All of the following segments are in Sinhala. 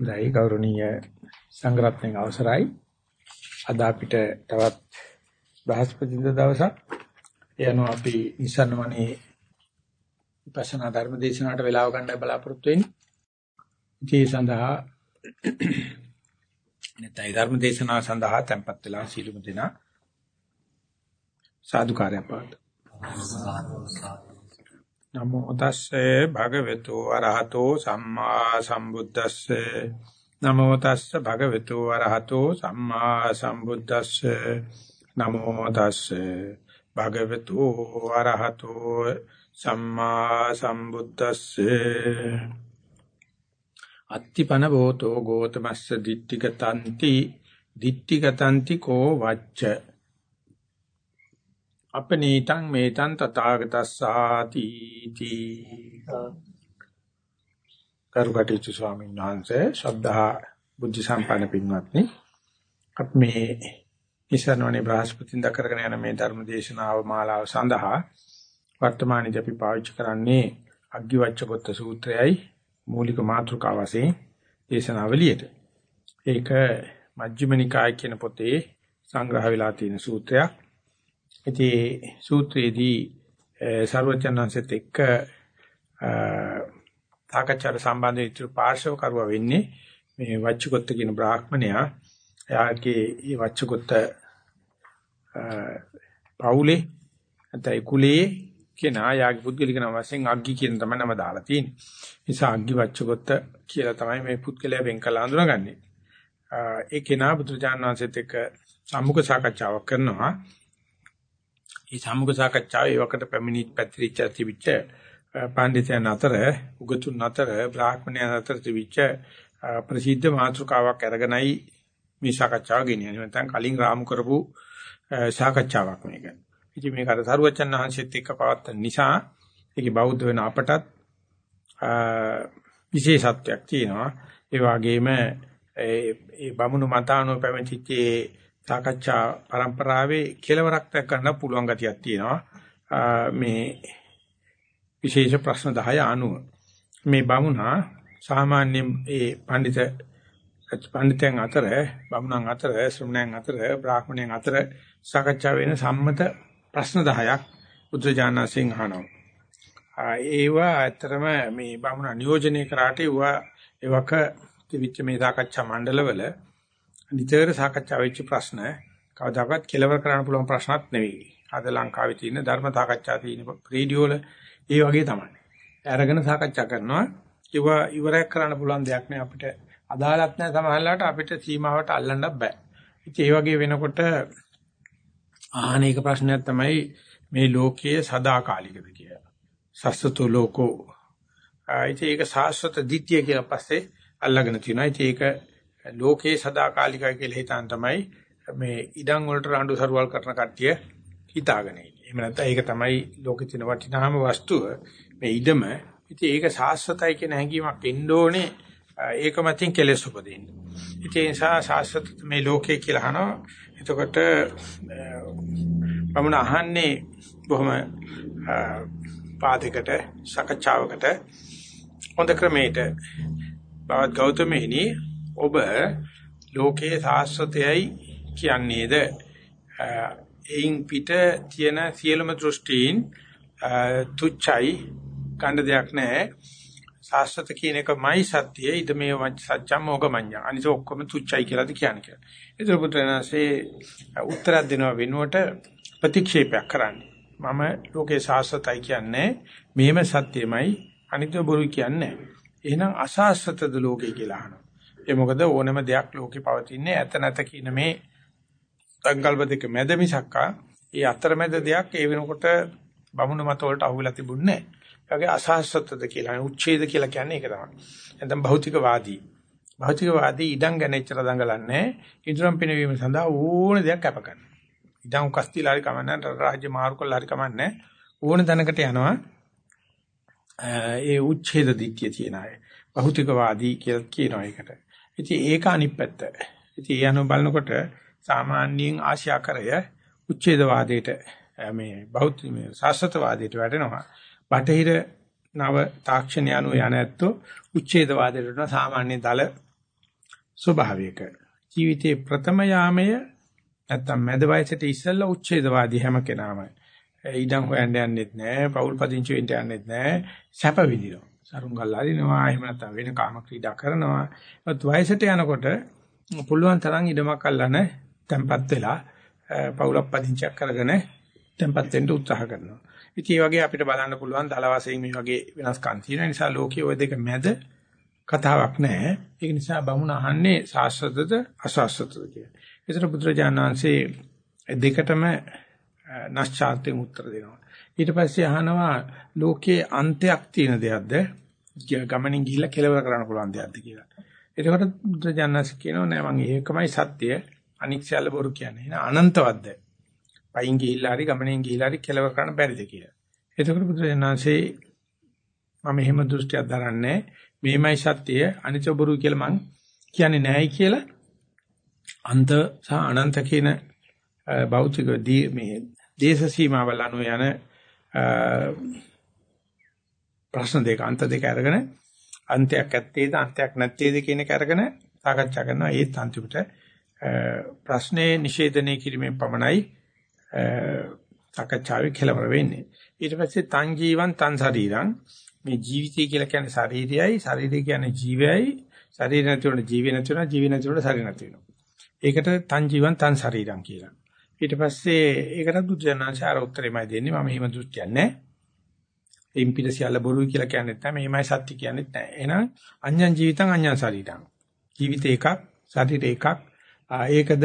දැයි ගෞරවනීය සංග්‍රහයෙන් අවසරයි. අද අපිට තවත් බ්‍රහස්පතින්ද දවසක්. එනවා අපි නිසන්නමනේ විපස්සනා ධර්ම දේශනාවට වෙලාව ගන්න බලාපොරොත්තු වෙන්නේ ඉතින් සඳහා නැත්නම් ධර්ම දේශනාව සඳහා tempත් වෙලා සීලමු දෙනා සාදුකාරය පාට නමෝ තස්සේ භගවතු අරහතෝ සම්මා සම්බුද්දස්සේ. නමෝ තස්සේ භගවතු අරහතෝ සම්මා සම්බුද්දස්සේ. නමෝ තස්සේ භගවතු අරහතෝ සම්මා සම්බුද්දස්සේ. අත්තිපන බෝතෝ ගෝතමස්ස දිට්ඨිගතಂತಿ දිට්ඨිගතಂತಿ කෝ වච්ච. අපනීතං මේතං තථාගතස්සාති තී කරුකටීච ස්වාමීන් වහන්සේ ශ්‍රද්ධා බුද්ධ සම්පන්න පින්වත්නි අප මේ ඉසනෝනේ බ්‍රහස්පතින් දකරගෙන යන මේ ධර්ම දේශනාව මාලාව සඳහා වර්තමානයේදී අපි පාවිච්චි කරන්නේ අග්ගිවච්ඡපොත්ත සූත්‍රයයි මූලික මාතෘකාව වශයෙන් දේශනාවලියට. ඒක මජ්ක්‍ධිම නිකාය කියන පොතේ සංග්‍රහ වෙලා තියෙන සූත්‍රයක්. ඉතින් සූත්‍රයේදී ਸਰවචනංශෙත් එක්ක තාකච්ඡාට සම්බන්ධ ඉතුරු පාර්ශව කරුවා වෙන්නේ මේ වච්චකොත්ත කියන බ්‍රාහ්මණයා එයාගේ මේ වච්චකොත්ත පවුලේ නැත්නම් කුලේ කෙනා යාගේ පුද්ගලික නම වශයෙන් අග්ගි කියන තමයි නම දාලා තියෙන්නේ. නිසා අග්ගි වච්චකොත්ත කියලා තමයි මේ පුද්ගලයා වෙන් කළ හඳුනගන්නේ. ඒ කෙනා බුදුචාන් වහන්සේත් එක්ක සම්මුඛ සාකච්ඡාවක් කරනවා. මේ සම්මුඛ සාකච්ඡාව ඒවකට පැමිණිත් පැතිරිච්ච තිබිච්ච පඬිතුයන් අතර උගතුන් අතර බ්‍රාහ්මණයන් අතර තිබිච්ච ප්‍රසිද්ධ මාතෘකාවක් අරගෙනයි මේ සාකච්ඡාව ගෙනියන්නේ. නැත්නම් කලින් රාමු කරපු සාකච්ඡාවක් මේක. ඉතින් මේක අර සරුවචන් වහන්සේත් එක්ක පවත්තන නිසා ඒකේ බෞද්ධ වෙන අපටත් විශේෂත්වයක් තියෙනවා. ඒ වගේම ඒ බමුණු මතානෝ පැමිණිච්ච සාකච්ඡා પરම්පරාවේ කෙලවරක් දක්වන්න ගන්න පුළුවන් ගතියක් තියෙනවා. මේ විශේෂ ප්‍රශ්න 10 අනුව මේ බමුණා සාමාන්‍යයෙන් ඒ පඬිත පඬිතයන් අතර බමුණන් අතර ශ්‍රමණයන් අතර බ්‍රාහ්මණයන් අතර සාකච්ඡා වෙන සම්මත ප්‍රශ්න 10ක් බුද්ධජානසිංහ අහනවා. ඒවා ඇත්තරම මේ බමුණ නියෝජනය කරාට ඒවා එවක තිබිච්ච මේ සාකච්ඡා මණ්ඩලවල නිතර සාකච්ඡා වෙච්ච ප්‍රශ්න කවදාකවත් කෙලවර කරන්න පුළුවන් ප්‍රශ්නත් නෙවෙයි. අද ලංකාවේ තියෙන ධර්ම සාකච්ඡා තියෙන රේඩියෝ වල ඒ වගේ තමයි. අරගෙන සාකච්ඡා කරනවා. ඒවා ඉවරයක් කරන්න පුළුවන් දෙයක් නෑ අපිට. අදාළත් නෑ සමහරවිට අපිට සීමාවට අල්ලන්න බෑ. ඉතින් ඒ වගේ වෙනකොට ආහන එක ප්‍රශ්නයක් තමයි මේ ලෝකයේ සදාකාලිකද කියලා. සස්සතු ලෝකෝ. ඉතින් ඒක සාස්වත දිට්ඨිය කියලා පස්සේ අල්ලගෙන තියෙනවා. ඉතින් ඒක ලෝකයේ සදාකාලිකයි කියලා හිතාන තමයි මේ ඉඩම් වලට රණ්ඩු සරුවල් කරන කට්ටිය හිතාගෙන ඉන්නේ. එහෙම නැත්නම් ඒක තමයි ලෝකෙ තියෙන වටිනාම වස්තුව මේ ඉඩම. ඉතින් ඒක සාස්වතයි කියන හැඟීමක් එන්න ඕනේ. ඒක මතින් කෙලෙස් උපදින්න. ඉතින් ඒ නිසා සාස්වත මේ ලෝකේ කියලා අහනවා. එතකොට මම අහන්නේ බොහොම පාදයකට සකච්ඡාවකට හොඳ ක්‍රමයකට බවත් ගෞතමෙනි ඔබ ලෝකයේ සාස්වතයයි කියන්නේද එයින් පිට තියෙන සියලුම දෘෂ්ටීන් තුච්චයි කණ්ඩ දෙයක් නැහැ සාස්වත කියන එකමයි සත්‍යය ඉද මේ සත්‍යම් මොගමඤ්ඤා අනිත ඔක්කොම තුච්චයි කියලාද කියන්නේ කියලා. ඒතර පුත්‍රයන්සේ උත්තර දෙනව වෙනුවට ප්‍රතික්ෂේපයක් කරන්නේ. මම ලෝකේ සාස්වතයි කියන්නේ මේම සත්‍යමයි අනිත බොරු කියන්නේ. එහෙනම් අසාස්වතද ලෝකේ කියලා අහනවා. ඒ මොකද ඕනම දෙයක් ලෝකේ පවතින්නේ ඇත නැත කියන මේ සංකල්ප දෙක මැද මිසක්කා ඒ අතරමැද දෙයක් ඒ වෙනකොට බමුණු මත වලට අහුවෙලා තිබුණේ නැහැ. ඒගේ අසහසත්වද කියලා උච්ඡේද කියලා කියන්නේ ඒක තමයි. නැත්නම් භෞතිකවාදී. භෞතිකවාදී ඉඩම් ගැන එච්චර දඟලන්නේ ඉදරම් පිනවීම සඳහා ඕන දෙයක් කැප කරනවා. ඉඩම් කස්තිලා හරි කමන්නේ රාජ්‍ය මාරු කළා හරි කමන්නේ ඕන තැනකට යනවා. ඒ උච්ඡේද දිට්ඨිය තියන අය. භෞතිකවාදී කියලා කියනවා ඒකට. ඉතින් ඒක අනිත් පැත්ත. ඉතින් ඒ අනුව බලනකොට සාමාන්‍යයෙන් ආශ්‍යාකරය උච්ඡේදවාදයට මේ බෞද්ධ මේ සාස්වතවාදයට වැටෙනවා. බටහිර නව තාක්ෂණය අනුව යන ඇත්තෝ උච්ඡේදවාදයට වඩා සාමාන්‍ය දල ස්වභාවයක. ජීවිතේ ප්‍රථම යාමය නැත්තම් මැද වයසට ඉස්සෙල්ලා උච්ඡේදවාදී හැම කෙනාම ඉඩම් හොයන්න යන්නෙත් නැහැ, පෞල් පදිංචි වෙන්න යන්නෙත් නැහැ, සැප විඳිනවා. සරුංගල් අරිනවා, එහෙම නැත්නම් වෙන කාම ක්‍රීඩා කරනවා. ඒත් වයසට යනකොට පුළුවන් තරම් ඉඩමක් අල්ලන tempat වෙලා පෞලක් පදිංචියක් කරගෙන tempat වෙන්න උත්සාහ කරනවා. ඉතින් මේ වගේ අපිට බලන්න පුළුවන් දල වශයෙන් මේ වගේ වෙනස්කම් තියෙන නිසා ලෝකයේ ওই දෙක මැද කතාවක් නැහැ. ඒක නිසා බමුණ අහන්නේ සාස්වතද අසාස්වතද කියලා. ඒතර බුදුරජාණන් වහන්සේ දෙකටම නැස්චාර්ත්‍ය උත්තර දෙනවා. ඊට පස්සේ අහනවා ලෝකයේ අන්තයක් තියෙන දෙයක්ද? ගමනින් ගිහිල්ලා කෙලවර කරන්න පුළුවන් දෙයක්ද කියලා. එතකොට බුදුරජාණන් කියනවා නෑ මම ඒකමයි සත්‍ය. අනික් සියල්ල බොරු කියන්නේ. එහෙනම් අනන්තවත්ද? පයින් ගිහිල්ලා හරි ගමනින් ගිහිල්ලා හරි කෙලවර කරන්න බැරිද කියලා. එතකොට බුදුරජාණන්සේ මම එහෙම දෘෂ්ටියක් දරන්නේ මේමයි සත්‍යය අනිත්‍ය බොරු කියලා මං කියන්නේ නෑයි කියලා අන්ත සහ අනන්ත කියන භෞතික මේ දේශ සීමාවල් අනුව යන ප්‍රශ්න දෙක අන්ත දෙක අරගෙන අන්තයක් ඇත්තේද අන්තයක් නැත්තේද කියන එක අරගෙන සාකච්ඡා කරනවා. ඒත් අන්තිමට ප්‍රශ්නේ නිෂේධනය කිරීමෙන් පමණයි සාකච්ඡාවේ කෙලවර වෙන්නේ. ඊට පස්සේ තන් ජීවන් තන් ශරීරං. මේ ජීවිතය කියලා කියන්නේ ශරීරයයි ශරීරය කියන්නේ ජීවයයි. ශරීර නැති වුණ ජීවය නැති වුණ ජීවය නැති වුණ ශරීර නැති වෙනවා. ඒකට තන් ජීවන් තන් ශරීරං කියලා. ඊට පස්සේ ඒකට බුදුජානනාචාර උත්තරෙමයි දෙන්නේ මම එහෙම දෘෂ්ටියක් නැහැ. එයින් පිට සියල්ල බොරුයි කියලා කියන්නෙත් නැහැ. මෙහෙමයි සත්‍ය කියන්නෙත් නැහැ. එහෙනම් අඤ්ඤං ජීවිතං අඤ්ඤං ශරීරං. ජීවිත එකක්, ශරීර එකක්. ඒකද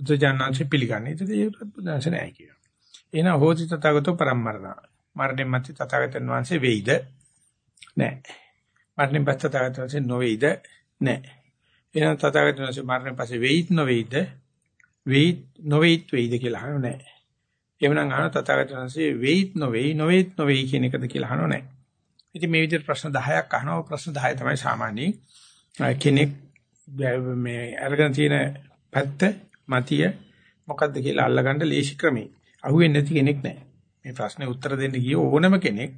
බුදුජානනාචි පිළිගන්නේ. ඒක බුදුන්සේ නැහැ කියනවා. එහෙනම් හෝති තථාගතෝ පරම්මරණ. මරණය මත තථාගතයන් වහන්සේ වෙයිද? නැහැ. මරණය පස්ස තථාගතයන් වහන්සේ නොවේයිද? නැහැ. එහෙනම් තථාගතයන් වහන්සේ මරණය පස්සේ වෙයිත් නොවේයිද? වෙයිත් නොවේයිත් වෙයිද කියලා අහන්නේ නැහැ. එවනම් අහන තථාගතයන් වහන්සේ වෙයිත් නොවේයි නොවේයිත් නොවේයි කියන එකද කියලා අහනව නැහැ. ඉතින් මේ විදිහට ප්‍රශ්න 10ක් අහනවා ප්‍රශ්න 10 තමයි සාමාන්‍ය කෙනෙක් මේ අරගෙන තියෙන පැත්ත මතිය මොකද්ද කියලා අල්ලගන්න ලේසි ක්‍රමයි. අහුවෙන්නේ නැති කෙනෙක් නැහැ. මේ ප්‍රශ්නේ උත්තර දෙන්න ගිය ඕනම කෙනෙක්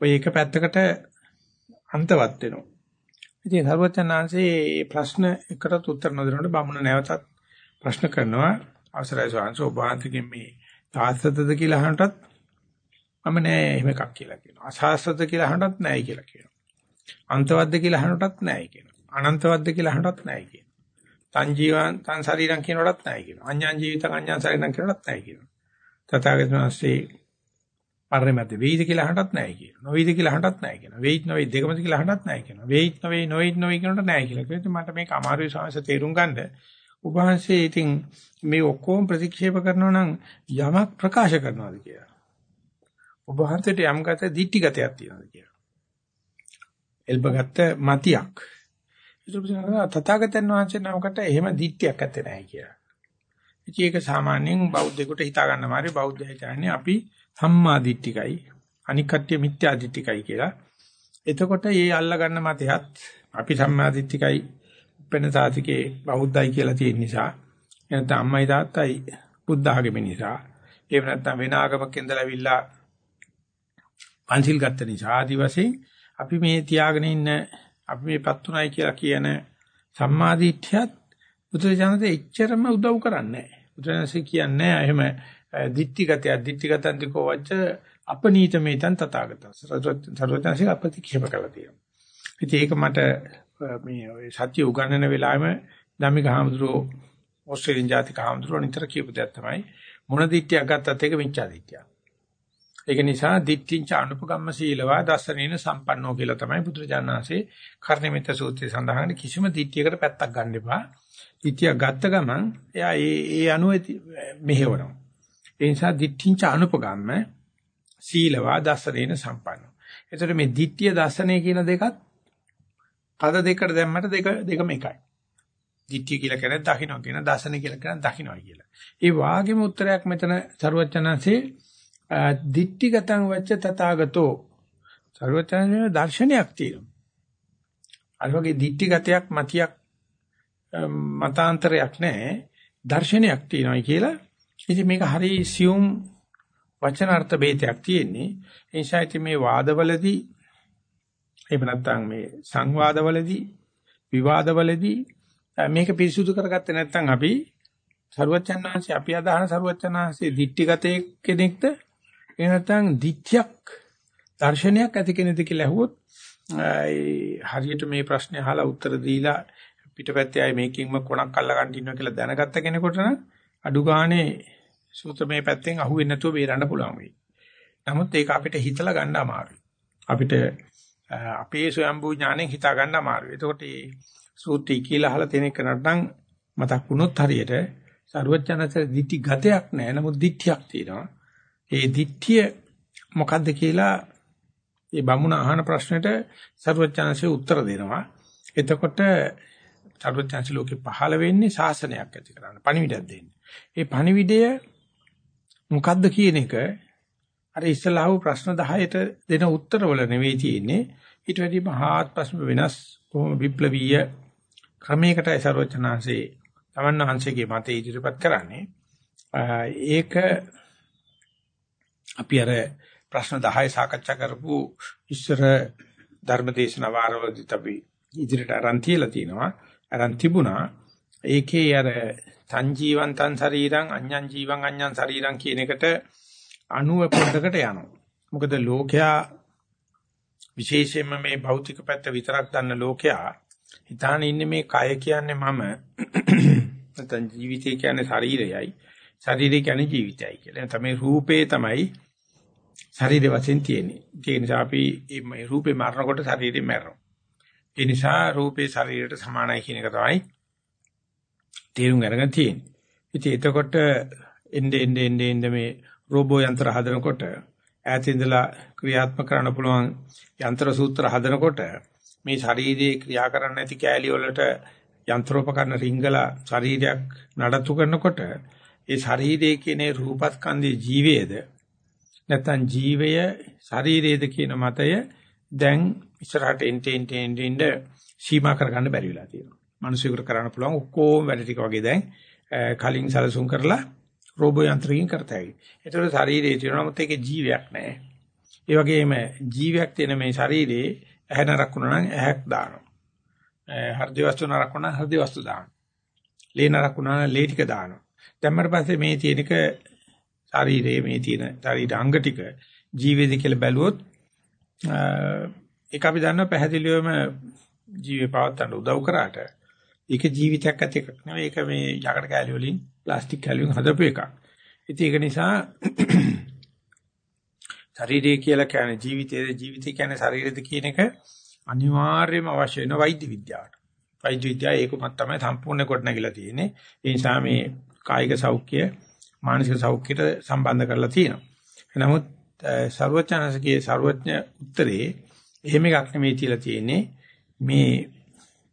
ඔය එක පැත්තකට අන්තවත් වෙනවා. ඉතින් සර්වචනාංශේ ප්‍රශ්න එකකට උත්තර නොදෙනකොට බමුණ නැවතත් ප්‍රශ්න කරනවා අවසරයි ස්වාමීන් වහන්සේ මේ තාස්සතද කියලා අහනටත් මම නෑ එහෙම එකක් කියලා කියනවා. අසහස්සත කියලා අහනටත් නෑයි කියලා කියනවා. අන්තවද්ද කියලා අහනටත් නෑයි කියනවා. අනන්තවද්ද කියලා අහනටත් නෑයි කියනවා. තන් ජීවං තන් ශරීරං කියනකොටත් නෑයි කියනවා. අඤ්ඤං ජීවිතං අඤ්ඤං ශරීරං කියනකොටත් නෑයි කියනවා. තථාගතයන් වහන්සේ පරිමත වෙයිද කියලා අහන්නත් නැහැ කියනවා. නොවේද කියලා අහන්නත් නැහැ කියනවා. වෙයිත් නොවේ දෙකමද කියලා අහන්නත් නැහැ කියනවා. වෙයිත් නොවේ නොවේත් නොවේ කියනට නැහැ කියලා. ඒත් මට මේක අමාරුයි සාංශ තේරුම් ගන්න. උපහාසයේ ඉතින් මේ ඔක්කොම ප්‍රතික්ෂේප කරනවා නම් යමක් ප්‍රකාශ කරනවාද කියලා. උපහාසයට යම් ගත දික්ටිගතයක් තියෙනවාද කියලා. එල්බගත්ත මතියක්. ඒක තථාගතයන් වහන්සේ නමකට එහෙම දික්ටියක් ඇත්තේ නැහැ කියලා. ඉතින් ඒක සාමාන්‍යයෙන් බෞද්ධයෙකුට හිතා ගන්න මාරේ බෞද්ධය කියන්නේ අපි සම්මා දිට්ඨිකයි අනික් කට්ටිය මිත්‍යා දිට්ඨිකයි කියලා. එතකොට මේ අල්ලා ගන්න මතයත් අපි සම්මා දිට්ඨිකයි වෙන සාතිකේ බෞද්ධයි කියලා තියෙන නිසා එනත අම්මයි තාත්තයි බුද්ධ ආගම නිසා එහෙම නැත්නම් වෙන ආගමක ඉඳලාවිල්ලා පංචිල් ගත්ත නිසා ආදි වශයෙන් අපි මේ තියාගෙන ඉන්න අපි මේපත් උනායි කියලා කියන සම්මාදිට්ඨියත් බුදුරජාණන් එච්චරම උදව් කරන්නේ නැහැ. බුදුරජාණන් කියන්නේ එහෙම දිට්ඨිගතය දිට්ඨිගතන් දිකෝ වච්ච අපනීත මේතන් තථාගතස් සර්වඥාසික අපතික්ෂේප කළා තියෙනවා. ඉතින් ඒක මට මේ ඔය සත්‍ය උගන්වන වෙලාවෙම ධම්මික හාමුදුරුවෝ ඕස්ට්‍රේලියානු ජාතික හාමුදුරුවෝ නිතර කියපු දෙයක් තමයි මොන දිට්ඨියක් ගත්තත් ඒක මිච්ඡා දිට්ඨියක්. ඒක නිසා දිට්ඨිංච අනුපගම්ම සීලවා දසනේන සම්පන්නෝ කියලා තමයි බුදුරජාණන්සේ කර්ණමිත සූත්‍රයේ සඳහන් කිසිම දිට්ඨියකට පැත්තක් ගන්න එපා. දිට්ඨිය ගත්ත ගමන් එයා ඒ ඒ අනුව මෙහෙවනවා. ඒ නිසා දිට්ඨිංච අනුපගම්ම සීලවා දසනේන සම්පන්න. එතකොට මේ දිට්ඨිය දසනේ කියන දෙකත් පද දෙකට දැම්මට දෙක දෙකම එකයි. දිට්ඨිය කියලා කියන්නේ දකින්න කියන දසන කියලා කියන්නේ දකින්නයි කියලා. ඒ වාගේම උත්තරයක් මෙතන සරුවචනanse දිට්ඨිගතං වච්ච තථාගතෝ සරුවචනanse දර්ශනයක් තියෙනවා. අර වගේ දිට්ඨිගතයක් මතියක් මතාන්තරයක් නැහැ. දර්ශනයක් තියෙනවායි කියලා ඉතින් මේක හරි සියුම් වචනාර්ථ ભેදයක් තියෙන්නේ. ඒ නිසා ඉතින් මේ වාදවලදී එහෙම නැත්නම් මේ සංවාදවලදී විවාදවලදී මේක පිරිසුදු කරගත්තේ නැත්නම් අපි ਸਰුවචනාංශي අපි අදහන ਸਰුවචනාංශي දික්ටිගතයේ කෙනෙක්ද එහෙ නැත්නම් දික්්‍යක් දර්ශනයක් ඇති කෙනෙක්ද කියලා ඇහුවොත් හරියට මේ ප්‍රශ්නේ අහලා උත්තර දීලා පිටපැත්තේ ආයේ මේකින්ම කොනක් අල්ලගන්න ඉන්නවා කියලා දැනගත්ත කෙනෙකුට නම් අඩු ගානේ සූත්‍රමේ පැත්තෙන් අහුවෙන්නේ නැතුව බේරන්න පුළුවන් වෙයි. නමුත් ඒක අපිට හිතලා ගන්න අමාරුයි. අපිට අපේ ස්වයම්බු ඥාණයෙන් හිතා ගන්න අමාරුයි. එතකොට මේ සූත්‍රය කියලා අහලා තියෙන කෙනාට නම් මතක් වුණොත් හරියට සරුවචනසර දිටි ගතයක් නැහැ. නමුත් දිට්ඨියක් තියෙනවා. ඒ දිට්ඨිය මොකද්ද කියලා ඒ බමුණ අහන ප්‍රශ්නෙට සරුවචනසේ උත්තර දෙනවා. එතකොට සරුවචනසේ ලෝකේ පහළ වෙන්නේ ශාසනයක් ඇති කරන්න. පණිවිඩයක් දෙන්නේ. ඒ පණිවිඩය මොකද්ද කියන එක අර ඉස්සලා ආව ප්‍රශ්න 10ට දෙන උත්තරවල නෙවෙයි තියෙන්නේ. ඊට වැඩි මහත් ප්‍රශ්න වෙනස් කොහොම විප්ලවීය ක්‍රමයකටයි ਸਰවචනාංශේ තමන් වහන්සේගේ මතය ඉදිරිපත් කරන්නේ. ඒක අපි අර ප්‍රශ්න 10 සාකච්ඡා කරපු ඉස්සර ධර්මදේශන වාරවලදී අපි ඉදිරියට අරන් තියලා තිනවා. අරන් තිබුණා. ඒකේ අර සංජීවන්තං ශරීරං අඤ්ඤං ජීවං අඤ්ඤං ශරීරං කියන එකට අණුව පොඩකට යනවා. මොකද ලෝකයා විශේෂයෙන්ම මේ භෞතික පැත්ත විතරක් දන්න ලෝකයා හිතාන ඉන්නේ මේ කය කියන්නේ මම නැත්නම් ජීවිතය කියන්නේ ශරීරයයි ශරීරය කියන්නේ ජීවිතයයි කියලා. තමයි රූපේ තමයි ශරීර වශයෙන් තියෙන්නේ. ඒ නිසා අපි මේ රූපේ මරනකොට ශරීරය මැරෙනවා. ඒ නිසා රූපේ ශරීරයට සමානයි කියන එක තමයි තේරුම් අරගෙන තියෙන්නේ. ඉතින් එතකොට එnde ende ende ende මේ රෝබෝ යන්ත්‍ර හදනකොට ඈත ඉඳලා ක්‍රියාත්මක කරන්න පුළුවන් යන්ත්‍ර සූත්‍ර හදනකොට මේ ශරීරයේ ක්‍රියා කරන්න නැති කෑලි වලට යන්ත්‍රෝපකරණ රිංගලා ශරීරයක් නඩත්තු කරනකොට ඒ ශරීරයේ කියන රූපස්කන්ධයේ ජීවයේද නැත්නම් ජීවය ශරීරයේද කියන මතය දැන් ඉස්සරහට එන්ට එන්ට එන්ට සීමා කරගන්න බැරි වෙලා තියෙනවා. මිනිසෙකුට කරන්න පුළුවන් ඔක්කොම වැඩ ටික වගේ දැන් කලින් සැලසුම් කරලා රෝබෝ යන්ත්‍රකින් කරතයි. ඒතර ශරීරයේ තියෙන නමුත් ඒකේ ජීවයක් නැහැ. ඒ වගේම ජීවයක් තියෙන මේ ශරීරයේ ඇහැ නරක් වුණා නම් ඇහැක් දානවා. හෘද වස්තු නරක් වුණා නම් හෘද වස්තු දානවා. ලේ නරක් වුණා නම් ලේ ටික දානවා. දැම්මට පස්සේ මේ තියෙනක ශරීරයේ මේ තියෙන ශරීර අංග ටික ජීවේද කියලා බැලුවොත් ඒක අපි දන්නවා පැහැදිලිවම ජීවේ පවත්වන්න උදව් කරාට ඒක ජීවිතයක් ඇත එකක් නෙවෙයි. ඒක මේ යකඩ කෑලි වලින් ප්ලාස්ටික් කෑලි වලින් හදපු එකක්. ඉතින් ඒක නිසා ශරීරය කියලා කියන්නේ ජීවිතයේ ජීවිතය කියන්නේ ශරීරයද කියන එක අනිවාර්යයෙන්ම අවශ්‍ය වෙන වෛද්‍ය විද්‍යාවට. වෛද්‍ය විද්‍යාව ඒකමත් තමයි සම්පූර්ණ කොටනගලා තියෙන්නේ. ඒ නිසා මේ කායික සෞඛ්‍ය මානසික සෞඛ්‍යට සම්බන්ධ කරලා තියෙනවා. නමුත් ਸਰවඥාසකයේ ਸਰවඥ උත්තරේ එහෙම එකක් නෙමෙයි කියලා තියෙන්නේ මේ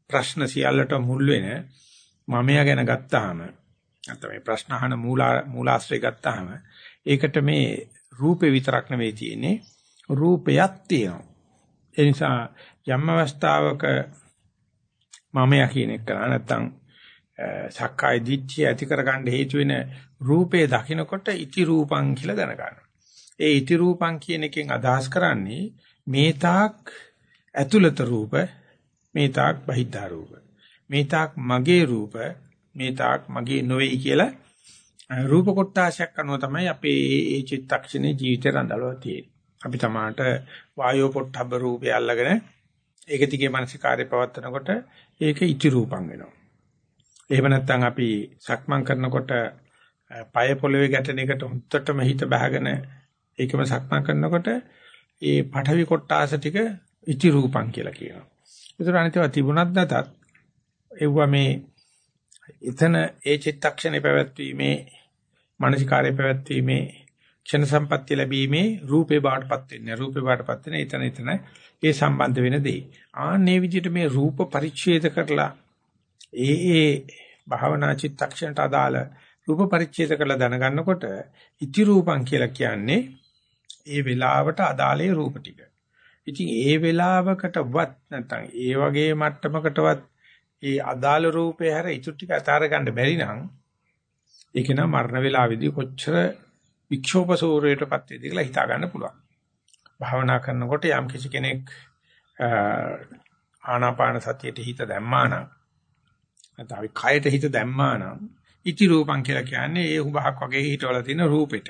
ප්‍රශ්න සියල්ලට මුල් වෙන මමයා ගැන ගත්තාම නැත්නම් මේ ප්‍රශ්න අහන මූලාශ්‍රය ගත්තාම ඒකට මේ රූපේ විතරක් නෙවෙයි තියෙන්නේ රූපයක් තියෙනවා. ඒ නිසා යම් අවස්ථාවක මමයා කියන එක කරා නැත්නම් සක්කාය දිට්ඨිය ඇති කරගන්න හේතු වෙන රූපේ දකිනකොට ඉති රූපං කියලා දැනගන්නවා. ඒ ඉති රූපං කියන එකෙන් අදහස් කරන්නේ මේ තාක් ඇතුළත රූප මේ තාක් බහිද්ධා රූප මේ තාක් මගේ රූප මේ තාක් මගේ නොවේ කියලා රූප කොටාශයක් අනුව තමයි අපේ ඒ චිත්තක්ෂණේ ජීවිතය රඳවලා තියෙන්නේ. අපි තමාට වායෝ පොට්ටබ්බ රූපය අල්ලගෙන ඒක දිගේ මානසික කාර්ය පවත්නකොට ඒක ඉති රූපං වෙනවා. එහෙම නැත්නම් අපි සක්මන් කරනකොට পায় පොළවේ ගැටෙන එකට හුත්තටම හිත බහගෙන ඒකම සක්මන් කරනකොට ඒ පඨවි කොටාස ටික ඉති රූපං කියලා කියනවා. ඒතර අනිතව තිබුණත් නැතත් එවුවා මේ එතන ඒ චිත්තක්ෂණේ පැවැත්වීමේ මානසිකාරය පැවැත්වීමේ ක්ෂණ සම්පත්‍ය ලැබීමේ රූපේ බාටපත් වෙන්නේ රූපේ බාටපත් වෙන එතන එතන ඒ සම්බන්ධ වෙන දේ. ආන්නේ විදිහට මේ රූප පරිච්ඡේද කරලා ඒ ඒ භාවනා චිත්තක්ෂණට අදාළ රූප පරිච්ඡේද කරලා දැනගන්නකොට ඉති රූපං කියලා කියන්නේ ඒ වෙලාවට අදාළේ රූප ටික. ඉතින් ඒ වෙලාවකටවත් නැත්නම් ඒ වගේ මට්ටමකටවත් ඒ අදාළ රූපේ හැර ඉතුරු ටික අතාර ගන්න බැරි නම් ඒක නම් මරණ වේලාවේදී කොච්චර වික්ෂෝප සූරයටපත් වේද කියලා හිතා ගන්න පුළුවන්. භාවනා කරනකොට යම් කිසි කෙනෙක් ආනාපාන සතියට හිත දැම්මා නම් නැත්නම් අපි කයට හිත දැම්මා නම් ඉති රූපං කියලා කියන්නේ ඒ උභහක් වගේ හිතවල තියෙන රූපෙට.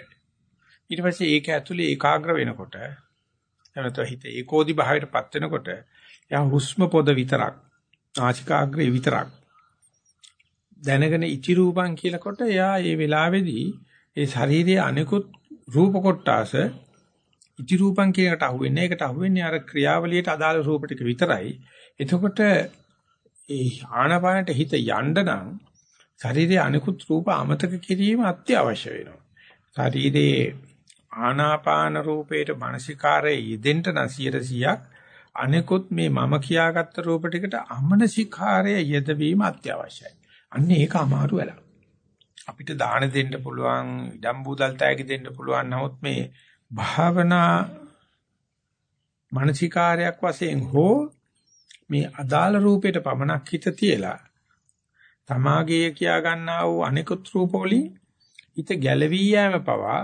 ඊට පස්සේ ඒක ඇතුලේ ඒකාග්‍ර වෙනකොට එනත හිත ඒකෝදි භාවයටපත් වෙනකොට යා හුස්ම පොද විතරක් නාසිකාග්‍රේ විතරක් දැනගෙන ඉති රූපං කියලාකොට එයා ඒ වෙලාවේදී ඒ ශරීරයේ අනිකුත් රූප කොටාස ඉති රූපං කියකට අහුවෙන්නේ ඒකට අහුවෙන්නේ අර ක්‍රියාවලියට අදාළ රූප ටික විතරයි. එතකොට ඒ ආනපානට හිත යන්න නම් ශරීරයේ අනිකුත් රූප අමතක කිරීම අත්‍යවශ්‍ය වෙනවා. ශරීරයේ ආනාපාන රූපේට මානසිකාරයේ යෙදෙන්න නම් 100ක් අනිකුත් මේ මම කියාගත්ත රූප ටිකට අමනසිකාරයේ යෙදවීම අත්‍යවශ්‍යයි. අන්න ඒක අමාරු වෙලා. අපිට දාන දෙන්න පුළුවන්, ඉඩම් බූදල් තෑගි දෙන්න පුළුවන්. නමුත් මේ භාවනා මානසිකාරයක් වශයෙන් හෝ මේ අදාළ රූපයට පමණක් හිත තියලා තමාගේ කියා ගන්නා වූ අනිකුත් රූප වලින් හිත ගැලවී යෑම පවා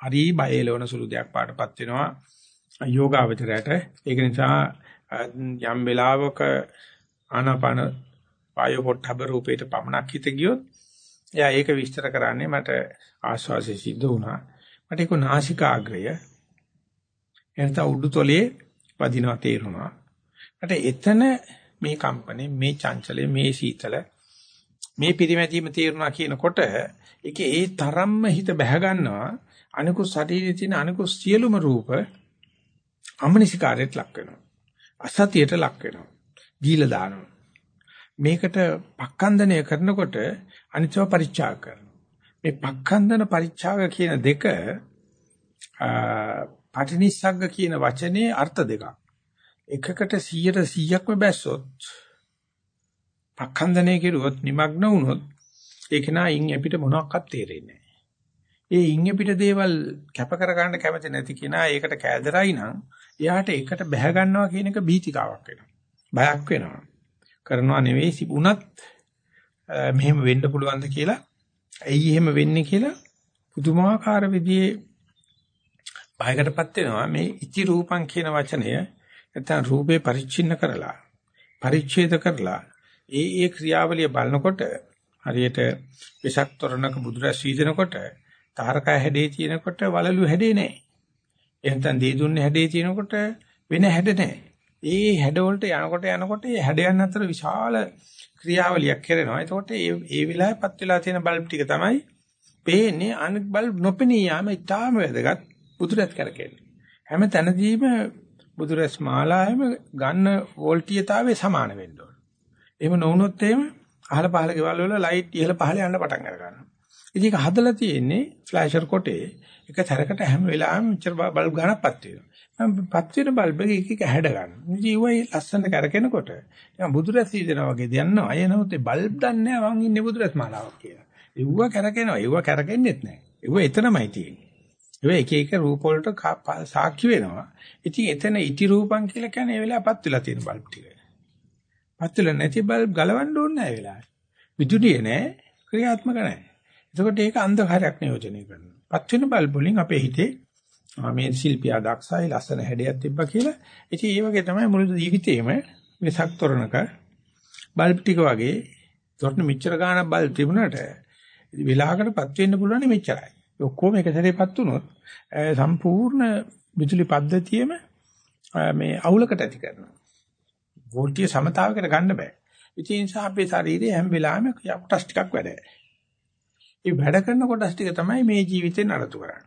හරි බයලවන සුළු දෙයක් පාටපත් වෙනවා යෝගාවචරයට. ඒක නිසා යම් වෙලාවක ආනාපාන වායු පොට්ටබ රූපේට පමණක් හිත ගියොත් එයා ඒක විස්තර කරන්නේ මට ආස්වාසිය සිද්ධ වුණා. මට ඒක නාසිකාග්‍රය. එනත උඩුතොලේ වදිනවා තේරුණා. මට එතන මේ කම්පනේ මේ චංචලය මේ සීතල මේ පිරිමැදීම තේරුණා කියනකොට ඒකේ ඒ තරම්ම හිත බැහැ ගන්නවා. අනිකුත් ශරීරයේ තියෙන අනිකුත් සියලුම රූප අමනිසිකාරයට ලක් වෙනවා අසතියට ලක් වෙනවා දීල දානවා මේකට පක්ඛන්දනය කරනකොට අනිත්‍යව පරිචාග කරනවා. මේ පක්ඛන්දන පරිචාග කියන දෙක පටිනිස්සග්ග කියන වචනේ අර්ථ දෙකක්. එකකට 100ට 100ක්ම බැස්සොත් පක්ඛන්දනය කෙරුවොත් নিমগ্ন වුණොත් ඒක නායින් අපිට මොනවත් තේරෙන්නේ නැහැ. ඒ ඉන් අපිට දේවල් කැප කර ගන්න කැමති නැති කෙනා ඒකට කෑදරයි නම් එයාට ඒකට බැහැ ගන්නවා කියන එක බීතිකාවක් වෙනවා. බයක් වෙනවා. කරනවා නෙවෙයි සිබුණත් මෙහෙම වෙන්න පුළුවන්ද කියලා ඇයි එහෙම වෙන්නේ කියලා පුදුමාකාර විදිහේ බයකටපත් වෙනවා මේ ඉති රූපං කියන වචනය නැත්නම් රූපේ පරිච්ඡින්න කරලා පරිච්ඡේද කරලා ඒ ඒ ක්‍රියාවලිය බලනකොට හරියට විසක් තොරණක බුදුරැස් වීදෙනකොට තාරකය හැඩේ තියෙනකොට වලලු හැඩේ නැහැ. එහෙනම් දී දුන්නේ හැඩේ තියෙනකොට වෙන හැඩ නැහැ. ඒ හැඩ වලට යනකොට යනකොට ඒ හැඩයන් අතර විශාල ක්‍රියාවලියක් කරනවා. එතකොට ඒ ඒ වෙලාවෙපත් වෙලා තියෙන බල්බ් ටික තමයි පේන්නේ අනිත් බල්බ් නොපෙනී යාම ඉතාම වැදගත් බුදුරැස් කරකෙන්නේ. හැම තැනදීම බුදුරැස් මාලාවෙම ගන්න වෝල්ටීයතාවය සමාන වෙන්න ඕන. එහෙම නොවුනොත් එහෙම අහල පහල ගෙවල් වල ලයිට් ඉහළ පහළ යන්න පටන් අර ගන්නවා. ඉතින් ඒක හදලා තියෙන්නේ ෆ්ලෑෂර් කොටේ එක තැනකට හැම වෙලාවෙම මෙච්චර බල්බ් ගණන්පත් වෙනවා. පත් වෙන බල්බ් එක එක එක හැඩ ගන්න. ඉතින් ඒවයි ලස්සනට කරකිනකොට නිකන් බුදුරැස් ඉදෙනා වගේ දයන්නවා. අය නමුත් ඒ බල්බ් දන්නේ නැහැ මං ඉන්නේ බුදුරැස් මාලාවක් කියලා. ඒව කරකිනවා. ඒව කරකෙන්නෙත් නැහැ. ඒව එතනමයි තියෙන්නේ. ඒව එක එක රූප වලට සාක්ෂි වෙනවා. ඉතින් එතන ඉති රූපං කියලා කියන්නේ ඒ වෙලාවපත් වෙලා තියෙන බල්බ් ටික. පත් වෙලා නැති බල්බ් ගලවන්න ඕනේ නැහැ ඒ වෙලාවේ. විදුලිය නැහැ, ක්‍රියාත්මක නැහැ. එතකොට ඒක අන්ධකාරයක් නියෝජනය කරනවා. පත් වෙන බල්බ් වලින් අපේ හිතේ මේ ශිල්පියා දක්ෂයි ලස්සන හැඩයක් තිබ්බා කියලා. ඉතින් ඒ වගේ තමයි මුළු ජීවිතේම වෙසක් තොරණක බල්බ් ටික වගේ තොරණ මෙච්චර ගාණක් බල්බ් තිබුණාට වෙලාවකටපත් වෙන්න පුළුවන් මෙච්චරයි. ඔක්කොම එක සැරේපත් වුණොත් සම්පූර්ණ විදුලි පද්ධතියම මේ අවුලකට ඇති කරනවා. වෝල්ටිය සමතාවයකට ගන්න බෑ. ඒ නිසා අපේ ශරීරයේ හැම වෙලාවෙම කොටස් ටිකක් වැඩ. ඒ වැඩ කරන කොටස් ටික තමයි මේ ජීවිතේ නඩත්තු කරන්නේ.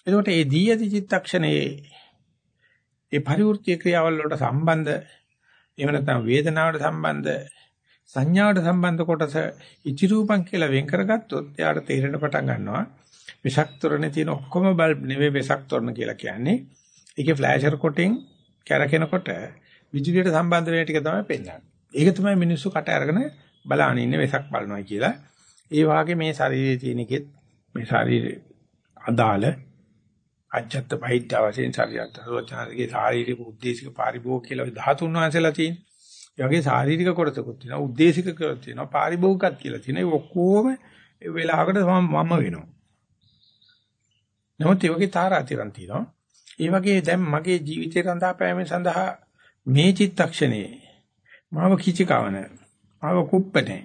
එතකොට මේ දී යති චිත්තක්ෂණයේ ඒ පරිවෘත්ති ක්‍රියාවල් වලට සම්බන්ධ එහෙම නැත්නම් වේදනාවට සම්බන්ධ සංඥාවට සම්බන්ධ කොටස ඉචිරූපං කියලා වෙන් කරගත්තොත් එයාට තේරෙන පටන් ගන්නවා විසක්තරනේ තියෙන ඔක්කොම බල්බ් නෙවෙයි විසක්තරන කියලා කියන්නේ. ඒකේ ෆ්ලෑෂර් කොටින් කැරකෙනකොට විදුලියට සම්බන්ධ වෙන ටික තමයි පෙන්වන්නේ. ඒක තමයි මිනිස්සු කට අරගෙන බලාගෙන ඉන්නේ වෙසක් බලනවා කියලා. ඒ වාගේ මේ ශරීරයේ තියෙන එකෙත් මේ ශරීරයේ අදාළ අජත්ත බහිද්ද වශයෙන් ශරීරයට රෝචනාගේ ශාරීරික උද්දේශික පාරිභෝගික කියලා 13 වංශලා තියෙනවා. ඒ වගේ ශාරීරික කොටසකුත් තියෙනවා උද්දේශික කොටසක් තියෙනවා පාරිභෝගිකත් කියලා තියෙනවා. ඒ ඔක්කොම ඒ වෙලාවකට මම වෙනවා. නමුත් ඒ වගේ තාරාතිරම් තියෙනවා. ඒ වගේ දැන් මගේ ජීවිතය රඳා පෑම සඳහා මේ චිත්තක්ෂණේ මාව කිචිකවන මාව කුප්පනේ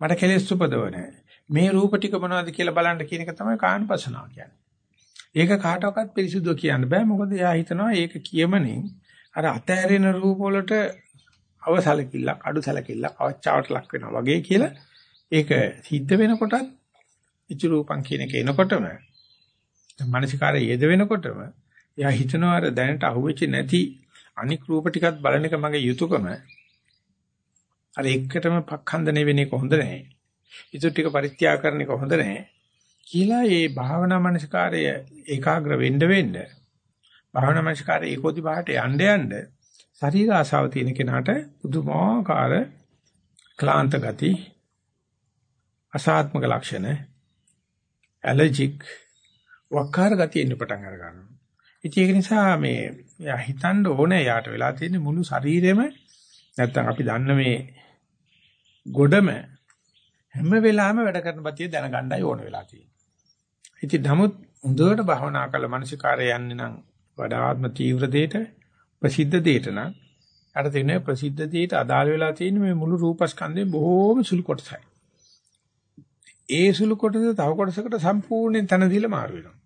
මට කෙලෙස් උපදවන මේ රූප ටික මොනවද කියලා බලන්න කියන එක තමයි කායanusasanaව කියන්නේ. ඒක කාටවත් පිරිසුදු කියන්න බෑ මොකද එයා හිතනවා ඒක කියමනින් අර අතෑරෙන රූප වලට අවසලකිල්ලක් අඩුසලකිල්ලක් අවචාවට ලක් වෙනවා වගේ කියලා ඒක සිද්ධ වෙනකොටත් ඉති රූපං කියන එක එනකොටම මානසිකාරය යෙද වෙනකොටම එයා හිතනවා අර දැනට අහුවෙච්ච නැති අනික් රූප ටිකත් බලන එක මගේ යුතුයකම අර එක්කටම පක්ඛන්දනේ වෙන එක හොඳ නැහැ. ඊට ටික පරිත්‍යාග කරන එක හොඳ නැහැ. කියලා මේ භාවනා මානසිකාරය ඒකාග්‍ර වෙන්න වෙන්න භාවනා මානසිකාරය ඒකෝදි බාහට යන්න යන්න ශරීර ආසාව තියෙන කෙනාට පුදුමාකාර ක්ලාන්ත ගති අසාත්මක ලක්ෂණ ඇලර්ජික් වක්කාර ගතිය එන්න පටන් අර ගන්නවා. ඉතින් ඒක නිසා මේ යා හිතන්න ඕනේ යාට වෙලා තියෙන මුළු ශරීරෙම නැත්තම් අපි දන්න මේ ගොඩම හැම වෙලාවෙම වැඩ කරන බතිය දැනගන්නයි ඕන වෙලා තියෙන්නේ. ඉතින් නමුත් හොඳට භවනා කළ මනසිකාරය යන්නේ නම් වඩාත්ම තීව්‍ර දෙයට ප්‍රසිද්ධ දෙයට නම් අර තියෙන ප්‍රසිද්ධ දෙයට අදාළ වෙලා තියෙන මේ මුළු රූපස්කන්ධේ බොහෝම සුළු කොටසයි. ඒ සුළු කොටස තව කොටසකට සම්පූර්ණයෙන් තන දීලා මාරු වෙනවා.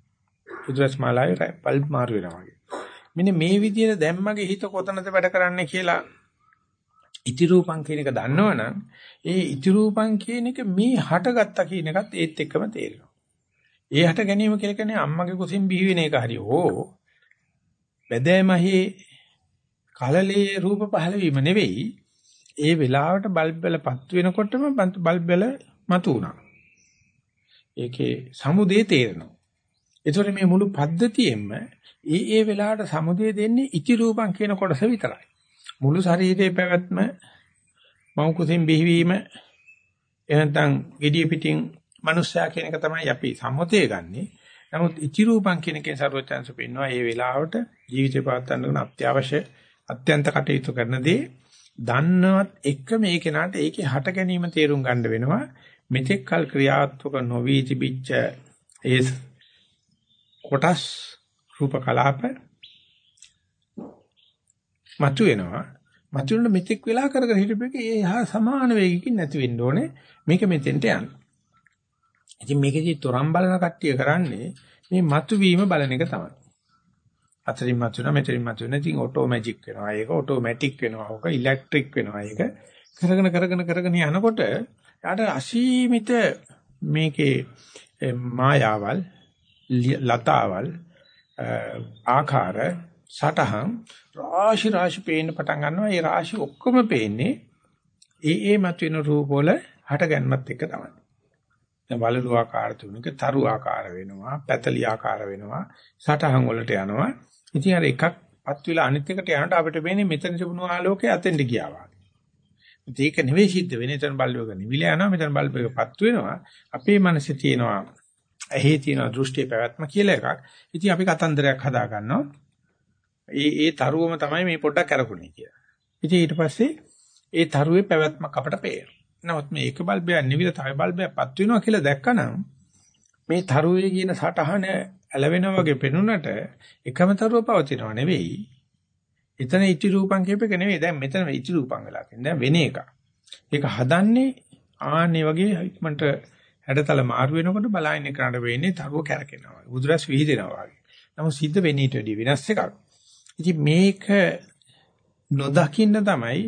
උද්‍රස් මාලාවේ පල්ප් මාරු වෙනවා වගේ. මෙන්න මේ විදිහට දැම්මගේ හිත කොතනද වැඩ කරන්නේ කියලා ඉති රූපං කියන එක දන්නවනම් ඒ ඉති රූපං කියන එක මේ හටගත්තා කියන එකත් ඒත් එක්කම තේරෙනවා. ඒ හට ගැනීම කියලා කියන්නේ අම්මගේ කුසින් බිහි වෙන එක හරි ඕ බැදෑමහි කලලේ රූප පහළ වීම නෙවෙයි ඒ වෙලාවට බල්බ් වලපත් වෙනකොටම බල්බ් වල මතු වුණා. ඒකේ සමුදේ තේරෙනවා. ඒතකොට මේ මුළු පද්ධතියෙම ඒ ඒ වෙලාවට සමුදේ දෙන්නේ ඉති රූපං කියන කොටස විතරයි. මුළු ශරීරයේ පැවැත්ම මව් කුසින් බිහිවීම එහෙනම් gediya pitin මනුස්සයා කියන එක තමයි අපි සම්මතය ගන්නෙ. නමුත් ඉති රූපං කියන එකෙන් සර්වචන්ස පෙන්නවා මේ වෙලාවට ජීවිතේ පවත්වන්න උන අත්‍යවශ්‍ය අත්‍යන්ත කටයුතු කරන දේ දන්නවත් එක මේ කෙනාට ඒකේ හට ගැනීම තේරුම් ගන්න වෙනවා. මෙතෙක් කල් ක්‍රියාත්මක නොවී තිබිච්ච ඒ කොටස් රූප කලාප මතු වෙනවා. මතු වෙන මෙතෙක් වෙලා කරගෙන හිටපෙක ඒ හා සමාන වේගකින් නැති වෙන්න ඕනේ. මේක මෙතෙන්ට යන්න. ඉතින් මේකේදී තොරම් බලන කට්ටිය කරන්නේ මේ මතු වීම බලන එක තමයි. අතරින් මතු වෙනවා මෙතරින් මතු වෙනවා. ඉතින් ඔටෝමැජික් වෙනවා. ඒක ඔටෝමැටික් වෙනවා. ඕක ඉලෙක්ට්‍රික් වෙනවා. ඒක කරගෙන කරගෙන කරගෙන යනකොට යාට අසීමිත මේකේ මායාවල් ලතාවල් ආකාර සටහන් රාශි රාශි පේන්න පටන් ගන්නවා. ඒ රාශි ඔක්කොම පේන්නේ ඒ ඒ මතුවෙන රූප වල හට ගැනීමත් එක තමයි. දැන් වලලු ආකාර තුනක තරු ආකාර වෙනවා, පැතලි ආකාර වෙනවා, සටහන් වලට යනවා. ඉතින් අර එකක්පත් වෙලා අනිත් එකට යනකොට අපිට වෙන්නේ මෙතන තිබුණු ආලෝකය අතෙන්ට ගියා වගේ. ඒක නෙවෙයි සිද්ධ වෙන්නේ. එතන බල්බ් එක නිවිල යනවා, මෙතන බල්බ් එකපත් වෙනවා. අපේ මනසේ තියෙනවා ඇහි තියෙන දෘෂ්ටි පැවැත්ම කියලා එකක්. ඉතින් අපි කතන්දරයක් හදා ගන්නවා. ඒ ඒ තරුවම තමයි මේ පොඩ්ඩක් කරකුනේ කියලා. ඉතින් ඊට පස්සේ ඒ තරුවේ පැවැත්මක් අපට පේනවා. නමුත් මේ එක බල්බයක් නිවිල තව බල්බයක් පත් වෙනවා කියලා දැක්කනම් මේ තරුවේ කියන සටහන ඇලවෙනා වගේ පෙනුනට එකම තරුව පවතිනව නෙවෙයි. එතන ඉති රූපං කියපේක නෙවෙයි. දැන් මෙතන ඉති රූපං වෙලා තියෙනවා. දැන් වෙන එක. ඒක හදන්නේ ආන්නේ වගේ ඉක්මනට හැඩතල මාරු වෙනකොට බලයින් කරන්න වෙන්නේ තරුව කැරකෙනවා. උදුරස් විහිදෙනවා වගේ. නමුත් සිද්ධ වෙන්නේ ඊට වඩා වෙනස් එකක්. ඉතින් මේක නොදකින්න තමයි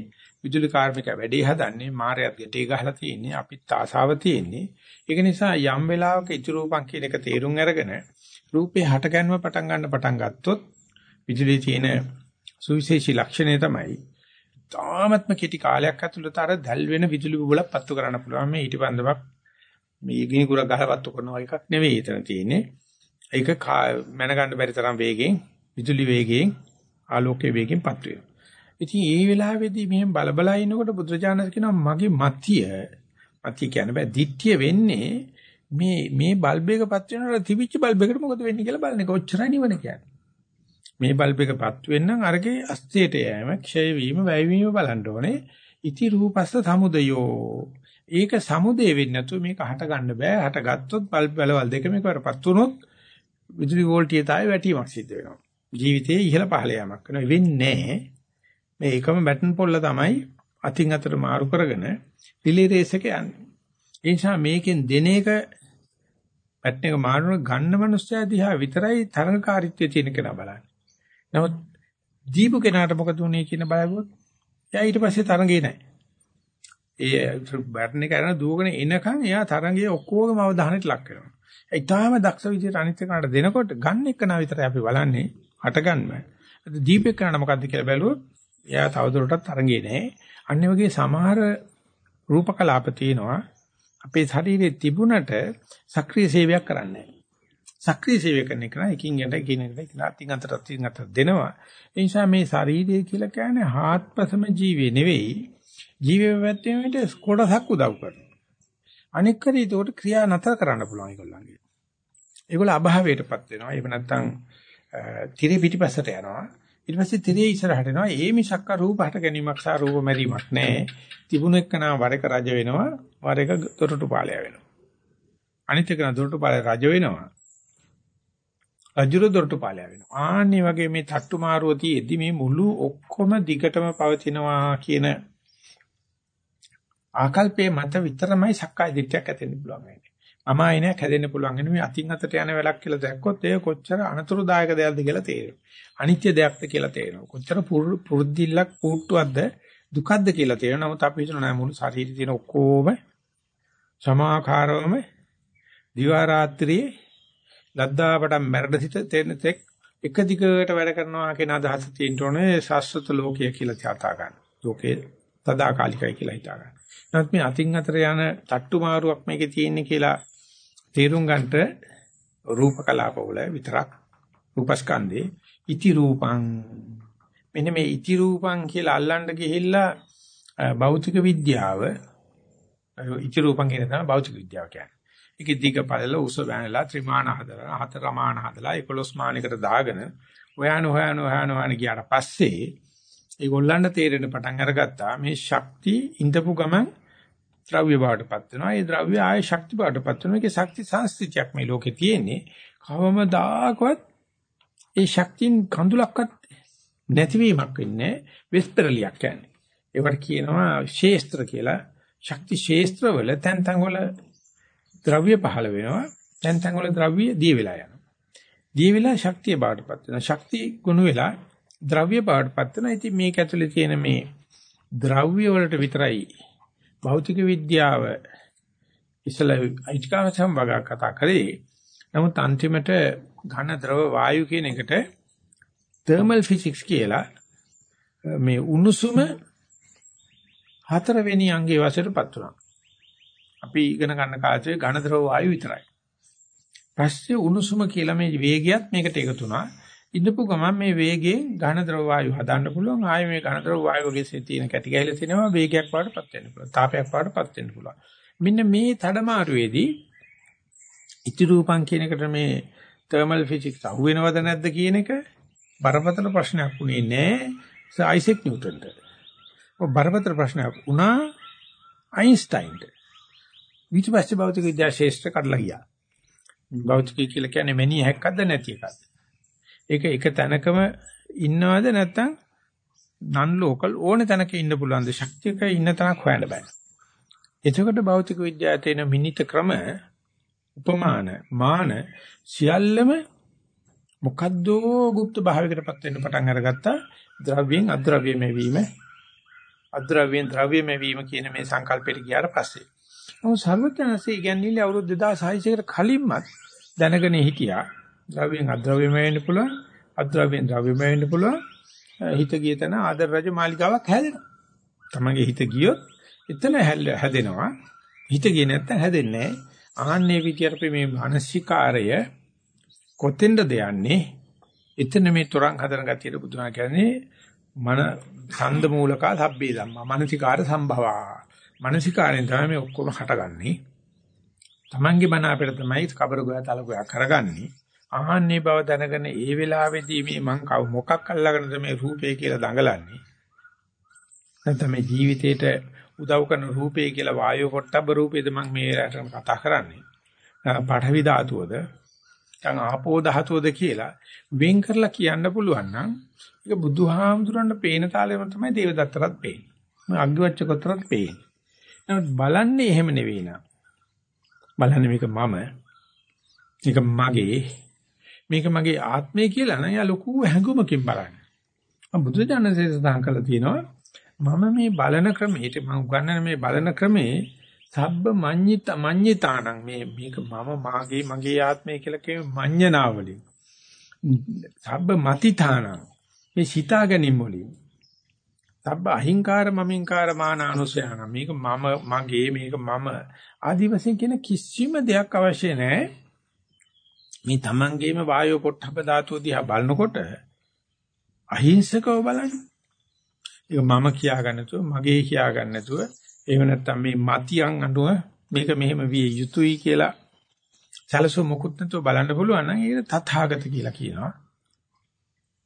විදුලි කාර්මික වැඩේ හදන්නේ මායයත් ගැටේ ගහලා තියෙන්නේ අපිත් ආසාව තියෙන්නේ. ඒක නිසා යම් වෙලාවක ඉති රූපං කියන එක තේරුම් අරගෙන රූපේ හට ගැනීම පටන් ගන්න පටන් ගත්තොත් විදුලියේ තියෙන සුවිශේෂී ලක්ෂණය තමයි තාමත්ම කෙටි කාලයක් ඇතුළත අර දැල් වෙන විදුලි බුබුලක් පත්තු කරන්න පුළුවන්. මේ ඊටපන්දමක් මේ ගිනි කුරක් ගහලා පත්තු කරනවා එකක් නෙවෙයි. එතන තියෙන්නේ. ඒක මැනගන්න බැරි තරම් වේගෙන් විදුලි වේගයෙන් ආලෝකයේ වේගෙන් පත් වෙනවා. ඉතින් ඒ වෙලාවේදී මෙහෙම බලබලා ඉනකොට බුදුරජාණන් කියනවා මගේ මතිය මතිය කියන්නේ බෑ දිට්ඨිය වෙන්නේ මේ මේ බල්බ් එකපත් වෙනකොට තිබිච්ච බල්බ් එකට මොකද වෙන්නේ කියලා බලන එක ඔච්චරයි නිවන කියන්නේ. මේ බල්බ් එකපත් වෙන්නම් අරගේ අස්තේට යෑම ක්ෂය වීම වැය වීම බලන්න ඕනේ. ඉති රූපස්ස සමුදයෝ. ඒක සමුදේ වෙන්නේ නැතුව මේක හට ගන්න බෑ. හට ගත්තොත් බල්බ් වලවල් දෙකම එකවරපත් වුණොත් විදුලි වෝල්ටේජය තායි වැටීමක් සිද්ධ වෙනවා. ජීවිතයේ ඉහළ පහළ යamak වෙනවා. වෙන්නේ මේ එකම බැටන් පොල්ල තමයි අතින් අතට මාරු කරගෙන රිලේ රේස් එක යන්නේ. ඒ නිසා මේකෙන් දෙන එක බැටන් එක මාරුන ගන්න මනුස්සයා දිහා විතරයි තරඟකාරීත්වයේ තියෙන කෙනා බලන්නේ. නමුත් දීපු කෙනාට මොකද උනේ කියන බලවොත් එයා ඊට පස්සේ තරඟේ නැහැ. ඒ බැටන් එක අරන දුවගෙන එනකන් එයා තරඟයේ ඔක්කොගම අවධානයට ලක් වෙනවා. ඒ තාම දක්ෂ විදිහට අනිත් එකට දෙනකොට ගන්න එක නා විතරයි අපි බලන්නේ හට ගන්න. දීපේ කරන මොකද්ද කියලා බැලුවොත් එයා තවදුරටත් තරඟේ නැහැ. අන්න වගේ සමහර රූප කලාප තියෙනවා අපේ ශරීරයේ තිබුණට සක්‍රීය සේවයක් කරන්නේ සක්‍රීය සේවය කරන එක නම් එකින් යට එකින් යට එකින් අතින් අතට අතින් අතට දෙනවා. ඒ නිසා මේ ශරීරය කියලා කියන්නේ හාත්පසම ජීවේ නෙවෙයි. ජීවේ පැත්තෙන් කොටසක් උදව් කරනවා. අනික් කරේ ඒකට ක්‍රියා නතර කරන්න පුළුවන් ඒගොල්ලන්ගේ. ඒගොල්ල අභාවයටපත් වෙනවා. ඒක නැත්තම් tire පිටිපස්සට යනවා. ඊට පස්සේ tire ඉස්සරහට එනවා. ඒ මිසක්ක රූප හට ගැනීමක් සහ රූප මැරීමක් නැහැ. තිබුණ එක්කනා වර එක රජ වෙනවා. වර එක දොරටු පාලය වෙනවා. අනිත් එක දොරටු පාලය රජ වෙනවා. රජුර දොරටු පාලය වෙනවා. ආන්නේ වගේ මේ තට්ටු මාරුව තියේදී මේ මුළු ඔක්කොම දිගටම පවතිනවා කියන ආකල්පයේ මත විතරමයි සක්කාය දිට්ඨියක් ඇතිවෙන්න පුළුවන් වෙන්නේ. මම ආයනයක් හැදෙන්න පුළුවන් වෙන මේ අතින් අතට යන වෙලක් කියලා දැක්කොත් ඒක කොච්චර අනතුරුදායක දෙයක්ද කියලා තේරෙනවා. අනිත්‍ය දෙයක්ද කියලා තේරෙනවා. කොච්චර පුරුද්දිල්ලක් පුට්ටුවක්ද දුකක්ද කියලා තේරෙනවා. නමුත් අපි හිතන නෑ මුළු ශරීරේ තියෙන ඔක්කොම සමාකාරවම දිවා රාත්‍රියේ ලද්දාපට මැරෙඩ සිට තේරෙන තෙක් එක දිගට වැඩ කරනවා කියන අදහස තියෙන්න ඕනේ ශාස්ත්‍රත ලෝකය කියලා හිතා ගන්න. ලෝකේ සදාකාලිකයි කියලා හිතා ගන්න. නමුත් මේ අතින් අතර යන තට්ටු මාරුවක් මේකේ තියෙන්නේ කියලා තේරුම් ගන්නට රූප කලාපවල විතරක් රූපස්කන්ධේ ඉති රූපං මෙන්න මේ ඉති රූපං කියලා අල්ලන්න ගිහිල්ලා භෞතික විද්‍යාව ඉති රූපං කියන තමයි භෞතික විද්‍යාව කියන්නේ. ඒකේ දිග පළල උස වැනලා ත්‍රිමාණ හදලා හතරමාණ හදලා 11 මානයකට දාගෙන හොයන හොයන හොයන හොයන ගියාට පස්සේ ඒගොල්ලන්ට තේරෙන පටන් අරගත්තා මේ ශක්තිය ඉඳපු ගමන් ද්‍රව්‍ය බවටපත් වෙනවා. ඒ ද්‍රව්‍ය ආය ශක්ති බවටපත් වෙනවා. ඒකේ ශක්ති සංස්ථිතියක් මේ ලෝකේ තියෙන්නේ. කවමදාකවත් ඒ ශක්තියින් කඳුලක්වත් නැතිවීමක් වෙන්නේ වෙස්පරලියක් කියන්නේ. ඒවට කියනවා ශේස්ත්‍ර කියලා. ශක්ති ශේස්ත්‍ර වල තැන් තැන් වල ද්‍රව්‍ය පහළ වෙනවා. තැන් තැන් වල ද්‍රව්‍ය දී වෙලා යනවා. දී වෙලා ශක්තිය බාටපත් වෙනවා. ශක්තිය ගුණ වෙලා ද්‍රව්‍ය බාටපත් වෙනවා. ඉතින් මේක ඇතුලේ තියෙන මේ ද්‍රව්‍ය වලට විතරයි භෞතික විද්‍යාව ඉස්සල අයිතිකාව සම්බගා කතා කරේ. නමුත් අන්තිමට ඝන ද්‍රව වායු කියන එකට තර්මල් ෆිසික්ස් කියලා මේ උණුසුම හතරවෙනි අංගයේ වශයෙන්පත් වුණා. අපි ඉගෙන ගන්න කාලේ ඝන ද්‍රව වායු විතරයි. පස්සේ උණුසුම කියලා මේ වේගයත් මේකට එකතු වුණා. ඉඳපු ගමන් මේ වේගයෙන් ඝන ද්‍රව වායු හදන්න පුළුවන්. ආයේ මේ ඝන ද්‍රව වායු වගේ තියෙන කැටි ගැහිලා තිනවා වේගයක් වඩටපත් වෙන්න පුළුවන්. තාපයක් වඩටපත් වෙන්න පුළුවන්. මෙන්න මේ තඩමාරුවේදී ඉති රූපං කියන එකට මේ තර්මල් ෆිසික්ස් අහුවෙනවද නැද්ද කියන එක බරපතල ප්‍රශ්නයක් වුණේ නෑ අයිසෙක් නිව්ටන්ට. ඔය බරපතල ප්‍රශ්නයක් වුණා අයින්ස්ටයින්ට. ඊට පස්සේ භෞතික විද්‍යා ශාස්ත්‍ර කඩලා ගියා. භෞතිකය කියලා කියන්නේ මෙනි හැක්කක්ද නැති එකක්ද? ඒක එක තැනකම ඉන්නවද නැත්නම් නන් ලෝකල් ඕන තැනක ඉන්න පුළුවන්ද? ශක්තියක ඉන්න තැනක් හොයන්න බෑ. එතකොට භෞතික විද්‍යාවේ තියෙන මිනිත ක්‍රම උපමාන මාන සියල්ලම මොකද්දෝ গুপ্ত භාවයකටපත් වෙන්න පටන් අරගත්තා ද්‍රව්‍යයෙන් අද්‍රව්‍යමය වීම අද්‍රව්‍යයෙන් ද්‍රව්‍යමය වීම කියන මේ සංකල්පෙට ගියාට පස්සේ මොකද සර්වඥාන්සේ කියන්නේ අවුරුදු 2600කට කලින්මත් දැනගෙන හිටියා ද්‍රව්‍යයෙන් අද්‍රව්‍යමය වෙන්න පුළුවන් අද්‍රව්‍යයෙන් ද්‍රව්‍යමය වෙන්න පුළුවන් හිත ගිය තැන ආදර රජ මාලිගාවක් හැදෙනවා තමගේ හිත ගියොත් එතන හැදෙනවා හිත ගියේ නැත්නම් හැදෙන්නේ නැහැ ආන්නේ විදියට අපි මේ මානසිකාරය කොතෙන්ද දෙන්නේ? එතන මේ තරංග හදන ගතියට බුදුනා කියන්නේ මන ඡන්ද මූලකා සබ්බේ ධම්මා මානසිකාර සම්භවා. මානසිකාරයෙන් තමයි මේ ඔක්කොම හටගන්නේ. Tamange බණ අපිට තමයි කබර ගෝයා තල ගෝයා කරගන්නේ. ආහන්නේ බව දැනගෙන ඒ වෙලාවේදී මේ මං කව මොකක් අල්ලගෙනද මේ රූපේ කියලා දඟලන්නේ. නැත්නම් මේ ජීවිතේට උදව් කරන රූපේ කියලා වායෝ පොට්ටබ්බ රූපේද මම මේ රටන කතා කරන්නේ. පඨවි ධාතුවද නැත්නම් ආපෝ ධාතුවද කියලා වෙන් කරලා කියන්න පුළුවන් නම් ඒක බුදුහාමුදුරන්ට පේන තාලෙම තමයි දේවදත්තටත් පේන්නේ. අග්ගිවච්ඡකොතරත් පේන්නේ. නමුත් බලන්නේ එහෙම නෙවෙයි නා. බලන්නේ මේක මම. මේක මගේ. මේක මගේ ආත්මය කියලා නෑ. යා ලොකු හැඟුමකින් බලන්නේ. මම බුදුජානකසේ සඳහන් කළා තියෙනවා මම මේ බලන ක්‍රමයට මම උගන්වන මේ බලන ක්‍රමේ සබ්බ මඤ්ඤිත මඤ්ඤිතාණං. මේ මේක මම මාගේ මගේ ආත්මය කියලා කියන මඤ්ඤණාවලින්. සබ්බ මතිතාණං. මේ සිතා ගැනීම වලින්. සබ්බ අහිංකාර මමින්කාර මානානුසයන මේක මම මගේ මේක මම. ආදි වශයෙන් කියන කිසිම දෙයක් අවශ්‍ය නැහැ මේ තමන්ගේම වායෝ පොට්ටබ ධාතුව දිහා බලනකොට අහිංසකව බලන්න ඒක මම කියා ගන්න නැතුව මගේ කියා ගන්න නැතුව එහෙම නැත්නම් මේ මතියන් අඬුව මේක මෙහෙම විය යුතුයි කියලා සැලසුම් මොකුත් නැතුව බලන්න පුළුවන් නම් ඒක තථාගත කියලා කියනවා.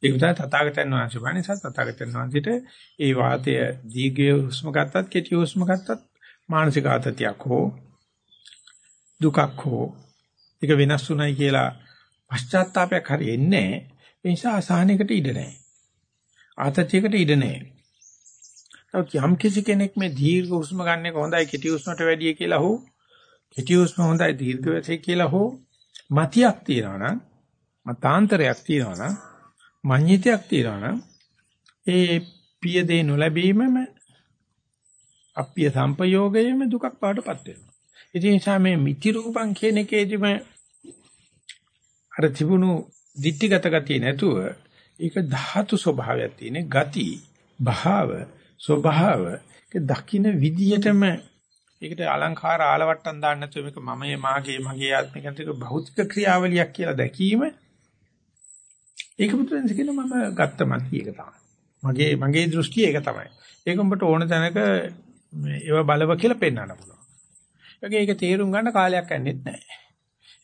ඒක තමයි තථාගතයන් වහන්සේ වන්නේ තථාගතයන් වහන්සේට ඒ වාතය දීර්ඝ හුස්ම ගත්තත් කෙටි හුස්ම ගත්තත් මානසික ආතතියක් හෝ දුකක් හෝ ඒක වෙනස් උනායි කියලා පශ්චාත්තාවයක් හරි එන්නේ ඒ නිසා අසහනයකට ඉඩ නැහැ. ආතතියකට ඉඩ නැහැ. නමුත් යම් කිසි කෙනෙක් මේ දීර්ඝ හුස්ම ගන්න එක හොඳයි කෙටි හුස්මට වැඩිය කියලා හෝ කෙටි හුස්ම හොඳයි දීර්ඝ වෙසේ කියලා හෝ මතියක් තියනවා නම් මතාන්තරයක් තියනවා නම් මඤ්ඤිතයක් තියනවා නම් ඒ පිය දේ නොලැබීමම අප්පිය සංපයෝගයේම දුකක් පාටපත් වෙනවා. ඒ නිසා මේ මිති රූපං කියන එකේදීම අර තිබුණු ditthිගත ගතිය නැතුව ඒක ධාතු ස්වභාවයක් තියෙන ගති භාව ස්වභාව දකින්න විදියටම ඒකට අලංකාර ආලවට්ටම් දාන්න නැතුව මේක මමයේ මාගේ මගේ ආත්මික අන්තික භෞතික ක්‍රියාවලියක් කියලා දැකීම ඒක පුදුරෙන්ස කියන මම ගත්ත මන්ති ඒක තමයි. මගේ මගේ දෘෂ්ටිය ඒක තමයි. ඒක උඹට ඕන තැනක ඒව බලව කියලා පෙන්වන්න පුළුවන්. ඒක ඒක තේරුම් ගන්න කාලයක් යන්නේ නැහැ.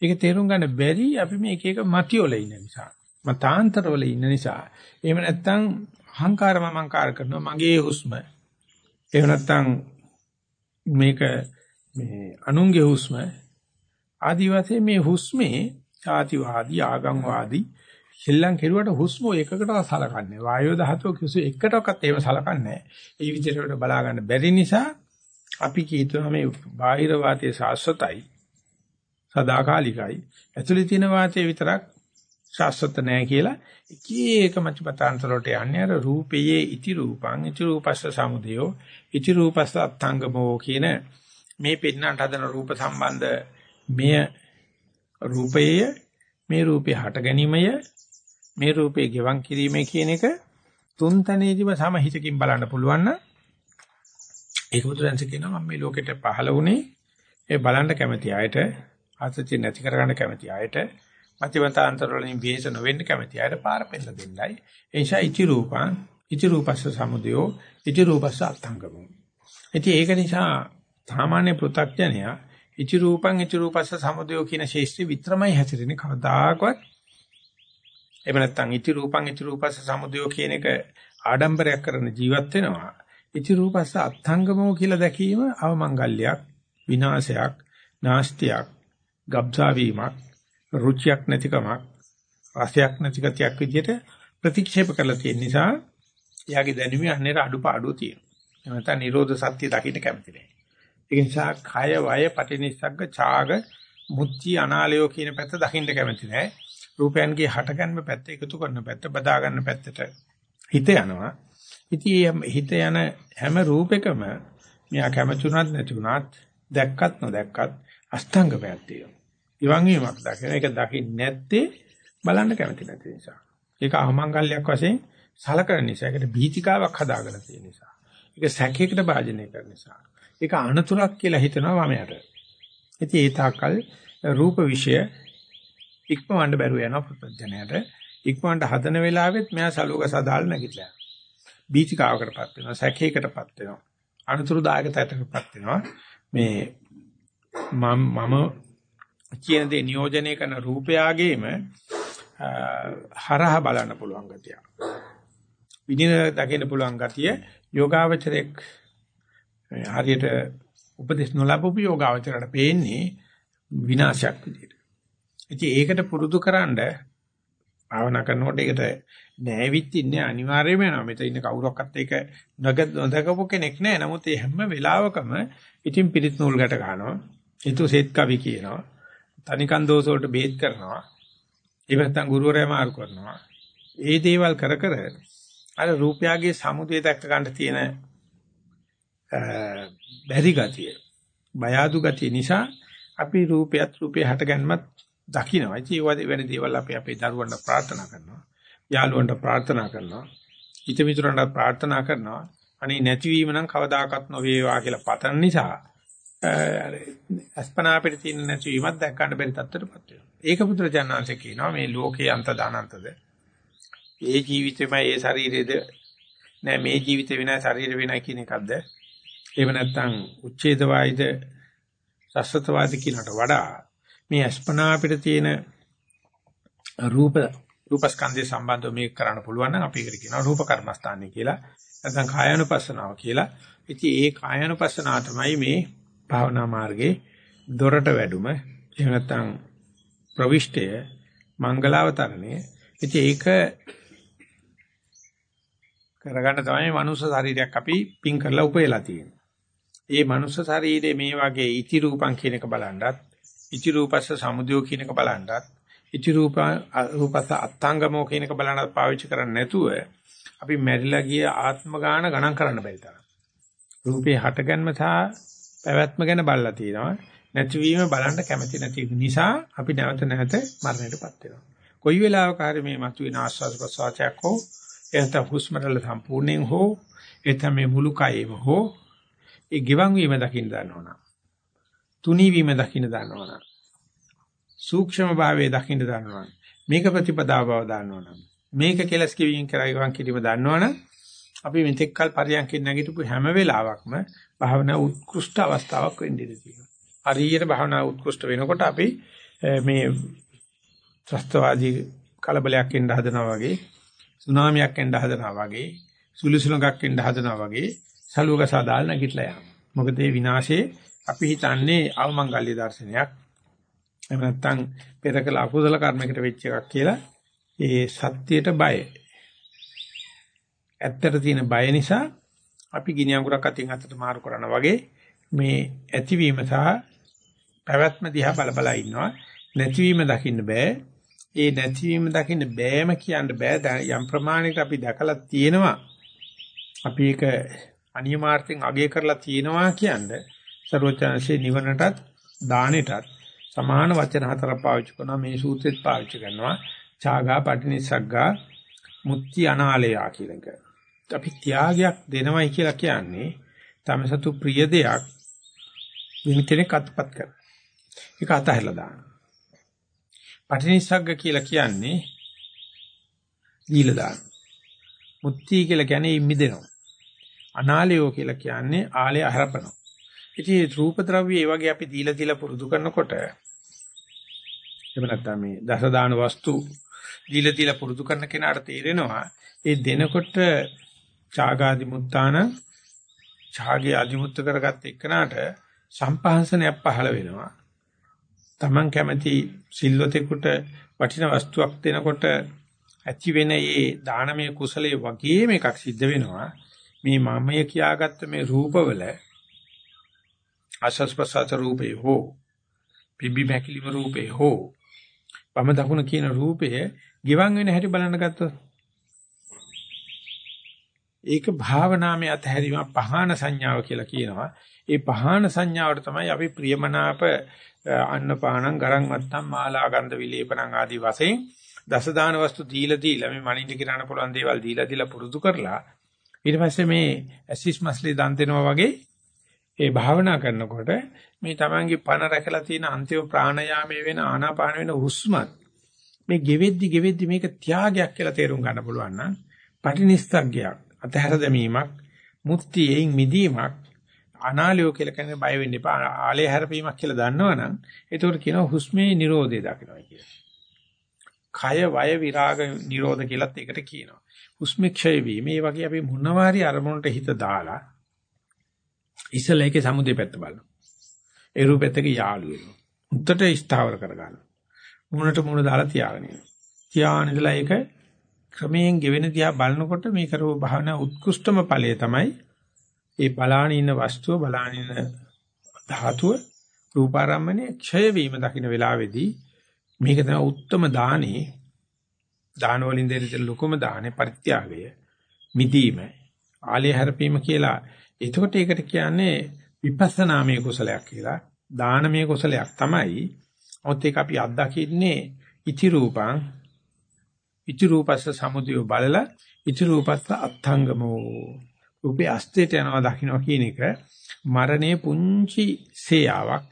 ඒක තේරුම් ගන්න බැරි අපි මේ එක එක මතිවල ඉන්න නිසා. මතාන්තරවල ඉන්න නිසා. එහෙම නැත්නම් අහංකාර මමංකාර කරනවා මගේ හුස්ම. එහෙම නැත්නම් මේක මේ අනුන්ගේ හුස්ම ආදි වශයෙන් මේ හුස්මේ ආතිවාදී ආගම්වාදී හෙල්ලම් කෙරුවට හුස්ම එකකට සලකන්නේ වායෝ ධාතුව කිසි එකටවත් එහෙම සලකන්නේ ඒ විදිහට බලා ගන්න බැරි නිසා අපි කියනවා මේ බාහිර වාතයේ සාස්වතයි සදාකාලිකයි. ඇතුලේ තියෙන වාතයේ විතරක් ශාස්ත්‍රත නැහැ කියලා එක එක මච්චපතාන්තර වලට යන්නේ අර රූපයේ ඉති රූපං ඉති රූපස්ස සමුදයෝ ඉති රූපස්ස අත්ංගමෝ කියන මේ පෙන්නට හදන රූප සම්බන්ධ මෙය රූපයේ මේ රූපේ හට ගැනීමය මේ රූපේ ගෙවන් කිරීමේ කියන එක තුන් තැනේදීම සමහිතකින් බලන්න පුළුවන් නම් ඒක බුදුරජාණන් කියනවා මම මේ ලෝකෙට පහළ වුණේ. ඒ බලන්න කැමති අයට ආසචි නැති කරගන්න කැමති අයට මතිමතාන්තර වලින් විහෙස නොවෙන්න කැමති අයට පාර පෙන්න දෙන්නයි. ඒ නිසා ඉති රූපං ඉති රූපස්ස සමුදයෝ ඉති රූපස්ස අත්ංගමෝ. ඉතින් ඒක නිසා සාමාන්‍ය පෘථග්ජනයා ඉති රූපං ඉති රූපස්ස සමුදයෝ කියන ශේෂ්ත්‍රි විතරමයි හැසිරෙන්නේ කවදාකවත් එහෙම නැත්නම් ඉති රූපං ඉති රූපස්ස සමුදයෝ කියන එක ආඩම්බරයක් කරන ජීවත් වෙනවා. ඉති රූපස්ස අත්ංගමෝ කියලා දැකීම අවමංගල්‍යයක් විනාශයක් නාස්තියක් ගබ්සා වීමක් රුචියක් නැතිකමක් රසයක් නැති ගතියක් විදිහට ප්‍රතික්ෂේප කරලා තියෙන නිසා එයාගේ දැනුමේ අන්නේර අඩුපාඩුව තියෙනවා. එහෙම නැත්නම් නිරෝධ සත්‍ය දකින්න කැමති නැහැ. ඒ නිසා කය වය පටිනිස්සග්ග ඡාග මුච්චි අනාලයෝ කියන පැත්ත දකින්න කැමති නැහැ. රූපයන්ගේ හටගන්න පැත්ත එකතු කරන පැත්ත බදා ගන්න පැත්තට හිත යනවා. ඉතින් හිත යන හැම රූපයකම මෙයා කැමතුණත් නැතුණත් දැක්කත් නොදැක්කත් අස්තංග පැත්තේ. ඉවන් වීමක් දකින ඒක දකින්නේ නැත්තේ බලන්න කැමති නැති නිසා. ඒක අමංගල්‍යයක් වශයෙන් සලකන නිසා. ඒකට බීතිකාවක් හදාගෙන තියෙන නිසා. ඒක සැකයකට භාජනය කරන නිසා. ඒක අනතුරක් කියලා හිතනවා වමයට. ඉතින් ඒ තාකල් රූප વિષය ඉක්මවන්න බැරුව යනවා පුත්‍ජනයට. ඉක්මවන්න හදන වෙලාවෙත් මෙයා සලුවක සදාල් නැගිටලා. බීතිකාවකටපත් වෙනවා. සැකයකටපත් වෙනවා. අනතුරුදායක තත්ත්වයකටපත් වෙනවා. මේ මම කියන දේ නියෝජනය කරන රූපයාගේම හරහා බලන්න පුළුවන් ගතිය. විදින දකින්න පුළුවන් ගතිය යෝගාවචරයක් හරියට උපදේශ නොලබපු යෝගාවචරයට පේන්නේ විනාශයක් විදියට. ඉතින් ඒකට පුරුදු කරන්ඩ භාවනා කරනකොට ඒකට නෑවිත් ඉන්නේ අනිවාර්යයෙන්ම යනවා. මෙතන ඉන්න කවුරක්වත් ඒක නොදකපු කෙනෙක් නෑ. නමුත් මේ හැම වෙලාවකම ඉතින් පිරිත් නූල් ගැට ගන්නවා. ඊට සෙත් කවි කියනවා. තනිකන් දෝෂ වලට බේත් කරනවා. එහෙම නැත්නම් ගුරුවරයා මාරු කරනවා. ඒ දේවල් කර කර අර රූපයාගේ සමුදේ දැක්ක ගන්න තියෙන බැරි ගතිය, බය අඩු ගතිය නිසා අපි රූපයත් රූපේ හටගන්නමත් දකින්නවා. ඉතින් ඒ වෙන දේවල් අපි අපේ දරුවන්ට ප්‍රාර්ථනා කරනවා. යාළුවන්ට ප්‍රාර්ථනා කරනවා. හිත මිතුරන්ට ප්‍රාර්ථනා කරනවා. අනේ නැතිවීම නම් කවදාකවත් නොවේවා කියලා පතන නිසා අස්පනා අපිට තියෙන නැතිවීමක් දැක් ගන්න බැරි තත්ත්වයටපත් වෙනවා. ඒක පුදුරජානංශ කියනවා මේ ලෝකේ අන්ත දානන්තද. ඒ ජීවිතේමයි ඒ ශරීරයේද නෑ මේ ජීවිතේ වෙනයි ශරීර වෙනයි කියන එකක්ද? එහෙම නැත්නම් උච්ඡේදවායිද සස්සතවාද කියනට වඩා මේ අස්පනා අපිට තියෙන රූප රූපස්කන්ධය සම්බන්ධව මේක කරන්න පුළුවන් නම් අපි ඒකට කියනවා රූප කර්මස්ථානයි කියලා. නැත්නම් කායानुපස්සනාව කියලා. ඉතින් ඒ කායानुපස්සනාව තමයි මේ භාවනා මාර්ගයේ දොරට වැඩුම. එහෙම නැත්නම් ප්‍රවිෂ්ඨය මංගලාවතරණය. ඉතින් ඒක කරගන්න තමයි මනුස්ස ශරීරයක් අපි පින් කරලා උපයලා තියෙන්නේ. ඒ මනුස්ස ශරීරයේ මේ වගේ ඉති රූපං කියන එක බලනවත්, ඉති රූපස්ස සමුදයෝ කියන එක බලනවත්, ඉති රූප රූපස්ස අත්ංගමෝ කියන එක බලනවත් පාවිච්චි කරන්නේ නැතුව අපි මැරිලා ගිය ආත්ම ගාන ගණන් කරන්න බැරි තරම්. රූපේ හටගන්ම සහ පැවැත්ම ගැන බලලා තියෙනවා. නැතිවීම බලන්න කැමති නැති නිසා අපි නැවත නැවත මරණයටපත් වෙනවා. කොයි වෙලාවක හරි මේ මතුවෙන ආස්වාද ප්‍රසවාසයක් හෝ එතන හුස්ම රටල සම්පූර්ණයෙන් හෝ එතන මේ මුළු කයෙම හෝ ඒ ගිවන් වීම දකින්න දන්නවනම් තුනී වීම දකින්න දන්නවනම් සූක්ෂම භාවයේ දකින්න දන්නවනම් මේක ප්‍රතිපදාව බව දන්නවනම් මේක කෙලස් කිවින් කරයි ගමන් කිරීම දන්නවනම් අපි මෙතෙක් කල පරියන්කෙන් නැගිටපු හැම වෙලාවකම භාවනා උත්කෘෂ්ඨ අවස්ථාවක් වෙන්න ඉඩ තියෙනවා. හරියට භාවනා උත්කෘෂ්ඨ වෙනකොට අපි මේ ත්‍ස්තවාදී කලබලයක් එන්න හදනවා වගේ, සුනාමියක් එන්න හදනවා වගේ, සුළුසුලඟක් එන්න හදනවා වගේ සලුවක සදාල් නැගිටලා යනවා. මොකද මේ විනාශේ අපි හිතන්නේ අවමංගල්‍ය දර්ශනයක්. එහෙම නැත්නම් පෙර කළ අකුසල කර්මයකට වෙච්ච එකක් කියලා ඒ සත්‍යයට බය. ඇත්තට තියෙන බය නිසා අපි ගිනි අඟුරක් අතින් අතට මාරු කරනා වගේ මේ ඇතිවීම සහ පැවැත්ම දිහා බල බල ඉන්නවා. නැතිවීම දකින්න බෑ. ඒ නැතිවීම දකින්න බෑම කියන්න බෑ. යම් ප්‍රමාණයකට අපි දැකලා තියෙනවා. අපි ඒක අනියමාර්ථයෙන් අගය කරලා තියෙනවා කියන්නේ සර්වචනසේ නිවනටත් දානෙටත් සමාන වචන හතරක් පාවිච්චි කරනවා මේ සූත්‍රෙත් පාවිච්චි කරනවා ඡාගා පටිනිස්සග්ගා මුත්‍ති අනාලයා කියන එක. අපි ත්‍යාගයක් දෙනවයි කියලා කියන්නේ තම සතු ප්‍රිය දෙයක් වෙන කෙනෙක් අත්පත් කර. ඒක අතහැරලා දාන. පටිනිස්සග්ග කියලා කියන්නේ දීලා දාන. මුත්‍ති කියලා කියන්නේ මිදෙනවා. අනාලයෝ කියලා කියන්නේ ආලය අහරපනවා. ඉතින් රූප ද්‍රව්‍ය ඒ වගේ අපි දීලා දීලා පුරුදු කරනකොට එහෙම නැත්නම් මේ දස දාන වස්තු දීලා දීලා පුරුදු කරන කෙනාට තේරෙනවා ඒ දෙනකොට ඡාගාදි මුත්තාන ඡාගේ අදිමුත්ත කරගත්ත එක්කනට සම්පහන්සනයක් පහළ වෙනවා. Taman කැමති සිල්වතෙකුට වටින වස්තුවක් දෙනකොට ඇති වෙන මේ දානමය කුසලයේ වගේම එකක් සිද්ධ වෙනවා. මේ මමය කියාගත්ත මේ රූපවල ආශස් ප්‍රසාර රූපේ හෝ පිබි මැකිලිම රූපේ හෝ වම දකුණ කියන රූපය ගිවන් වෙන හැටි බලන්න ගත්තොත් ඒක භාවනාමය අතහැරීම පහාන සංඥාව කියලා කියනවා. ඒ පහාන සංඥාවට තමයි අපි ප්‍රියමනාප අන්නපානං ගරං වත්තම් මාලා ගන්ධ විලේපණං ආදී වශයෙන් දස දාන වස්තු දීලා දීලා මේ මනින්ද කිරණ පුළුවන් දේවල් දීලා දීලා පුරුදු කරලා ඊට පස්සේ මේ ඇසිස් මස්ලි දන් දෙනවා වගේ ඒ භාවනා කරනකොට මේ තමන්ගේ පණ රැකලා තියෙන අන්තිම ප්‍රාණයාමයේ වෙන ආනාපාන වෙන හුස්මත් මේ ගෙවෙද්දි ගෙවෙද්දි මේක ත්‍යාගයක් කියලා තේරුම් ගන්න පුළුවන් නම් පටිනිස්සග්ගයක් අතහැර දැමීමක් මුක්තියෙන් මිදීමක් අනාලයෝ කියලා කියන්නේ බය වෙන්න එපා ආලය හැරපීමක් කියලා දන්නවනම් ඒතකොට කියනවා හුස්මේ නිරෝධය දකින්නයි කියලා. කය වය විරාග නිරෝධ කියලාත් ඒකට කියනවා. හුස්ම ක්ෂය වීම මේ වගේ අපි මොනවාරි අරමුණට හිත දාලා ඉස්සල ඒකේ සමුදේ පැත්ත බලනවා. ඒ රූපෙත් එක්ක යාළු වෙනවා. උත්තර ස්ථාවර කරගන්න. මුණට මුණ දාලා තියාගෙන ඉන්නවා. තියාගෙන ඉඳලා ඒක ක්‍රමයෙන් ගෙවෙන දිහා බලනකොට මේ කරව භාවනා උත්කෘෂ්ඨම ඵලය තමයි ඒ බලාන ඉන්න වස්තුව බලාන ඉන්න ධාතුව රූපාරම්මනේ ක්ෂය වීම දකින්න වෙලාවේදී මේක තමයි උත්තරම දානේ. දාන වලින් දෙන ලොකුම දානේ පරිත්‍යාගය මිදීම ආලය හැරපීම කියලා. එතකොට ඒකට කියන්නේ විපස්සනාමය කුසලයක් කියලා. දානමය කුසලයක් තමයි. ඔත් ඒක අපි අත්දකින්නේ ඉති රූපං ඉති රූපස්ස සමුදය බලලා ඉති රූපස්ස අත්ංගමෝ රූපේ අස්තේට යනවා දකින්න කියන එක මරණයේ පුංචි සේයාවක්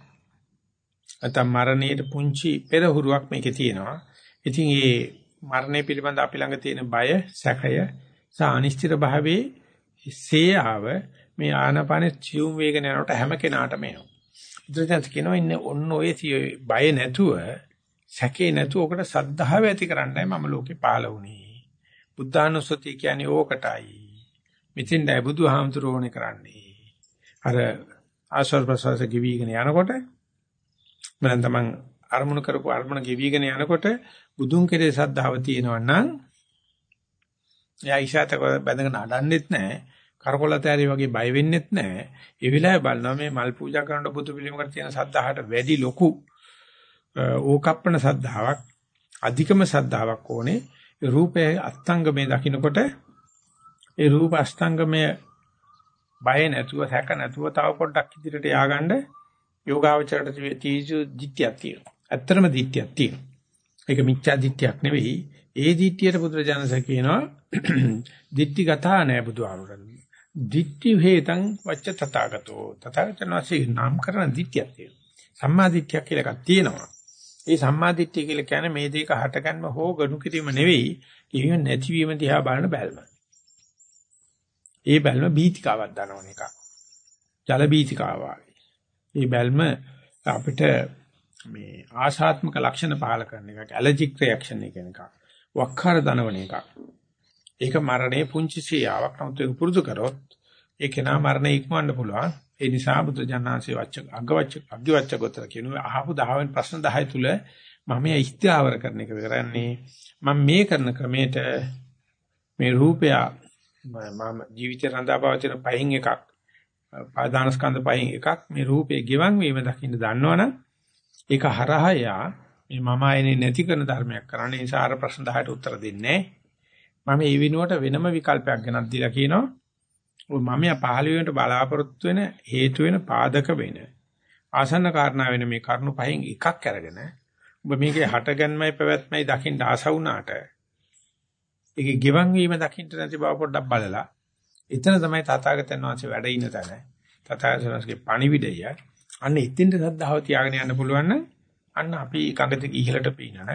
නැත්නම් මරණයේ පුංචි පෙරහුරුවක් මේකේ තියෙනවා. ඉතින් මේ මරණය පිළිබඳ අපි ළඟ තියෙන බය, සැකය, සහ අනිශ්චිත භාවයේ සේයාව මේ ආනපාන චියුම් වේගන යනකොට හැම කෙනාටම එනවා. බුදුසසුන කියනවා ඉන්නේ ඔන්න ඔය බය නැතුව සැකේ නැතුව ඔකට සද්ධාව ඇති කරන්නයි මම ලෝකේ පහළ වුණේ. බුද්ධානුස්සතිය කියන්නේ ඕකටයි. මෙතෙන්දයි බුදුහාමුදුරෝනේ කරන්නේ. අර ආශ්වාස ප්‍රශ්වාස ගෙවිගෙන යනකොට මම තමන් අරමුණු කරපු අරමුණ ගෙවිගෙන යනකොට බුදුන් කෙරේ සද්ධාව තියෙනවා නම් එයා ඉෂාතක බැඳගෙන අඩන්නෙත් නැහැ. කරකොලතෑරි වගේ බය වෙන්නෙත් නැහැ. ඒ විලාය බලනවා මේ මල් පූජා කරනකොට බුදු පිළිමකට තියෙන සද්ධාහට වැඩි ලොකු ඕකප්පන සද්ධාාවක් අධිකම සද්ධාාවක් ඕනේ. රූපයේ අස්තංගමේ දකින්නකොට ඒ රූප අස්තංගමය බය නැතුව සැක නැතුව තව පොඩ්ඩක් ඉදිරියට ය아가න්න යෝගාවචරයට තීජු දිට්ඨියක් තියෙනවා. ඇත්තටම දිට්ඨියක් තියෙනවා. ඒක මිච්ඡා දිට්ඨියක් නෙවෙයි. ඒ දිට්ඨියට බුදුරජාණන්සේ කියනවා දිට්ඨිගතා නෑ බුදුහාමුදුරන්. දිට්ඨි හේතං වච්ච තථාගතෝ. තථාගතයන් වහන්සේ නම් කරන දිට්ඨියක් තියෙනවා. සම්මා දිට්ඨියක් කියලා එකක් තියෙනවා. ඒ සම්මා දිට්ඨිය කියලා කියන්නේ මේ දෙක හටගන්ම හෝ ගනු කිරීම නෙවෙයි. කියන නැතිවීම දිහා බලන බැල්ම. ඒ බැල්ම බීතිකාවක් දනවන එකක්. ජල බීතිකාව ඒ බැල්ම අපිට මේ ආශාත්මක ලක්ෂණ පහල කරන එකක් ඇලර්ජික් රියැක්ෂන් එක එකක්. වක්කාර දනවන එකක්. ඒක මරණයේ පුංචි ක්‍රියාවක්. නමුත් ඒක පුරුදු කරොත් ඒ කෙනා මරණය ඉක්මවන්න පුළුවන්. ඒ නිසා බුදු ජානනාංශේ වච්ච අගවච්ච අග්ගවච්ච ගොතර කියන අහපු 10 ප්‍රශ්න 10 තුල මම මේ ඉස්තිආවර කරන එක කරන්නේ මම මේ කරන ක්‍රමයට මේ රූපය මම ජීවිතේ රඳාපවතින පහින් එකක් පාදාන ස්කන්ධ පහින් එකක් මේ රූපේ ගෙවන් වීම දකින්න දන්නවනම් ඒක හරහා යා මේ මම ආයනේ නැති කරන ධර්මයක් කරන්නේ. නිසා අර ප්‍රශ්න 10ට උත්තර දෙන්නේ මම ඒ විනුවට වෙනම විකල්පයක් ගැනක් දීලා කියනවා. ඔය මම යා පහළ වීමට බලාපොරොත්තු වෙන හේතු වෙන පාදක වෙන ආසන්න කාරණා වෙන මේ කරුණු පහෙන් එකක් අරගෙන ඔබ මේකේ හටගන්මයි පැවැත්මයි දකින්න ආස වුණාට ඒකේ ගෙවන් වීම දකින්න නැති බව පොඩ්ඩක් බලලා එතන තමයි තථාගතයන් වහන්සේ වැඩ ඉන්න තැන. තථාගතයන් වහන්සේගේ පණිවිඩය. අන්න එතින්ද සද්ධාව තියාගෙන යන්න පුළුවන් නම් අන්න අපි කඟද ඉහළට පීනන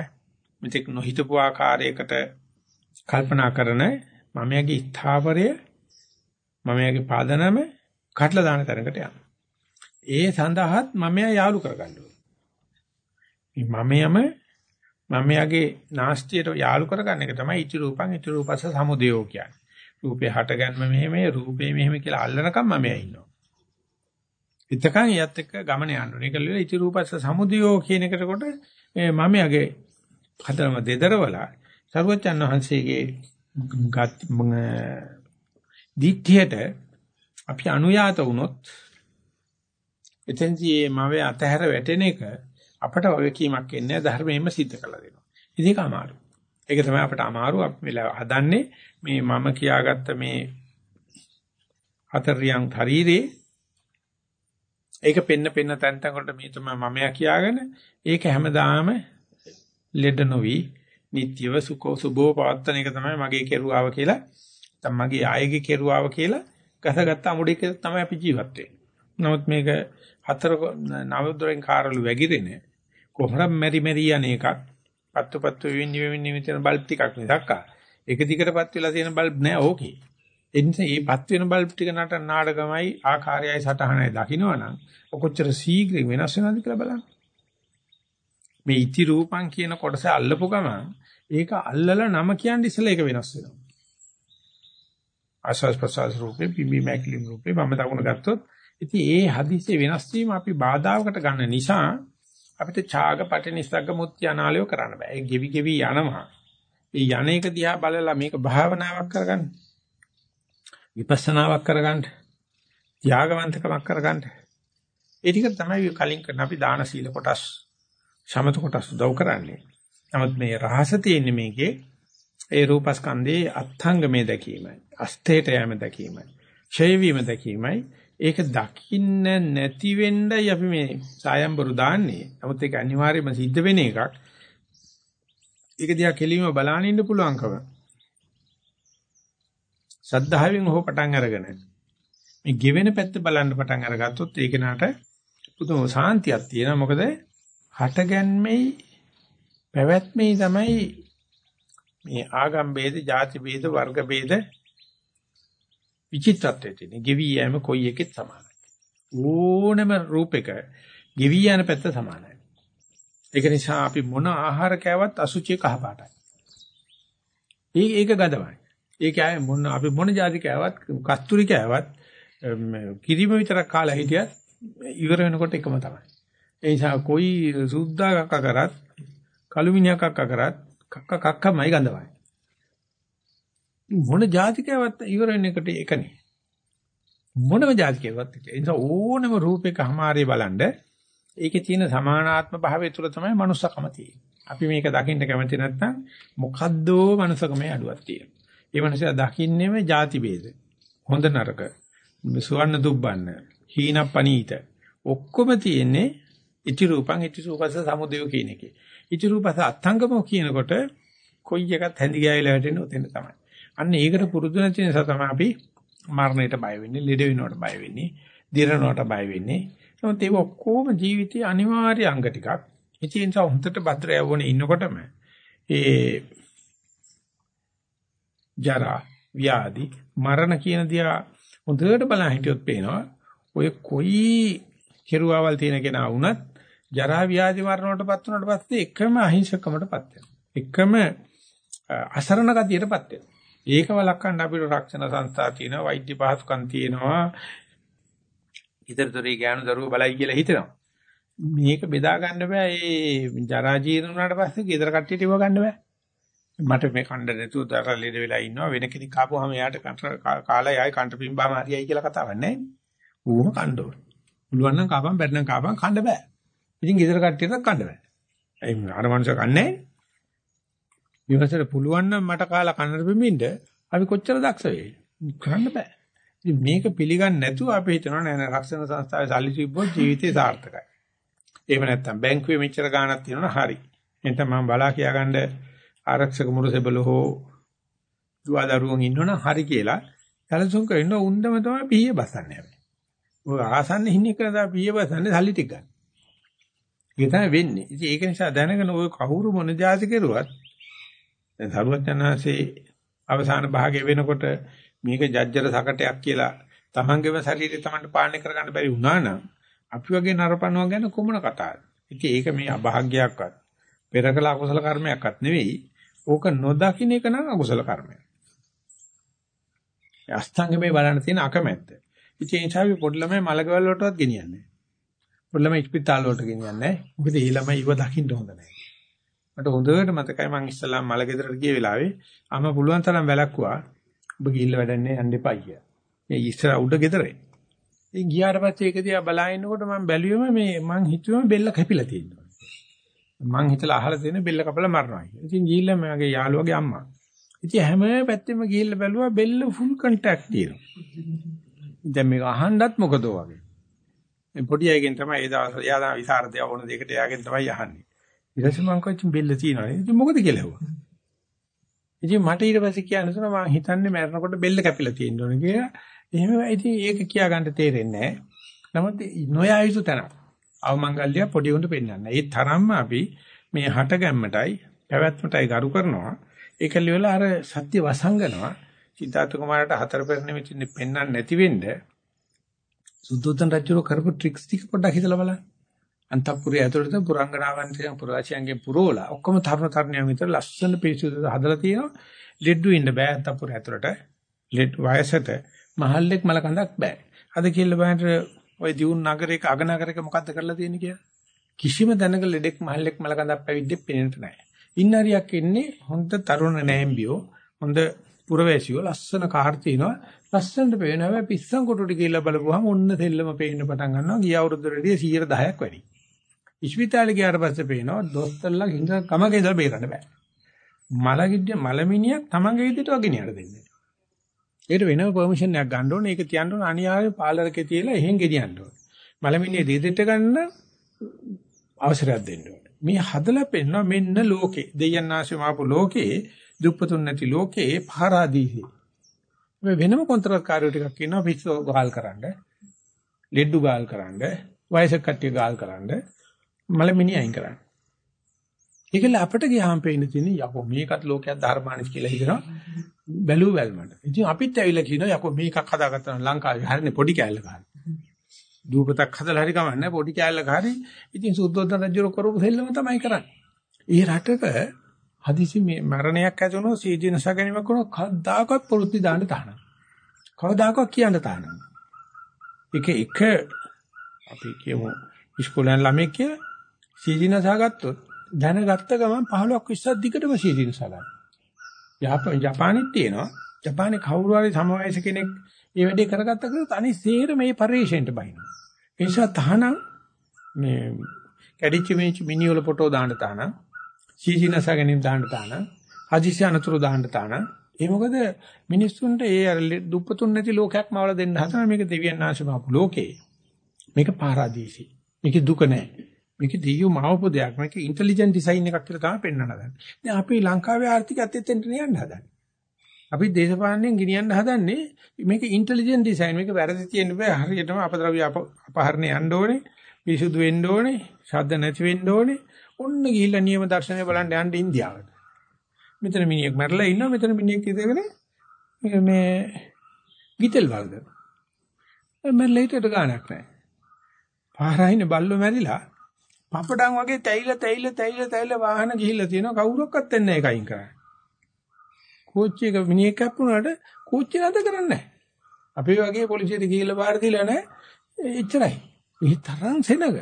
මෙතෙක් නොහිතපු ආකාරයකට කල්පනා කරන මමයාගේ ස්ථාවරය මමයාගේ පාදනම කඩලා දාන තරකට යනවා. ඒ සඳහාත් මමයා යාලු කරගන්න ඕනේ. මේ මමයම මමයාගේ නාස්තියට යාලු කරගන්න එක තමයි ඉති රූපං ඉති රූපස්ස සමුදයෝ කියන්නේ. රූපේ හටගන්ම මෙහෙම රූපේ මෙහෙම කියලා අල්ලනකම් මමයා ඉන්නවා. එතකන් යත් එක්ක ගමන යන්න ඕනේ. ඒක ලියලා ඉති රූපස්ස සමුදයෝ කියන එකට කොට මේ මමයාගේ හතරම දෙදරවලා සර්වචන් වහන්සේගේ දිට්ඨියට අපි අනුයාත වුණොත් එතෙන්දී මවේ අතහැර වැටෙන එක අපට වගකීමක් එන්නේ ධර්මයෙන්ම සිද්ධ කළා දෙනවා. ඉතින් ඒක අමාරු. ඒක තමයි අපට අමාරු අපි වෙලා හදන්නේ මේ මම කියාගත්ත මේ හතරියන් ශරීරේ ඒක පෙන්න පෙන්න තැන් තැන් වලට මේ තමයි මමයා කියාගෙන ඒක හැමදාම ලෙඩ නොවි නිට්‍යව සුඛෝ සුභෝ පවත්තන එක තමයි මගේ කෙරුවාව කියලා නැත්නම් මගේ ආයගේ කෙරුවාව කියලා ගසගත්ත අමුඩේ කියලා තමයි අපි ජීවත් වෙන්නේ. නමුත් මේක හතර නව දොරෙන් කාරළු වැగిරෙන කොහොමද මෙරි මෙරි යන එකක් පත්තු පත්තු වෙන්නේ වෙන්නේ මෙතන බල්බ් ටිකක් නෙදක්කා. එක දිගටපත් වෙලා තියෙන බල්බ් නෑ ඕකේ. ඒ නිසා මේ පත් වෙන බල්බ් ටික නට නාඩගමයි ආකාරයයි සටහනයි දකින්නවනම් කොච්චර ශීඝ්‍රයෙන් වෙනස් වෙනවද කියලා බලන්න. මේ ඉති රූපං කියන කොටස අල්ලපු ගමන් ඒක අල්ලලා නම කියන්නේ ඉස්සෙල්ලා ඒක වෙනස් වෙනවා. ආස්වාස් ප්‍රසවාස රූපේ පිම්බි මැක්ලිම් රූපේ මම දකුණ ගත්තොත් ඉතින් ඒ හදිස්සිය වෙනස් වීම අපි බාධාවකට ගන්න නිසා අපිට ඡාග පටිනිස්සග්ග මුත්‍ය අනාලය කරන්න බෑ. ඒ ගෙවි ගෙවි යනවා. ඒ යන්නේක දිහා බලලා මේක භාවනාවක් කරගන්න. විපස්සනාවක් කරගන්න. ත්‍යාගවන්තකමක් කරගන්න. ඒ ටික තමයි කලින් කරන අපි දාන සීල කොටස් සමත කොටස් උදව් කරන්නේ. නමුත් මේ රහස තියෙන්නේ මේකේ ඒ රූපස්කන්ධයේ අත්ංගමේ දැකීමයි. අස්තේට යෑම දැකීමයි. ඡය වීම දැකීමයි. ඒක දකින්න නැති වෙන්නයි අපි මේ සායම්බරු දාන්නේ. නමුත් ඒක අනිවාර්යයෙන්ම සිද්ධ වෙන එකක්. ඒක දිහා කෙලින්ම බලාගෙන ඉන්න පුළුවන්කම. සද්ධාවෙන් හෝ පටන් අරගෙන මේ ගෙවෙන පැත්ත බලන්න පටන් අරගත්තොත් ඒක නට පුදුම සාන්තියක් තියෙනවා. මොකද හටගන්මේ පැවැත්මේ තමයි මේ ආගම් ભેද, ಜಾති ભેද, වර්ග ભેද විචිත්‍රත්වයේ තියෙන. ගෙවි යෑම කොයි එකෙත් සමානයි. ඕනම රූපයක ගෙවි යන පැත්ත සමානයි. ඒක නිසා අපි මොන ආහාර කෑවත් අසුචි කහපාටයි. ඒක ඒක ගඳවයි. ඒක ආයේ මොන අපි මොන જાති කෑවත් කස්තුරි කෑවත් කිරිම විතරක් කාලා හිටියත් ඉවර වෙනකොට එකම තමයි. ඒ නිසා કોઈ සුද්ධාකක කරත් කළුමිණියක් අක්ක කරත් කක්ක කක්කමයි ගඳවයි. මොන જાතිකයවත් ඉවර වෙන එකට එකනේ. මොනම જાතිකයවත් එක. ඒ නිසා ඕනම රූපයක හැමාරේ බලනද ඒකේ තියෙන සමානාත්ම භාවය තුල තමයි මනුස්සකම තියෙන්නේ. අපි මේක දකින්න කැමති නැත්නම් මොකද්දෝ මනුස්සකමේ අඩුවක් තියෙනවා. ඒ මනුස්සයා දකින්නේම ಜಾති ભેද. හොඳ නරක. සුවන්න දුබ්බන්න. හීන පනීත. ඔක්කොම තියෙන්නේ ඉති රූපං ඉති සූපස්ස සමුදය කියන එකේ. ඉති රූපස අත්ංගම කියනකොට කොයි එකත් හැඳි ගෑවිලා වැටෙන්නේ උතෙන් තමයි. අන්න ඒකට පුරුදු නැති නිසා තමයි අපි මරණයට බය වෙන්නේ, ලෙඩ වෙනවට බය වෙන්නේ, දිරනවට බය වෙන්නේ. නමුත් ඒක ඔක්කොම ජීවිතයේ අනිවාර්ය අංග ටිකක්. ඉතින් ඒ නිසා හොඳට භද්‍ර යවුනේ ඉන්නකොටම ඒ ජරා, ව්‍යාධි, මරණ කියන දියා හොඳට බලන් හිටියොත් පේනවා ඔය කොයි කෙරුවාවල් තියෙන කෙනා වුණත් ජරා ව්‍යාධි මරණ වලටපත් වුණාට පස්සේ එකම අහිංසකමටපත් වෙනවා. එකම අසරණ ගතියටපත් වෙනවා. ඒක වළක්වන්න අපිට රක්ෂණ සංස්ථා තියෙනවා, වෛද්‍ය පහසුකම් තියෙනවා. ඊතරතරේ ගෑනු දරුවෝ බලයි කියලා හිතනවා. මේක බෙදා ගන්න බෑ. ඒ ජරා ජීර්ණ වුණාට පස්සේ ගෙදර කට්ටියට ඉව ගන්න බෑ. මට මේ කණ්ඩ නැතුව දරා ලෙඩ වෙලා ඉන්නවා වෙන කෙනෙක් ආපුවාම එයාට කාලා යයි කන්ට පිම්බාම හරියයි කියලා කතාවක් නැහැ. ඌම කණ්ඩ ඕන. පුළුවන් නම් කාපම් බැරි නම් කාපම් කණ්ඩ බෑ. ඉතින් ගෙදර කට්ටියට කණ්ඩ බෑ. ඒ අර මනුස්සය කන්නේ විවසට පුළුවන් නම් මට කාලා කන්නට බෙමින්ද අපි කොච්චර දක්ෂ වෙයි. කරන්න බෑ. ඉතින් මේක පිළිගන්නේ නැතුව අපි හිතනවා නෑ නෑ රක්ෂණ සංස්ථාවේ සල්ලි තිබ්බොත් ජීවිතේ සාර්ථකයි. එහෙම නැත්නම් බැංකුවේ මෙච්චර ගාණක් තියෙනවා හරි. එතන මම බලා කියාගන්න ආරක්ෂක මුරසෙබල හෝ දුවදරුවන් ඉන්නවනම් හරි කියලා සැලසුම් කරන උන්දම තමයි පීය බසන්නේ අපි. ඔය ආසන්න හින්නේ කරන දා පීය බසන්නේ සල්ලි ටික ගන්න. ඒක තමයි වෙන්නේ. ඉතින් ඒක නිසා දැනගෙන ඔය කවුරු මොන જાති කෙරුවත් දැන් සරුවචනාංශේ අවසාන භාගය වෙනකොට මේක ජජ්ජර සකටයක් කියලා තමන්ගේම ශරීරය තමන්ට පාලනය කරගන්න බැරි වුණා නම් අපි වගේ නරපණුව ගැන කොමන කතාවද? ඉතින් ඒක මේ අභාග්‍යයක්වත් පෙරකල අකුසල කර්මයක්වත් නෙවෙයි. ඕක නොදකින්න එක නම් අකුසල කර්මයක්. අස්තංගමේ බලන්න තියෙන අකමැත්ත. ඉතින් ඒ නිසා අපි පොඩි ළමයි මලකවල වලටවත් ගෙනියන්නේ නැහැ. පොඩි ළමයි ස්පිතාල වලට ගෙනියන්නේ නැහැ. මොකද ඒ ළමයි ඉව දකින්න හොඳ නැහැ. මට හොඳට මතකයි මම ඉස්සලා මල ගෙදරට ගිය වෙලාවේ අම පුළුවන් තරම් වැලක්කුවා ඔබ ගිහිල්ලා වැඩන්නේ යන්න එපා කියලා. මේ ඉස්සර උඩ ගෙදරේ. ඒ ගියාට පස්සේ ඒක දිහා බලාගෙනකොට මම බැලුවම මේ මං හිතුවම බෙල්ල කැපිලා තියෙනවා. මං හිතලා අහලා තියෙන බෙල්ල කපලා මරනවා කියලා. ඉතින් ගිහිල්ලා මගේ යාළුවගේ අම්මා. ඉතින් හැම පැත්තෙම ගිහිල්ලා බැලුවා බෙල්ල ෆුල් කන්ටැක්ට් තියෙනවා. දැන් මේක අහන්නත් මොකද වගේ. මේ පොඩි අයගෙන් තමයි ඒ දවස් එයා විසරදය වුණ දෙයකට එයාගෙන් තමයි අහන්නේ. ඊට පස්සේ මං කොච්චි බෙල්ල තියනවා. ඉතින් මොකද කියලා ඇහුවා. ඉතින් මට ඊට පස්සේ කියන්න සන මං හිතන්නේ මැරෙනකොට බෙල්ල කැපිලා තියෙන්න ඕනේ කියලා. එහෙම ඉතින් ඒක කියා ගන්න තේරෙන්නේ නැහැ. නමුත් නොයා යුතු තැන. අවමංගල්‍ය පොඩි උන්ට පෙන්වන්න. ඒ තරම්ම අපි මේ හට ගැම්මටයි පැවැත්මටයි ගරු කරනවා. ඒක ලියලා අර සත්‍ය වසංගනවා. සිතාර්ථ කුමාරට හතර පෙර නිමිතින් පෙන්වන්න නැති වෙන්න සුද්ධෝදන රජුර කරපු ට්‍රික්ස් ටික පොඩ්ඩක් හිතලා බලන්න. අන්තපුරය ඇතුළත පුරංගනාවන් කියන පුරවාසියන්ගේ පුරෝලා ඔක්කොම තරුණ තරුණියන් විතර ලස්සන පිරිසිදු හදලා තියෙනවා. ලෙඩ්ඩු ඉන්න බෑ අන්තපුරය ඇතුළත. ලෙඩ් වයසට මහල්ලෙක් මල කඳක් බෑ. අද කියලා බලන්න ওই දියුන් නගරයක අගනගරයක මොකද්ද කරලා තියෙන්නේ කියලා. කිසිම දැනක ලෙඩෙක් මහල්ලෙක් මලකඳක් පැවිද්දෙක් පේන්නට නැහැ. ඉන්න හරියක් ඉන්නේ හොඳ තරුණ නෑම්බියෝ හොඳ පුරවැසියෝ ලස්සන කාර් තිනවා ලස්සනට පේනවා හැබැයි පිස්සන් කොටුට කියලා බලපුවහම ඔන්න දෙල්ලම පේන්න පටන් ගන්නවා ගිය අවුරුද්දට 110ක් වැඩි. ඉස්පිතාලේ ගියාට පස්සේ පේනවා දොස්තරලා හිඟ කමක ඉඳලා බේරන්න බෑ. මලගිද්ද මලමිනියක් තමන්ගේ විදිහට වගිනියට දෙන්නේ. ඒකට වෙනම පර්මිෂන් එකක් ගන්න ඕනේ. ඒක තියන්න ඕනේ අනිවාර්ය පාලරකේ තියලා එහෙන් ගෙනියන්න ඕනේ. මලමිනිය දෙදෙට ගන්න අවසරයක් දෙන්න ඕනේ. මේ හදලා පෙන්නවා මෙන්න ලෝකේ. දෙයයන් ආශ්‍රම ආපු ලෝකේ දුප්පතුන් නැති ලෝකේ පාරාදීසි. මේ වෙනම කොන්ත්‍රාත් කාර්යෝ ටිකක් කියනවා පිස්සෝ ගාල් කරන්න. ලෙඩ්ඩු ගාල් කරන්න. වයසක කට්ටිය ගාල් කරන්න. මලමිනිය අයින් කරන්න. ඒකල අපිට ගියාම පේන්න තියෙන්නේ යකෝ මේකත් ලෝකයක් ධර්මානිස් කියලා හිතනවා බැලුව බැලමට. ඉතින් අපිත් ඇවිල්ලා කියනවා යකෝ මේකක් හදාගත්තා නම් ලංකාවේ හරිනේ පොඩි කෑල්ල ගන්න. දූපතක් හදලා හරි කමන්නේ පොඩි කෑල්ලක හරි. ඉතින් සුද්ධෝදන රජු කරපු දෙල්ලම තමයි කරන්නේ. ඒ රටක හදිසි මේ මරණයක් ඇති වුණොත් සීදීනස ගැනීමක් වුණොත් කවදාකවත් පොරුත්ති දාන්න තහනම්. කවදාකවත් කියන්න තහනම්. එක එක අපි කියමු ඉස්කෝලෙන් ළමෙක් කියලා සීදීනස ගත්තොත් දැනගත්ත ගමන් 15ක් 20ක් දිගටම සීදීනස ගන්න. ජපානෙත් තියෙනවා. ජපානේ කවුරු හරි සමවයස කෙනෙක් මේ වැඩේ කරගත්ත කියලා අනිත් සේර මේ පරිශ්‍රයෙන්ට බහිනවා. ඒ නිසා තහනම් මේ කැඩිච්ච මේච මිනිවල ෆොටෝ දාන්න තහනම් සීසීනස ගැනීම දාන්න තහනම් හදිසි අනතුරු දාන්න තහනම් ඒ මොකද මිනිස්සුන්ට ඒ අර දුප්පතුන් නැති ලෝකයක්ම වල දෙන්න හදන මේක දෙවියන් ආශිර්වාද ලෝකේ. මේක පාරාදීසි. මේක දුක නැහැ මේක දීයු මාවපු දෙයක්. මේක ඉන්ටෙලිජන්ට් ඩිසයින් එකක් කියලා තමයි පෙන්වන්න හදන්නේ. දැන් අපි ලංකාවේ ආර්ථිකයත් එතෙන්ට නියන්න හදන්නේ. අපි දේශපාලනයෙන් ගෙනියන්න හදන්නේ මේක ඉන්ටෙලිජන්ට් ඩිසයින් මේක වැරදි තියෙන්න බෑ. හරියටම අපද්‍රව්‍ය අපහරණය යන්න ඕනේ. පිරිසුදු වෙන්න ඕනේ. ශබ්ද නැති වෙන්න ඕනේ. ඔන්න ගිහිල්ලා නියම දර්ශනය බලන්න යන්න ඉන්දියාවට මෙතන මිනිහෙක් මැරලා ඉන්නවා මෙතන මිනිහෙක් ඉඳගෙන මේ ගිතෙල් වලද මැරලා හිටට ගාණක් නැහැ පාරයින බල්ලෝ මැරිලා පපඩම් වගේ තැයිලා තැයිලා තැයිලා තැයිලා වාහන ගිහිල්ලා තියෙනවා කවුරක්වත් එන්නේ නැහැ එකයින් කරන්නේ කෝච්චි එක මිනිහෙක් කැප්පුණාට කෝච්චිය නැද කරන්නේ නැහැ. අපි වගේ පොලිසියට ගිහිල්ලා බාර දීලා නැහැ. එච්චරයි. මේ තරම් සෙනග.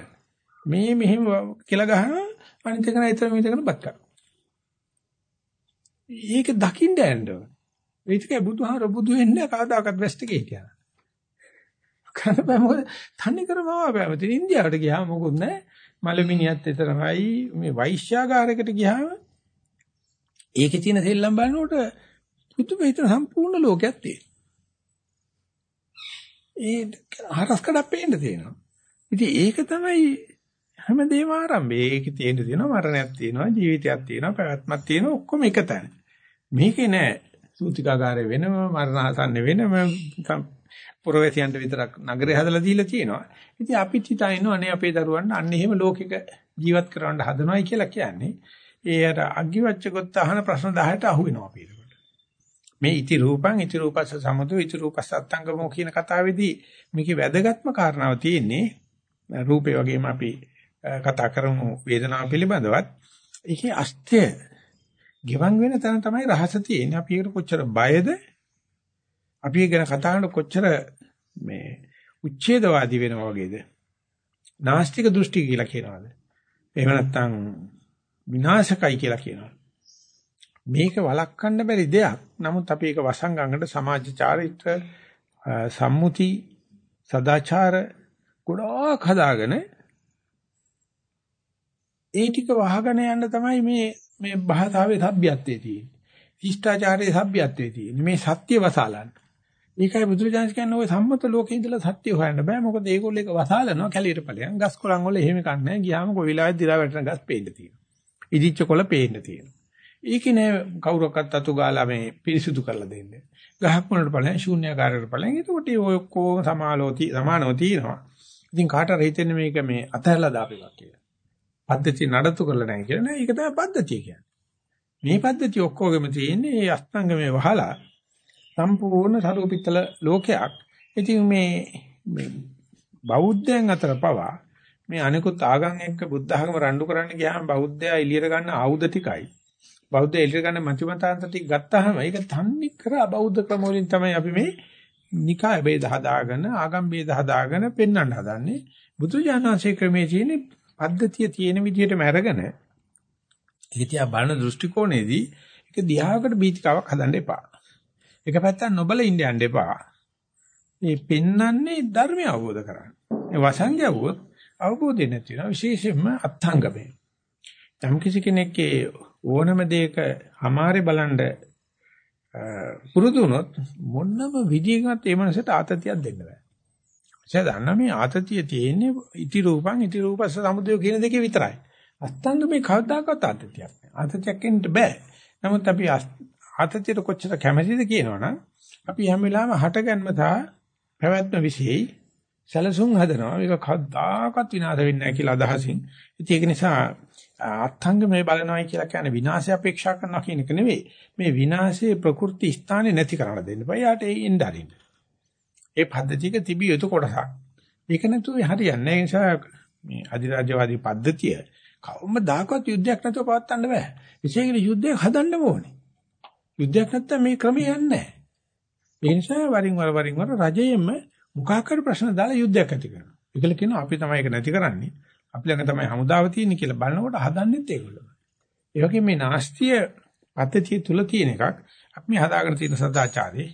මේ මෙහෙම කියලා ගහන අනිත් එක නෑ ඊතර මේකන බත් කරනවා. ඒක දකින්න යන්න ඕන. ඒකේ බුදුහාර බුදු වෙන්නේ කවදාකවත් වෙස්ට් එකේ හිටියා. කරන්න බෑ මොකද තනි කරම ආවම ඉතින් ඉන්දියාවට ගියාම මොකුත් නැහැ. මලමිනියත් එතරම්යි මේ වෛශ්‍යාගාරයකට ගියාම ඒකේ තියෙන සෙල්ලම් බලනකොට පුදුම හිතන සම්පූර්ණ ලෝකයක් තියෙනවා. ඒ හරස්කඩක් පේන්න තියෙනවා. ඉතින් ඒක තමයි හැමදේම ආරම්භය. ඒකේ තියෙන තියෙනවා මරණයක් තියෙනවා ජීවිතයක් තියෙනවා පැවැත්මක් තියෙනවා ඔක්කොම එක තැන. මේකේ නෑ සූතිකාගාරය වෙනම මරණාසන්න වෙනම පුරවැසියන්ට විතරක් නගරේ හදලා දීලා තියෙනවා. ඉතින් අපිත් හිතනවා නේ අපේ දරුවන්ට අන්න එහෙම ලෝකෙක ජීවත් කරවන්න හදනවයි කියලා කියන්නේ. ඒ අර අග්ගිවච්ඡකොත් අහන ප්‍රශ්න 10ට අහු වෙනවා අපි ඒකට. මේ ඉති රූපං ඉති රූපස්ස සමුදු ඉති රූපස්ස අත්තංගමෝ කියන කතාවේදී මේකේ වැදගත්ම කාරණාව තියෙන්නේ රූපේ වගේම අපි කතා කරමු වේදනාව පිළිබඳවත් ඒකේ අස්ත්‍ය ගෙවන් වෙන තැන තමයි රහස තියෙන්නේ. අපි ඒකට කොච්චර බයද? අපි ඒ ගැන කතා කරන කොච්චර මේ උච්ඡේදවාදී වෙනවා වගේද? නාස්තික දෘෂ්ටි කියලා කියනවාද? එහෙම නැත්නම් විනාශකයි කියලා කියනවා. මේක වළක්වන්න බැරි දෙයක්. නමුත් අපි ඒක වසංගංගකට සමාජ චාරිත්‍ර සම්මුති සදාචාර ගොඩාක් හදාගෙන ඒ ටික වහගෙන යන්න තමයි මේ මේ භාෂාවේ සભ્યත්වයේ තියෙන්නේ. ශිෂ්ටාචාරයේ සભ્યත්වයේ තියෙන්නේ. මේ සත්‍ය වසාලන්න. ඒකයි බුදුරජාණන් කියන්නේ ওই සම්මත ලෝකේ ඉඳලා සත්‍ය හොයන්න බෑ. මොකද ඒගොල්ලෝ එක වසාලනවා කැලීර ඵලයන්. ගස් කොළන් වල එහෙම කන්නේ. ගියාම කොයි වෙලාවෙත් දිලා වැටෙන ගස් පේන්න තියෙනවා. ඉදිච්ච කොළ පේන්න තියෙනවා. ඒකනේ කවුරක්වත් අතු ගාලා මේ පිරිසුදු කරලා දෙන්නේ. ගහක් මොනට ඵලයන් ශූන්‍යකාරයට ඵලයන්. ඒකට ඒ ඔක්කොම සමානෝ තියෙනවා. ඉතින් කාටර හිතෙන්නේ මේක මේ අතහැරලා දාපේවා කියලා. පද්ධතිය නඩත්තු කරලා නැහැ කියලා නෑ. ඒක තමයි පද්ධතිය කියන්නේ. මේ පද්ධතිය ඔක්කොගෙම තියෙන්නේ මේ අස්තංගමේ වහලා සම්පූර්ණ සරුපිත්තල ලෝකයක්. ඉතින් මේ බෞද්ධයන් අතර පවා මේ අනිකුත් ආගම් එක්ක බුද්ධ ආගම රණ්ඩු කරන්න ගියාම බෞද්ධයා එළියට ගන්න ආයුධ ටිකයි. බෞද්ධ එළියට ගන්න මතිමතාන්ත ටික ගත්තාම ඒක තන්නේ කර අබෞද්ධ ක්‍රම වලින් තමයි අපි මේ නිකාය ભેද හදාගෙන ආගම් ભેද හදාගෙන පෙන්වන්න හදන්නේ. බුදුජානනාංශයේ ක්‍රමයේ තියෙන පද්ධතිය තියෙන විදිහටම අරගෙන ඒක තියා බලන දෘෂ්ටි කෝණයේදී ඒක දිහාවකට බීතිකාවක් හදන්න එපා. එක පැත්තක් නොබල ඉන්න යන්න එපා. මේ පෙන්වන්නේ ධර්මය අවබෝධ කරගන්න. ඒ වසංගය වුත් අවබෝධය නැති වෙනවා විශේෂයෙන්ම අත්ංගමේ. යම් කිසි කෙනෙක්ගේ ඕනම දෙයක අමාරේ බලන්න පුරුදු වුණොත් මොනම විදියකට ඒ මනසට ආතතියක් දෙන්න බෑ. එසේ දන්න මේ ආතතිය තියෙන්නේ ඉති රූපං ඉති රූපස්ස සමුදය කියන දෙකේ විතරයි. අස්තංගමේ කවදාකවත් ආතතියක් නෑ. ආතතියක් එන්න බෑ. නමුත් අපි ආතතියට කොච්චර කැමැතිද කියනවනම් අපි හැම වෙලාවෙම හටගන්ම සහ පැවැත්ම વિશેයි සැලසුම් හදනවා. මේක කවදාකවත් විනාශ වෙන්නේ නැහැ කියලා අදහසින්. ඉතින් ඒක නිසා අත්ංගමේ බලනවායි කියලා කියන්නේ විනාශය අපේක්ෂා කරනවා කියන එක නෙවෙයි. මේ විනාශයේ ප්‍රකෘති ස්ථානේ නැති කරන්න දෙන්න බෑ. යාට ඒ ඉන්න අරින්න. ඒ පද්ධතියක තිබිය යුතු කොටසක්. ඒක නැතුව හරියන්නේ නැහැ. ඒ නිසා මේ අධිරාජ්‍යවාදී පද්ධතිය කවමදාකවත් යුද්ධයක් නැතුව පවත්වන්න බෑ. විශේෂයෙන් යුද්ධයක් හදන්න ඕනේ. යුද්ධයක් නැත්තම් මේ ක්‍රමය යන්නේ නැහැ. ඒ නිසා වරින් වර වරින් වර රජයෙන්ම මුඛා කර ප්‍රශ්න දාලා යුද්ධයක් ඇති කරනවා. ඒකල කියනවා අපි තමයි ඒක නැති කරන්නේ. අපි ළඟ තමයි හමුදාව තියෙන්නේ කියලා බලනකොට හදන්නෙත් ඒගොල්ලෝ. ඒ වගේ මේ නාස්තිය පද්ධතිය තුල තියෙන එකක් අපි හදාගෙන තියෙන සදාචාරේ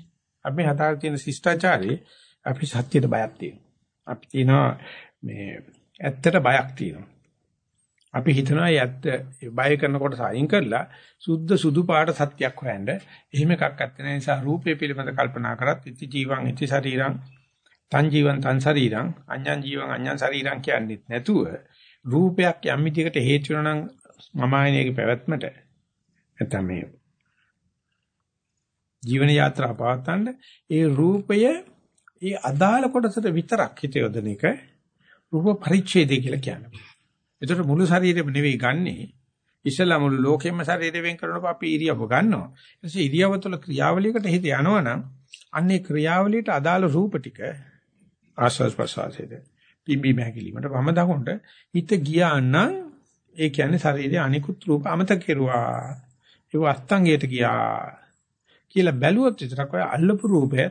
අපි හදාගෙන තියෙන ශිෂ්ටාචාරේ අපි සත්‍යයට බයක් තියෙනවා. අපි තියෙනවා මේ ඇත්තට බයක් තියෙනවා. අපි හිතනවා ඇත්ත බය කරනකොට සායින් කරලා සුද්ධ සුදු පාට සත්‍යයක් හොයන්න. එහෙම එකක් ඇත්ත නැහැ නිසා රූපය පිළිබඳ කල්පනා කරත් ඉති ජීවං ඉති ශරීරං තන් ජීවං තන් ශරීරං අඤ්ඤං ජීවං අඤ්ඤං ශරීරං කියන්නේත් නැතුව රූපයක් යම් විදිහකට හේතු වෙනවා නම් මම ආයනයේ පැවැත්මට නැත්නම් මේ ජීවන යාත්‍රා පවත්වන්න ඒ රූපය ඒ අදාළ කොටසට විතරක් හිත යොදන එක රූප පරිච්ඡේදය කියලා කියනවා. ඒතර මුළු ශරීරෙම නෙවෙයි ගන්නෙ. ඉස්සලා මුළු ලෝකෙම ශරීරය වෙන් කරනකොට අපි ඉරියව්ව ගන්නවා. ඊට පස්සේ ඉරියව්ව තුළ ක්‍රියාවලියකට හිත යනවනම් අන්නේ ක්‍රියාවලියට අදාළ රූප ටික ආස්වාස් ප්‍රසආසයේද පිම්බි මහැකිලිමට වම දකුණට හිත ගියා නම් ඒ කියන්නේ ශරීරයේ අනිකුත් රූප අමතක කෙරුවා. ඒක අස්තංගයට ගියා කියලා බැලුවොත් විතරක් ඔය අල්ලපු රූපය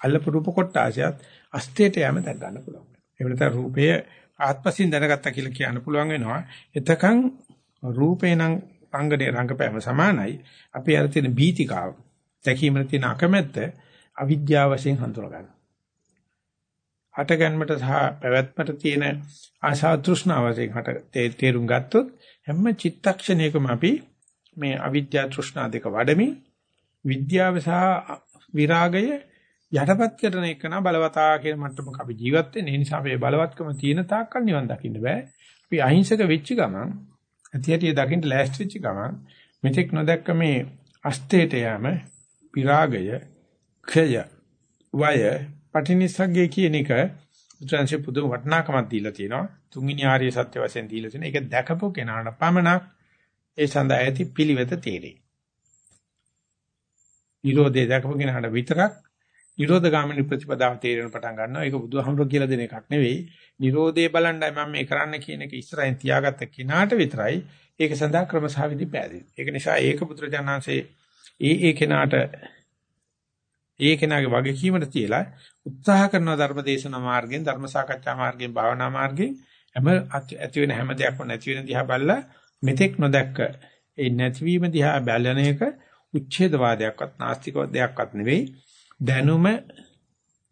අල්ලපු රූප කොටාසියත් අස්තේට යෑම දැක් ගන්න පුළුවන්. ඒ වෙනත රූපය ආත්මසින් දැනගත්තා කියලා කියන්න පුළුවන් වෙනවා. එතකන් රූපේ නම් අංගනේ රංගපෑම සමානයි. අපි අර තියෙන බීතිකාව දැකීමේ තියෙන අකමැත්ත අවිද්‍යාව වශයෙන් හඳුනා ගන්න. හටගන්මට සහ පැවැත්මට තියෙන ආශා තෘෂ්ණාව වශයෙන් හට තේරුම් ගත්තොත් හැම චිත්තක්ෂණයකම අපි මේ අවිද්‍යා තෘෂ්ණා දෙක වඩමින් විද්‍යාව සහ විරාගය යටපත් කරන එක නා බලවතා කියන මට්ටමක අපි ජීවත් වෙන්නේ. ඒ නිසා මේ බලවත්කම තියෙන තාක්කල් නිවන් දකින්න බෑ. අපි අහිංසක වෙච්ච ගමන් ඇතියටිය දකින්න ලෑස්ති වෙච්ච ගමන් මෙතෙක් නොදැක්ක මේ අස්තේට යෑම, විරාගය, ක්ෂය, වය, පටිනිස්සග්ගය කියන එක බුදුන්සේ පුදුම වටිනාකමක් දීලා තියෙනවා. තුන්වෙනි ආර්ය සත්‍ය වශයෙන් දීලා තියෙනවා. ඒක දැකපු කෙනාට පමණක් ඒ සඳහා ඇති පිළිවෙත තේරෙයි. නිරෝධය දැකපු කෙනාට විතරක් නිරෝධ ගාමිනී ප්‍රතිපදාව තේරෙන පටන් ගන්නවා. ඒක බුදුහාමුදුරුවෝ කියලා දෙන එකක් නෙවෙයි. නිරෝධය බලන්නයි මම මේ කරන්න කියන එක ඉස්සරහින් තියාගත්ත කෙනාට විතරයි ඒක සඳහා ක්‍රමසහවිදි පෑදෙන්නේ. ඒක නිසා ඒක පුත්‍රජානන්සේ ඒ ඒ කෙනාට ඒ කෙනාගේ වගකීමට තියලා උත්සාහ කරන ධර්ම දේශනා මාර්ගයෙන් ධර්ම සාකච්ඡා මාර්ගයෙන් භාවනා මාර්ගයෙන් හැම ඇති වෙන හැම දෙයක්ම නැති වෙන දිහා බලලා මෙතෙක් නොදැක්ක ඒ නැතිවීම දිහා බැලන එක උච්ඡේදවාදයක්වත් නාස්තිකවාදයක්වත් නෙවෙයි. දැනුම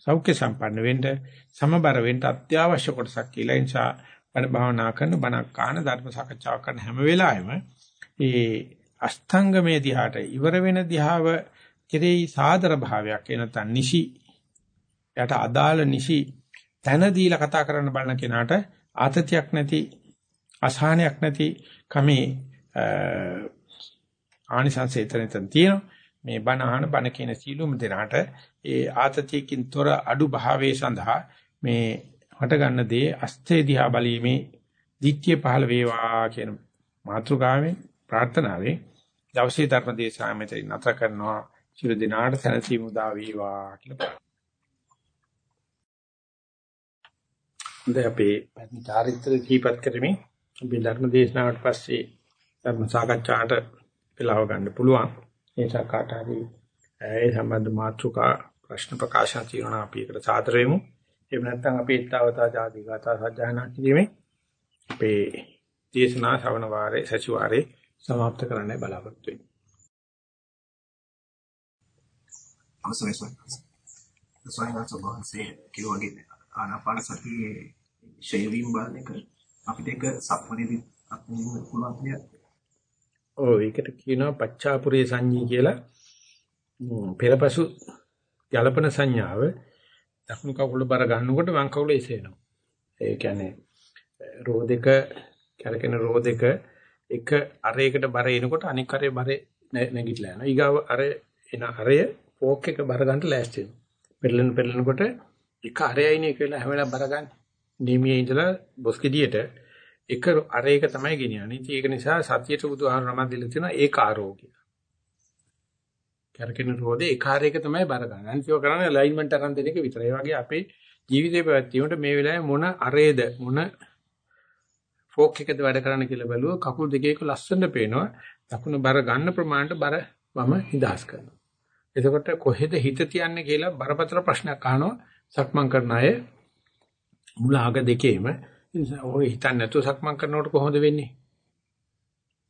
සෞඛ්‍ය සම්පන්න වෙන්න සමබර වෙන්න අත්‍යවශ්‍ය කොටසක් කියලා. නිසා බණ භාවනා කරන බණක් කාන ධර්ම සාකච්ඡාවක් කරන හැම වෙලාවෙම ඒ අෂ්ටාංගමේ දිහාට ඉවර වෙන දිහාව කෙරෙහි සාදර භාවයක් එනතන් නිසි. යට අදාළ නිසි තන දීලා කතා කරන්න බලන කෙනාට ආතතියක් නැති අසහනයක් නැති කමේ ආනිසංසේතනෙන් තියෙනවා මේ බණ අහන බණ කියන සීලුම දෙනාට ඒ ආතතියකින් තොර අඩු භාවයේ සඳහා මේ හට ගන්න දේ අස්තේ දිහා බලීමේ දිට්ඨිය පහළ වේවා කියන මාතෘකාවෙන් ප්‍රාර්ථනාවෙන් දවසේ ධර්ම දේශනාව මෙතන නතර කරනවා චිර දිනාට සැනසීම උදා වේවා කියලා. හොඳයි අපේ චාරිත්‍ර කීපත් කරමින් අපි ධර්ම දේශනාවට පස්සේ ධර්ම සාකච්ඡාට වෙලාව ගන්න පුළුවන්. ඒ නිසා කාට හරි ඒ සම්බන්ධ මාතෘකා ප්‍රශ්න ප්‍රකාශන තියෙනවා අපි ඒකට සාතර වෙමු. එහෙම නැත්නම් අපි ඊතාවතා ජාති ගාථා සජ්ජායනා කිරීමේ අපේ දේශනා ශ්‍රවණ වාරේ සතිವಾರේ સમાપ્ત කරන්නයි බලාපොරොත්තු වෙන්නේ. අවසරයි සවන්ස. සවන්ස ඔබන්සේ කිව්වාගේ ආනාපාන සතියේ ශෛලීම් බලන එක අපිට ඒක සක්මණේදී අත්විඳින්න පුළුවන් දෙයක්. ඔව් ඒකට කියනවා පච්චාපුරේ සංඤී කියලා. පෙරපසු ජලපන සංඥාව දකුණු කකුල බර ගන්නකොට වම් කකුල එසෙනවා. ඒ කියන්නේ රෝදක කැරකෙන රෝදක එක අරයකට බර එනකොට අනික් අරේ බර නැගිටලා යනවා. ඊගාව අර එන අරය ෆෝක් එක බර ගන්නට ලෑස්ති වෙනවා. පෙරලෙන පෙරලෙනකොට එක අරයයිනේ එක වෙලා හැම වෙලාවෙම බර ගන්න. නිමියේ ඉඳලා බොස්කෙඩියට එක අරයක තමයි ගෙනියන්නේ. ඉතින් ඒක නිසා සතියට බුදුහාර නමක් දීලා තියෙනවා ඒකාරෝග්‍ය. කැරකෙන රෝදේ ඒකාරයක තමයි බර ගන්න. අනිත් ඒවා කරන්නේ අලයින්මන්ට් අරන් දෙන එක විතරයි. ඒ වගේ අපේ ජීවිතේ පැවැත්වීමට මේ වෙලාවේ මොන අරේද මොන ෆෝක් එකද වැඩ කරන්න කියලා බැලුවා කකුල් දෙකේක ලස්සනට පේනවා දකුණු බර ගන්න ප්‍රමාණයට බර වම නිදාස් කරනවා එතකොට කොහෙද හිත තියන්නේ කියලා බරපතල ප්‍රශ්නයක් අහනවා සක්මන් කරන අය මුල අග දෙකේම ඔය හිතන්නේ නැතුව සක්මන් කරනකොට කොහොමද වෙන්නේ?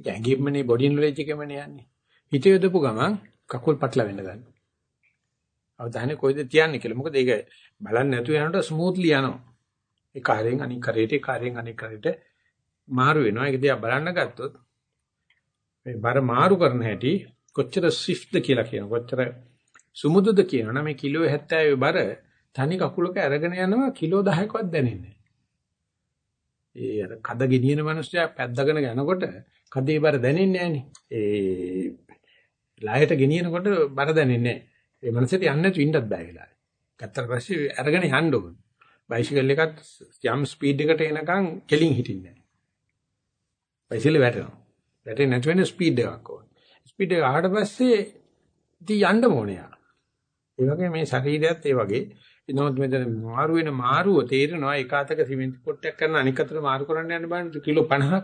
ගැඟීම්මනේ බොඩි නොලෙජ් එකමනේ යන්නේ. හිත යොදපු ගමන් කකුල් පටල වෙන්න ගන්නවා අවධානය කොයිද තියන්නේ කියලා. මොකද ඒක බලන්නේ නැතුව යනකොට ස්මූත්ලි යනවා. ඒ කාර්යයෙන් අනික් කරේට ඒ කාර්යයෙන් අනික් කරේට මාරු වෙනවා. ඒක දිහා බලන්න ගත්තොත් මේ බර මාරු කරන හැටි කොච්චර ස්විෆ්ට්ද කියලා කියන කොච්චර සුමුදුද කියනවනම් මේ කිලෝ 70 බර තනි කකුලක අරගෙන යනවා. කිලෝ 10කවත් දැනෙන්නේ ඒ අර කද ගෙනියන මිනිස්සයා පැද්දගෙන යනකොට කදේ බර දැනෙන්නේ නැහනේ. ඒ ලහයට ගෙනියනකොට බර දැනෙන්නේ නැහැ. ඒ මනසට යන්නේ නැතු ඉන්නත් බෑ වෙලාවේ. ගත්තට පස්සේ අරගෙන යන්න ඕන. බයිසිකල් එකත් යම් ස්පීඩ් එකට එනකන් කෙලින් හිටින්නේ නැහැ. බයිසිකල් වැටෙනවා. වැටෙන්නේ නැති වෙන ස්පීඩ් එකක් ඕන. ස්පීඩ් එක ආවට පස්සේ ඉතින් යන්න ඕනේ යා. ඒ වගේ මේ ශරීරයත් ඒ වගේ එනොත් මෙතන මාරු වෙන මාරුව තේරෙනවා. එක අතක සිමෙන්ති පොට්ටයක් කරන අනික අතට මාරු කරන්න යන්න බලන්න කිලෝ 50ක්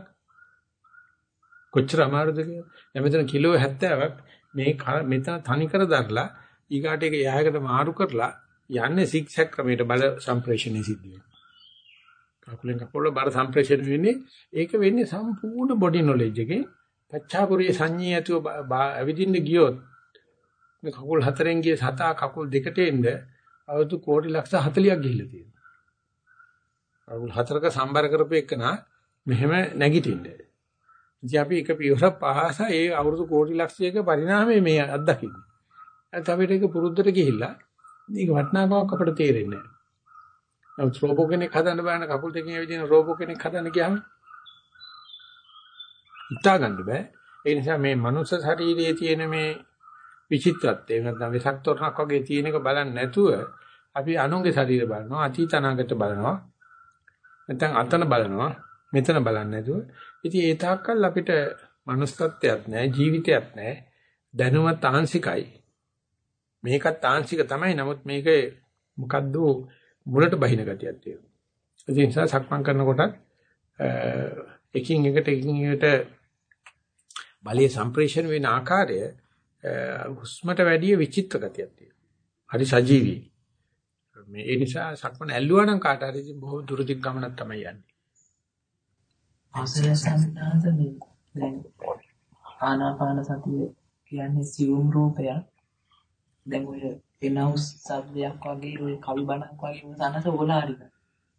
කොච්චර අමාරුද කියලා. දැන් මෙතන කිලෝ 70ක් මේ මෙතන තනි කර දරලා ඊගාට එක යහකට මාරු කරලා යන්නේ සිග්සැග් ක්‍රමයට බල සම්ප්‍රේෂණය සිද්ධ වෙනවා. කකුලෙන් කකුල බර සම්ප්‍රේෂණය වෙන්නේ. ඒක වෙන්නේ සම්පූර්ණ බොඩි නොලෙජ් එකේ පච්චාපුරිය සංඤී ඇතුව ඇවිදින්න ගියොත් මේ කකුල් හතරෙන් ගිය සතා කකුල් දෙකට එන්න අවුරුදු කෝටි ලක්ෂ 40ක් ගිහිල්ලා තියෙනවා. කකුල් හතරක සම්බර කරපු එකන මෙහෙම නැගිටින්න. ඉතින් අපි එක පියවරක් පහස ඒ අවුරුදු කෝටි ලක්ෂයක පරිණාමය මේ අත්දකින්නේ. ඒත් අපිට ඒක පුරුද්දට ගිහිල්ලා මේක වටිනාකමක් අපිට තේරෙන්නේ නැහැ. නමුත් රෝබෝ කෙනෙක් හදන්න බෑන කකුල් දෙකෙන් ඇවිදින රෝබෝ කෙනෙක් හදන්න ගියාම හිතා ගන්න බෑ. ඒ නිසා මේ මනුස්ස ශරීරයේ තියෙන මේ විචිත්‍රත්වය. නැත්නම් වෙසක් තොරණක් වගේ තියෙන එක බලන්නේ නැතුව අපි අනුන්ගේ ශරීර බලනවා අතීත අනාගත බලනවා නැත්නම් අතන බලනවා මෙතන බලන්නේ නැතුව. ඉතින් ඒ තාක්කල් අපිට මනුස්සත්වයක් නැහැ ජීවිතයක් නැහැ. දැනුවත් ආංශිකයි. මේකත් ආංශික තමයි. නමුත් මේක මොකද්ද මුලට බහින ගතියක් තියෙනවා. ඒ නිසා සක්මන් කරනකොට එකින් එකට එකින් එකට බලයේ සම්ප්‍රේෂණ වෙන ආකාරය හුස්මට වැඩිය විචිත්‍ර ගතියක් තියෙනවා. හරි සජීවී. මේ ඒ නිසා සක්මන් ඇල්ලුවා නම් කාට හරි ඉතින් බොහෝ දුරදිග ගමනක් තමයි යන්නේ. ආසන සම්දාස දැන් ආනාපාන සතිය කියන්නේ සියුම් රූපයක්. දැන් ඔය එනවුස් සබ්දයක් වගේ ඔය කවි බණක් වගේ සනස ඕලාරික.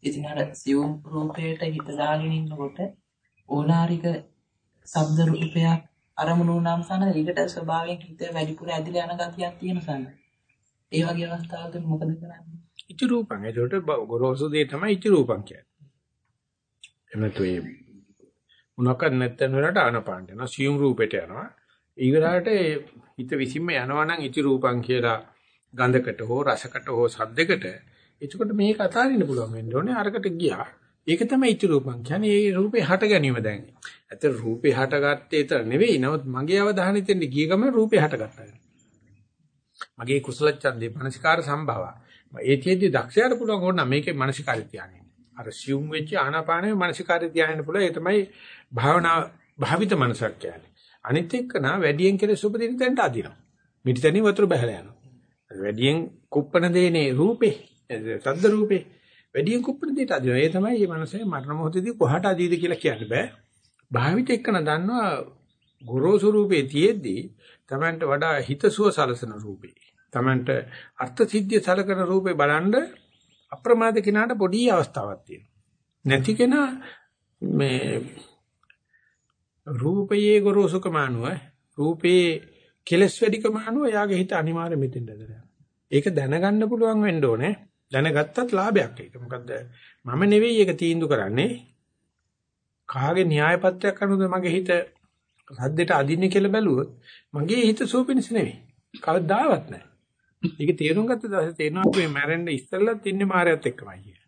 ඉතින් අර සියුම් රූපයට හිත දාගෙන ඉන්නකොට ඕලාරික ශබ්ද රූපයක් අරමුණු නම් සන ඒකට ස්වභාවයෙන් හිත වැඩිපුර ඇදිලා යන ගතියක් තියෙන සන. ඒ වගේ අවස්ථාවක මොකද කරන්නේ? ඉති රූපං. ඒකට ගොරෝසු දේ තමයි ඉති රූපං කියන්නේ. එමෙතු ඒ මොනක්වත් නැත්නම් වලට ආනපානට යනවා. සියුම් රූපෙට යනවා. ඊගරාට හිත විසින්ම යනවා නම් ඉති රූපං කියලා ගඳකට හෝ රසකට හෝ සද්දකට එතකොට මේක අතාරින්න පුළුවන් වෙන්න ඕනේ අරකට ගියා ඒක තමයි ඉති රූපං. කියන්නේ ඒ රූපේ හට ගැනීම දැන්. ඇත්ත රූපේ හටගත්තේ ඒතර නෙවෙයි. නමුත් මගේ අවධානය දෙන්න ගිය ගමන් රූපේ හටගත්තා. මගේ කුසල ඡන්දේ මානසිකාර සම්භව. ඒකෙදි දක්ෂයාට පුළුවන් ඕන මේකේ මානසිකාරය තියාගන්න අර සියුම් වෙච්ච ආනාපානයේ මානසිකාරය තියාගන්න පුළුවන්. ඒ තමයි භාවනා භාවිත මනසක් කියන්නේ. අනිත් එක්කන වැඩියෙන් කෙලෙස් උපදින තැනට අදිනවා. මිටිතනින් වතුර බහලා යනවා. වැඩියෙන් කුප්පන දේනේ රූපේ. සද්ද රූපේ. වැඩියෙන් කුප්පණ දෙයට අදිනවා. ඒ තමයි මේ මනසේ මරණ මොහොතදී කොහට අදීද කියලා කියන්න බෑ. භාවිත එක්කන දන්නවා ගොරෝසු රූපේ තියෙද්දී Tamanට වඩා හිතසුව සලසන රූපේ. Tamanට අර්ථ සිද්ධිය සලකන රූපේ බලන්න අප්‍රමාද කෙනාට පොඩි අවස්ථාවක් තියෙනවා. නැති කෙනා මේ රූපයේ ගොරෝසුකම අනුව රූපේ කෙලස් වැඩිකම අනුව යාගේ හිත අනිවාර්ය මෙතෙන්ද දරනවා. ඒක දැනගන්න පුළුවන් වෙන්න ඕනේ. දැනගත්තත් ලාභයක් ඒක. මොකද මම නෙවෙයි ඒක තීන්දුව කරන්නේ. කාගේ න්‍යාය පත්‍රයක් අනුවද මගේ හිත රද්දෙට අදින්නේ කියලා බැලුවොත් මගේ හිත සුවපිනිස නෙවෙයි. කවදාවත් නැහැ. ඒක තේරුම් ගත්ත දවසේ තේරෙනවා අපි මැරෙන්න ඉස්සෙල්ලත් ඉන්නේ මායයත් එක්කමයි කිය.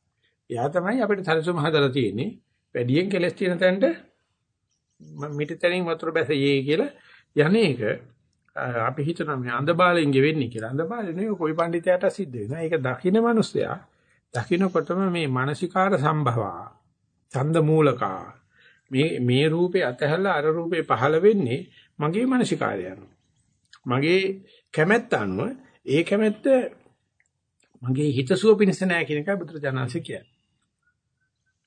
එයා තමයි අපිට සරසුම හදලා තියෙන්නේ. වැඩියෙන් කෙලස් තියෙන තැනට මිටිතරින් වතුර බැසෙයි කියලා යන්නේක අපි හිතනවා මේ අඳබාලෙන් ගෙවෙන්නේ කියලා. අඳබාලේ නෙවෙයි කොයි පඬිතයාට සිද්ධ වෙනවා. ඒක දකින්න මිනිස්සයා දකින්නකොටම මේ මානසිකාර සම්භවා ඡන්ද මූලකා මේ මේ රූපේ අතහැරලා අර රූපේ පහළ වෙන්නේ මගේ මානසිකාරය අනුව. මගේ කැමැත්ත අනුව ඒ කැමැත්ත මගේ හිතසුව පිණිස නෑ කියන එකයි බුදුරජාණන්සේ කියන්නේ.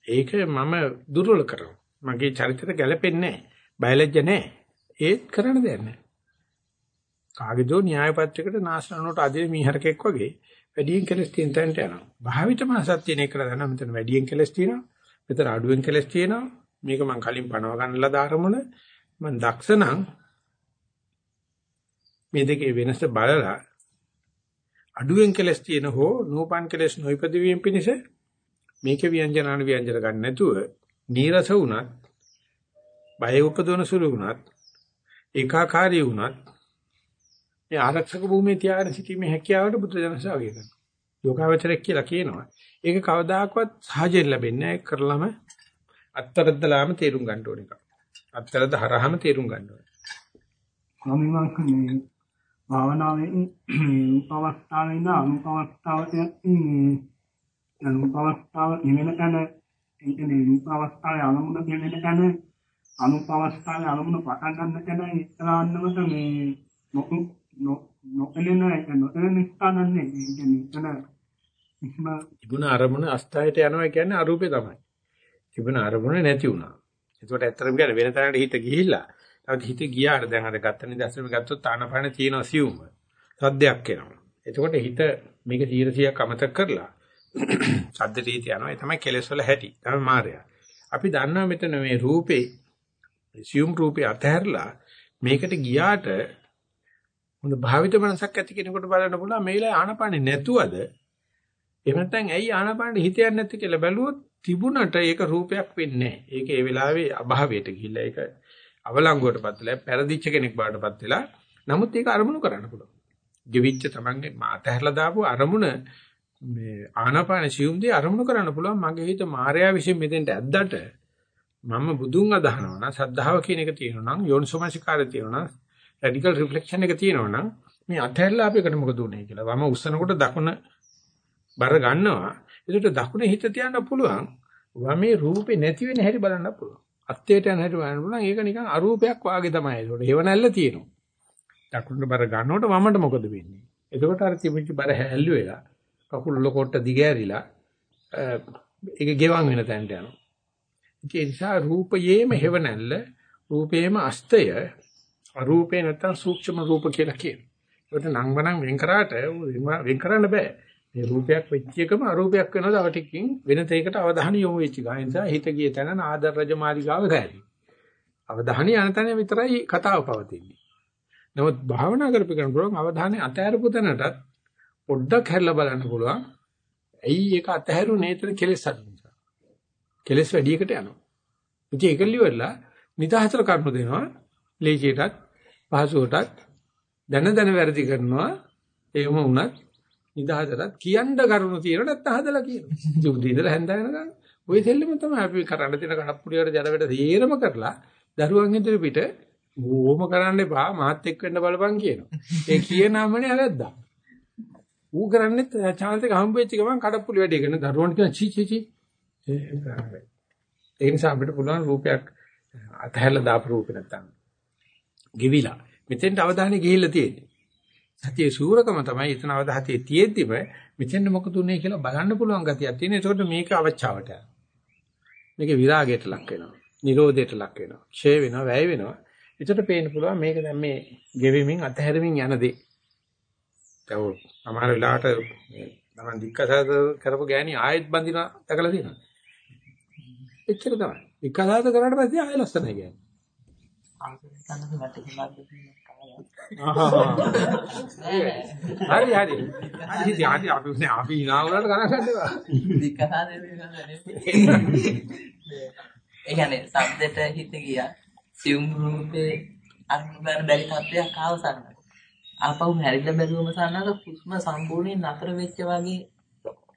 ඒක මම දුර්වල කරනවා. මගේ චරිතයට ගැලපෙන්නේ නෑ. බයලජ්ජ නෑ. ඒත් කරන්න දෙයක් නෑ. කාගේදෝ න්‍යාය පත්‍රයකට නාශනනට අදින මීහරකෙක් වගේ වැඩියෙන් කෙලස් තියෙන තැනට යනවා. භාවිත මාසක් තියෙන එක කරලා දන්නා මෙතන වැඩියෙන් කෙලස් තියෙනවා. මෙතන අඩුවෙන් කෙලස් තියෙනවා. මේක මම කලින් පණව ගන්නලා දාරමුණ මම දක්ෂ නම් මේ දෙකේ වෙනස බලලා අඩුවෙන් කෙලස් තියෙන හෝ නූපන් කෙලස් නොයිපද වීම පිණිස මේක ව්‍යංජනාන ව්‍යංජන ගන්න නැතුව නීරස වුණත් බය උපදවන සුළු වුණත් ඒකාකාරී වුණත් මේ ආරක්ෂක භූමියේ තියාගෙන සිටීමේ හැකියාවට බුදුදහමසාවගේ කරනවා. යෝගාවචරයක් කියලා කියනවා. ඒක කවදාකවත් සහජයෙන් ලැබෙන්නේ නැහැ. කරලම අත්තරද්දලාම තේරුම් ගන්න ඕන එක. අත්තරද්ද හරහාම තේරුම් ගන්න ඕනේ. ස්වාමීන් වහන්සේ භාවනාවේ අවස්ථාවේ ඉඳ අනුපවස්ථාවට අනුපවස්ථාව නිවෙන තැන ඒ කියන්නේ අනුපවස්ථාවේ අනුමුණ නිවෙන තැන අනුපවස්ථාවේ අනුමුණ පටන් ගන්න තැන ඉස්සරහන්නමත මේ නොකු නොකලෙන එක නොකලෙන ස්ථානන්නේ ඒ කියන්නේ එතන තිබුණ අරමුණ අස්ථායට යනවා කියන්නේ අරූපේ තමයි. තිබුණ අරමුණ නැති වුණා. ඒකට ඇත්තටම කියන්නේ වෙන තැනකට හිත ගිහිල්ලා නමුත් හිත ගියාට දැන් අර ගත්ත නිදර්ශන ගත්තොත් ආනපන තියෙනවා සියුම්. සද්දයක් එනවා. එතකොට හිත මේක 100ක් අමතක කරලා සද්ද රීති යනවා. ඒ තමයි කෙලෙස් වල හැටි. තමයි මායя. අපි දන්නවා මෙතන මේ රූපේ සියුම් රූපේ අතහැරලා මේකට ගියාට හොඳ භාවිත මනසක් ඇති කෙනෙකුට බලන්න පුළුවන් මේ වෙලාවේ ආනපනේ නැතුවද එහෙම නැත්නම් ඇයි ආනපනේ හිත යන්නේ නැති කියලා බැලුවොත් තිබුණට ඒක රූපයක් වෙන්නේ නැහැ. ඒක ඒ වෙලාවේ අභාවයට ගිහිල්ලා ඒක අවලංගුවටපත් වෙලා පෙරදිච්ච කෙනෙක් බාටපත් වෙලා නමුත් ඒක අරමුණු කරන්න පුළුවන්. ගෙවිච්ච තමන්ගේ මාතහැරලා දාපු අරමුණ මේ ආනාපාන සියුම්දී අරමුණු කරන්න පුළුවන් මගේ හිත මායя විසින් මෙතෙන්ට ඇද්දට මම බුදුන් අදහනවා නම් සද්ධාව කියන එක තියෙනවා නම් යෝනිසෝමනසිකාරය තියෙනවා නම් රැඩිකල් රිෆ්ලෙක්ෂන් එක තියෙනවා නම් මේ අතහැරලා අපි එකට මොකද උනේ කියලා. වම උස්සනකොට දකුණ බර ගන්නවා. ඒකට දකුණේ හිත තියන්න පුළුවන්. වමේ රූපේ නැති වෙන හැටි බලන්න පුළුවන්. අත්‍යයට යන හැටි බලන්න පුළුවන්. ඒක නිකන් අරූපයක් වාගේ තමයි. ඒකට හේව නැල්ල තියෙනවා. දකුණට බර ගන්නකොට වමට මොකද වෙන්නේ? එතකොට අර තිබිච්ච බර හැල්ලු වෙලා කකුල ලොකොට දිගෑරිලා ඒක ගෙවන් වෙන තැනට යනවා. ඒ නිසා රූපයේම හේව නැල්ල රූපයේම අස්තය අරූපේ නැත්තම් සූක්ෂම රූප කියලා කියනවා. ඒකට නම් වනම් වෙන් කරාට වෙන් කරන්න බෑ. මේ රූපයක් වෙච්ච එකම අරූපයක් වෙනවා තව ටිකකින් වෙන තේකට අවධානය යොමු වෙච්ච ගා. ඒ නිසා හිත ගිය තැන ආදර රජමාලිගාව ගෑවි. අවධානය යන තැන විතරයි කතාව පවතින්නේ. නමුත් භාවනා කරපිකන පුළුවන් අවධානය අතහැරපු තැනටත් පොඩ්ඩක් හැරලා බලන්න පුළුවන්. ඇයි ඒක අතහැරුනේ? එතන කෙලෙස් අඩු නිසා. කෙලෙස් වැඩි එකට යනවා. ඉතින් ඒක liverලා නිදහතර කරුණු දෙනවා. ලේසියටත් පහසුවටත් දැන දැන වැරදි කරනවා. ඒවම වුණත් නිදහසට කියන්න කරුණු තියෙන නැත්නම් හදලා කියනවා. ඉතින් උදේ ඉඳලා හැන්ද වෙනකන් ওই දෙල්ලම තමයි අපි කරන්න තියෙන කඩප්පුඩියට ජඩ වැඩ තීරම කරලා දරුවන් ඉදිරි පිට ඕම කරන්න එපා මාත් එක්ක වෙන්න බලපන් කියනවා. ඒ කියනමනේ ඇවැද්දා. ඌ කරන්නේ chance එක හම්බෙච්ච ගමන් කඩප්පුලි වැඩි කරන දරුවන් කියන චි චි චි ඒ නිසා අපිට පුළුවන් රූපයක් අතහැරලා දාපු රූපේ නැත්තම් ගෙවිලා මෙතෙන්ට අවධානය ගිහිල්ලා තියෙන්නේ සතියේ සූරකම තමයි එතන අවධාතයේ තියෙද්දිම මෙතෙන් මොකද උනේ කියලා බලන්න පුළුවන් ගතියක් තියෙන. ඒකට මේක අවචාවට යනවා. මේක විරාගයට ලක් වෙනවා. නිරෝධයට ලක් වෙනවා. ක්ෂය වෙනවා, වැය වෙනවා. ඒකට පේන්න පුළුවන් මේක දැන් මේ ගෙවෙමින් අතහැරෙමින් යන දේ. දැන් සමහර වෙලාවට තමන් දික්කසාද කරපු ගෑණි ආයෙත් බඳිනවා දැකලා තියෙනවා. එච්චර තමයි. දික්කසාද කරාට පස්සේ ආයෙ ලස්සනයි ගෑණි. අන්තිමට කන්නද මට කිව්වද හරි හරි. හරි හරි අපි නේ අපි ඉනාවලට ගණන් ගන්නවා. දික්කසාදේ වෙනසනේ. ඒ කියන්නේ සද්දෙට හිත ගියා. සියුම් රූපේ අරමුණු ගන්න බැරි තත්ත්වයක් ආවසන්න. ආපහු හැරිලා බැලුවම සන්නක හුස්ම සම්පූර්ණයෙන් නතර වෙච්ච වගේ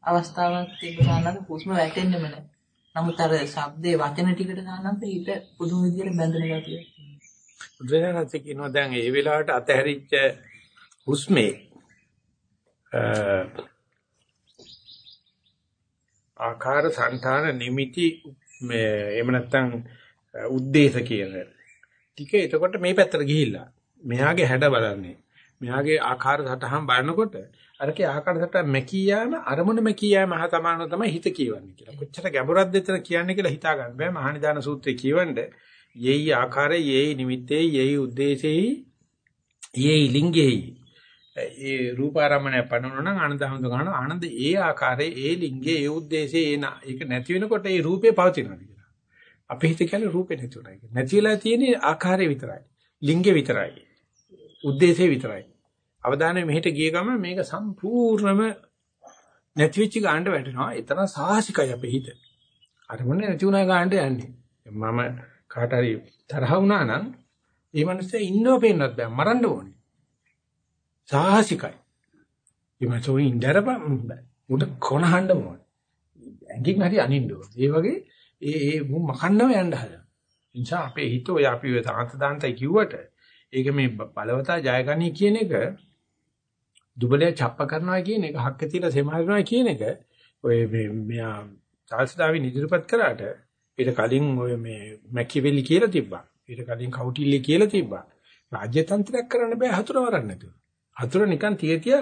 අවස්ථාවක් තිබ්බ සන්නක හුස්ම වැටෙන්නෙම නැහැ. නමුත් අර ශබ්දේ වචන ටිකට සන්නක හිත පුදුම විදියට බැඳෙන ගතියක්. බුදුරජාණන් කියනවා දැන් ඒ වෙලාවට අතහැරිච්ච හුස්මේ ආකාර సంతාන නිමිති මේ එහෙම නැත්නම් උද්දේශ කියන ටික එතකොට මේ පැත්තට ගිහිල්ලා මෙයාගේ හැඩ බලන්නේ මෙයාගේ ආකාර සටහන් බලනකොට අරකේ ආකාර සටහන් මැකී යාම අරමුණ මැකී යාම මහ සමානව තමයි හිත කියවන්නේ කියලා. කොච්චර ගැඹුරක්ද එතන කියන්නේ කියලා හිතා ගන්න බෑ. මහානිදාන සූත්‍රයේ කියවන්නේ යෙයි ආකාරයේ යෙයි නිමිත්තේ යෙයි උද්දේශේ යෙයි ලිංගේ ඒ රූපාරම්මණය පනවන නම් ආනන්ද හඳු ගන්න ආනන්ද ඒ ආකාරයේ ඒ ලිංගේ ඒ උද්දේශේ ඒ ඒක නැති වෙනකොට ඒ රූපේ පවතිනවා කියලා. අපි හිත කියන්නේ රූපේ නැතුණා කියලා. නැති වෙලා තියෙන්නේ ආකාරය විතරයි. ලිංගේ විතරයි. උද්දේශේ විතරයි. අවධානය මෙහෙට ගිය ගමන් මේක සම්පූර්ණම නැති වෙච්ච ගානට වැටෙනවා. එතන සාහසිකයි අපේ හිත. අරමුණ නැති වුණා ගානට යන්නේ. මම කාට හරි තරහ වුණා නම් ඒ මනුස්සයා ඉන්නව පේන්නත් බෑ මරන්න ඕනේ. සාහසිකයි. ඒ මනුස්සෝ ඉඳරපම් උඩ කොනහන්න ඕනේ. ඇඟින් හරි අනින්න ඕනේ. ඒ වගේ ඒ ඒ මකන්නව යන්න හදන. නිසා අපේ හිත ඔය අපි ඔය තාන්ත දාන්තයි කිව්වට ඒක මේ බලවතා ජයගනී කියන එක දුබලේ ڇප්ප කරනවා කියන එක හක්ක තියලා සෙමාරනවා කියන එක ඔය මේ මෙයා චාල්ස් ඩාවින් ඉදිරිපත් කරාට ඊට කලින් ඔය මේ මැකිවෙලි කියලා තිබ්බා. ඊට කලින් කවුටිල්ලි කියලා තිබ්බා. රාජ්‍ය තන්ත්‍රයක් කරන්න බෑ හතුර වරන්න නැතුව. හතුර නිකන් තිය තිය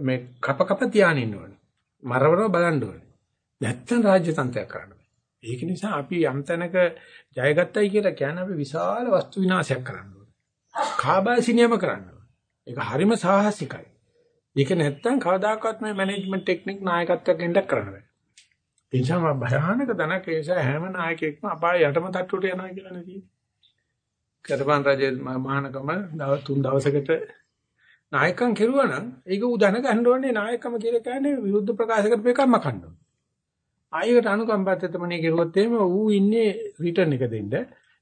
මේ කප කප තියාගෙන ඉන්න ඕනේ. මරවරව බලන්න ඕනේ. නැත්තම් රාජ්‍ය තන්ත්‍රයක් කරන්න බෑ. ඒක නිසා අපි යම් තැනක ජයගත්තයි කියලා කියන්නේ අපි විශාල වස්තු විනාශයක් කරන්න ඕනේ. කාබාසිනියම කරන්න ඕනේ. ඒක හරිම සාහසිකයි. ඒක නැත්තම් කවදාකවත් මේ මැනේජ්මන්ට් ටෙක්නික් නායකත්වයක් ගෙන්නක් කරන්න බෑ. ඒ නිසා භයානක ධනක ඒ නිසා හැම නායකයෙක්ම අපාය යටම තට්ටුවට යනවා කියලා නේ තියෙන්නේ. කරපන් රජේ මහානකම දවස් තුන් දවසකට නායකම් කෙරුවා නම් ඒක උදන ගන්න ඕනේ නායකම කියලා කියන්නේ විරුද්ධ ප්‍රකාශ කරපු එකක්ම කන්න ඕනේ. ආයෙකට අනුකම්පත් තමනේ කෙරුවොත් එහෙම ඌ ඉන්නේ රිටර්න් එක දෙන්න.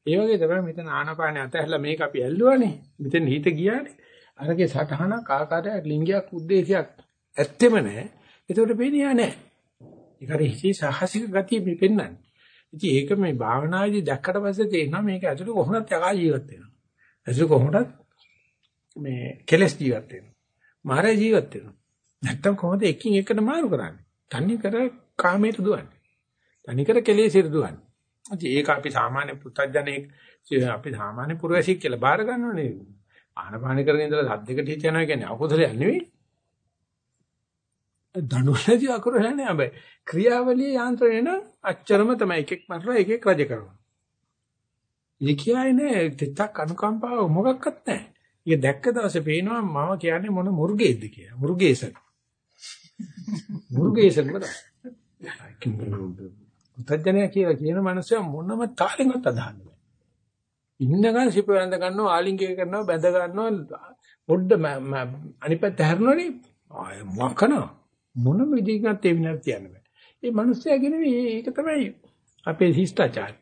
ඒ වගේ තමයි මෙතන ආනපානේ අතහැරලා මේක අපි ඇල්ලුවානේ. මෙතන හිත ගියානේ. අරගේ සටහනක් ආකාරයක් ලිංගයක් උද්දේශයක් ඇත්තෙම නැහැ. ඒකට පේන්නේ නැහැ. ඒකට හිතේ සාහසික ගතිය මේ පෙන්වන්නේ. ඉතින් ඒක මේ භාවනාවේදී දැක්කට පස්සේ තේරෙනවා මේක ඇතුළේ කොහොමද යකා ජීවත් වෙනවා. ඇතුළේ කොහොමද මේ කෙලස් ජීවත් වෙනවා. මාරේ ජීවත් වෙනවා. නැත්තම් කොහොමද එකින් එකට මාරු කරන්නේ? තනි කර කාමයට දුවන්නේ. තනි කර කෙලෙසට දුවන්නේ. ඉතින් ඒක අපි සාමාන්‍ය පුත්තජනෙක් අපි සාමාන්‍ය පුරවැසියෙක් කියලා බාර ගන්නවනේ. ආනපාන කරගෙන ඉඳලා සද්දයකට හිත යනවා කියන්නේ අකුසලයක් නෙවෙයි. දඬුවමදී අකුරු නැහැ හැබැයි ක්‍රියාවලිය යාන්ත්‍රණය නම් අච්චරම තමයි එකෙක් මරලා එකෙක් රජ කරනවා. ඒ කියන්නේ දෙත්තක් අනුකම්පාව මොකක්වත් නැහැ. ඒක දැක්ක දවසේ පේනවා මම කියන්නේ මොන මුර්ගේද කියලා. මුර්ගේසන්. මුර්ගේසන් මොකද? උත්ජනය කියලා කියන මනුස්සයා මොනම තාලෙන්වත් අදහන්නේ නැහැ. ඉන්නකන් සිප වැඳ ගන්නවා ආලිංගය කරනවා බැඳ ගන්නවා පොඩ්ඩ අනිත් පැත්ත හැරෙනවනේ ආය මොකනවා මොන විදිහකට ඒ විනාඩි තියන්න බෑ. ඒ මිනිස්සයාගේ නෙවෙයි ඒක තමයි අපේ ශිෂ්ටාචාරය.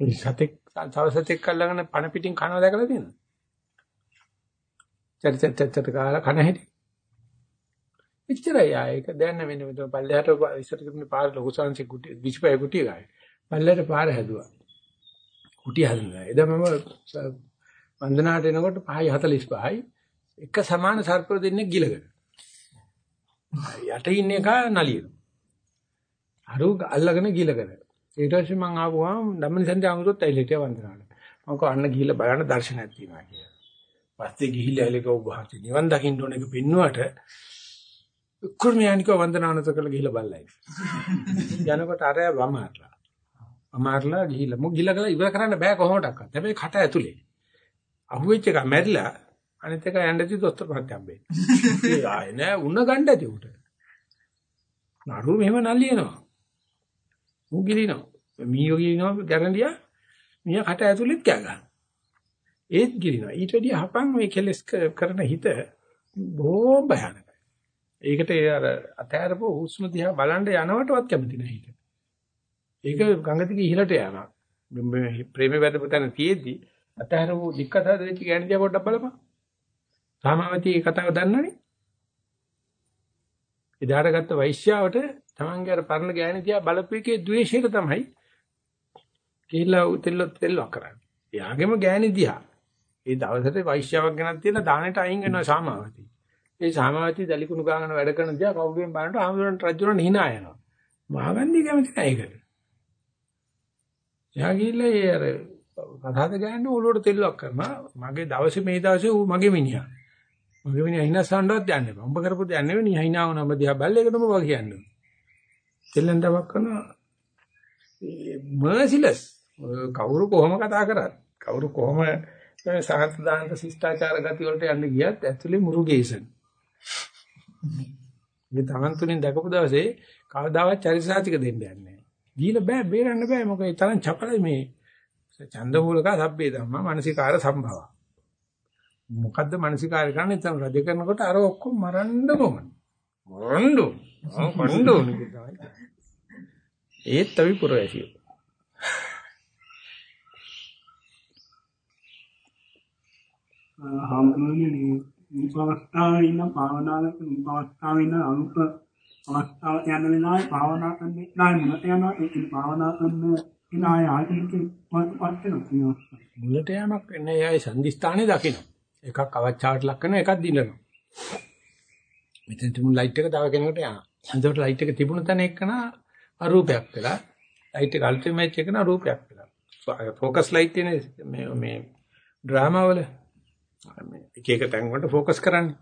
මේ සතෙක් තවසතෙක් අල්ලගෙන පණ පිටින් කනවා දැකලා තියෙනවද? චරිත චරිත කාලා කන හැටි. එච්චරයි ආයක දැන් වෙන මෙතන පල්ලෙහාට ඉස්සර තිබුණේ පාර ලොකු සංසි කුටි 25 කුටි ගායි. පල්ලෙහාට පාර හැදුවා. කුටි හදනවා. එදා මම වන්දනාට එනකොට 5යි 45යි එක සමාන සර්පව දෙන්නේ ගිලගෙන. යට ඉන්න එක නලියන. අරු අල්ලගෙන ගිලගෙන. ඊට පස්සේ මං ආවම ධම්මනිසන්ති අමුතුත් ඇවිල්ලා හිටියා වන්දනාට. මම කව අන්න ගිහිල්ලා බලන්න දර්ශනයක් තියෙනවා කියලා. පස්සේ ගිහිල්ලා එලක ඔබ වහන්සේ නිවන් දකින්න ඕන එක පින්නුවට කුර්මියානිකව වන්දනානත කරලා ගිහිල්ලා බල්ලයි. යනකොට අරය වමාරලා. වමාරලා ගිහිල්ලා මොක ගිහිල්ලා ගලා ඉවර කරන්න බෑ කොහොමඩක්වත්. හැබැයි කට ඇතුලේ. අහුවෙච්ච එක මැරිලා අනිත් එක යන්නදී දොස්තර පහත් හම්බෙන්නේ. ඒ ආයේ නෑ උණ ගන්න ඇති උට. නරු මෙහෙම නල්ලියනවා. ඌ ගිලිනවා. මීයෝ ගිලිනවා ගැරන්ඩියා. මීයා කට ඇතුළෙත් කෑ ගන්නවා. ඒත් ගිලිනවා. ඊට වැඩිය හපන් මේ කෙලස් කරන හිත බොහොම භයානකයි. ඒකට ඒ අර අතෑරපු හුස්ම දිහා බලන්න යනවටවත් කැමති නැහැ හිත. ඒක ගඟ දිගේ ඉහළට යනවා. මේ ප්‍රේම වැදපු තැන තියෙද්දි අතෑරපු දික්කතද වෙච්ච ගෑණි දිහා පොඩ්ඩක් බලපන්. සාමාවතී කතාව දන්නවනේ. එදාට ගත්ත වෛශ්‍යාවට තමන්ගේ අර පරණ ගෑණි දිහා බලපු එකේ ද්වේෂයට තමයි කියලා උතෙල්ලොත් තෙල්ලක් කරන්නේ. එයාගේම ගෑණි දිහා. ඒ දවසට වෛශ්‍යාවක් ගැනක් තියෙන දානෙට අයින් වෙනවා සාමාවතී. ඒ සාමාවතී දලිකුණු ගාගෙන වැඩ කරන දිහා කවුරුෙන් බලනකොට ආමුරන්ට රජුරන් hina යනවා. මහගන්දි කැමති නැහැ ඒකට. එයා ගිහිල්ලා ඒ අර කතාද ගෑනු ඔළුවට තෙල්ලක් කරනවා. මගේ දවසේ මේ දවසේ ඌ මගේ මිනිහා. මගේ මිනිහා හිනස්සන්නවත් යන්න එපා. උඹ කරපු දේ නෙවෙයි හිනා වුණා ඔබ දිහා බැල්ලේකටම වගේ කියන්නේ. තෙල්ලෙන් දවක් කරනවා. මර්සිලස් කවුරු කොහොම කතා කරත් කවුරු කොහොම සාන්ත දාන්ත ශිෂ්ටාචාර ගති වලට යන්න ගියත් ඇතුලේ මුරුගේසන්. මේ තමන් තුලින් දැකපු දවසේ කවදාවත් චරිසාතික දෙන්න යන්නේ නැහැ. දීලා බෑ බේරන්න බෑ මොකද ඒ තරම් චපලයි මේ ඡන්දමූලක සබ්බේ ධම්මා මානසිකාර සම්භව. මොකද්ද මානසිකාර කරන්නේ? එතන රජ කරනකොට අර ඔක්කොම මරන්න ඕන. මරන්න ඕන. මරන්න ඕන ඒත් අපි පුරවැසියෝ. හාමුදුරනේ මේ අවස්ථාවේ ඉන්න භාවනාවක අවස්ථාවේ ඉන්න අනුප අවස්ථාව යන වෙලාවේ භාවනා කරන්නේ නැහැ මුලට යනවා ඒක භාවනා කරන ඉන ආය ආයෙත් වත් වෙනවා මුලට යamak වෙන්නේ ආයේ සංදිස්ථානේ දකින්න. එකක් අවචාවට ලක් කරනවා එකක් දිනනවා. මෙතන තිබුණු ලයිට් එක තව කෙනෙකුට යනවා. එතකොට ලයිට් එක තිබුණ තැන එක්කන අරූපයක් වෙලා ලයිට් එක අල්ටිමේට් මැච් එකන අරූපයක් වෙලා. ફોકસ ලයිට් එනේ මේ මේ ඩ්‍රාමා වල එක එක තැන් වලට ફોકસ කරන්නේ.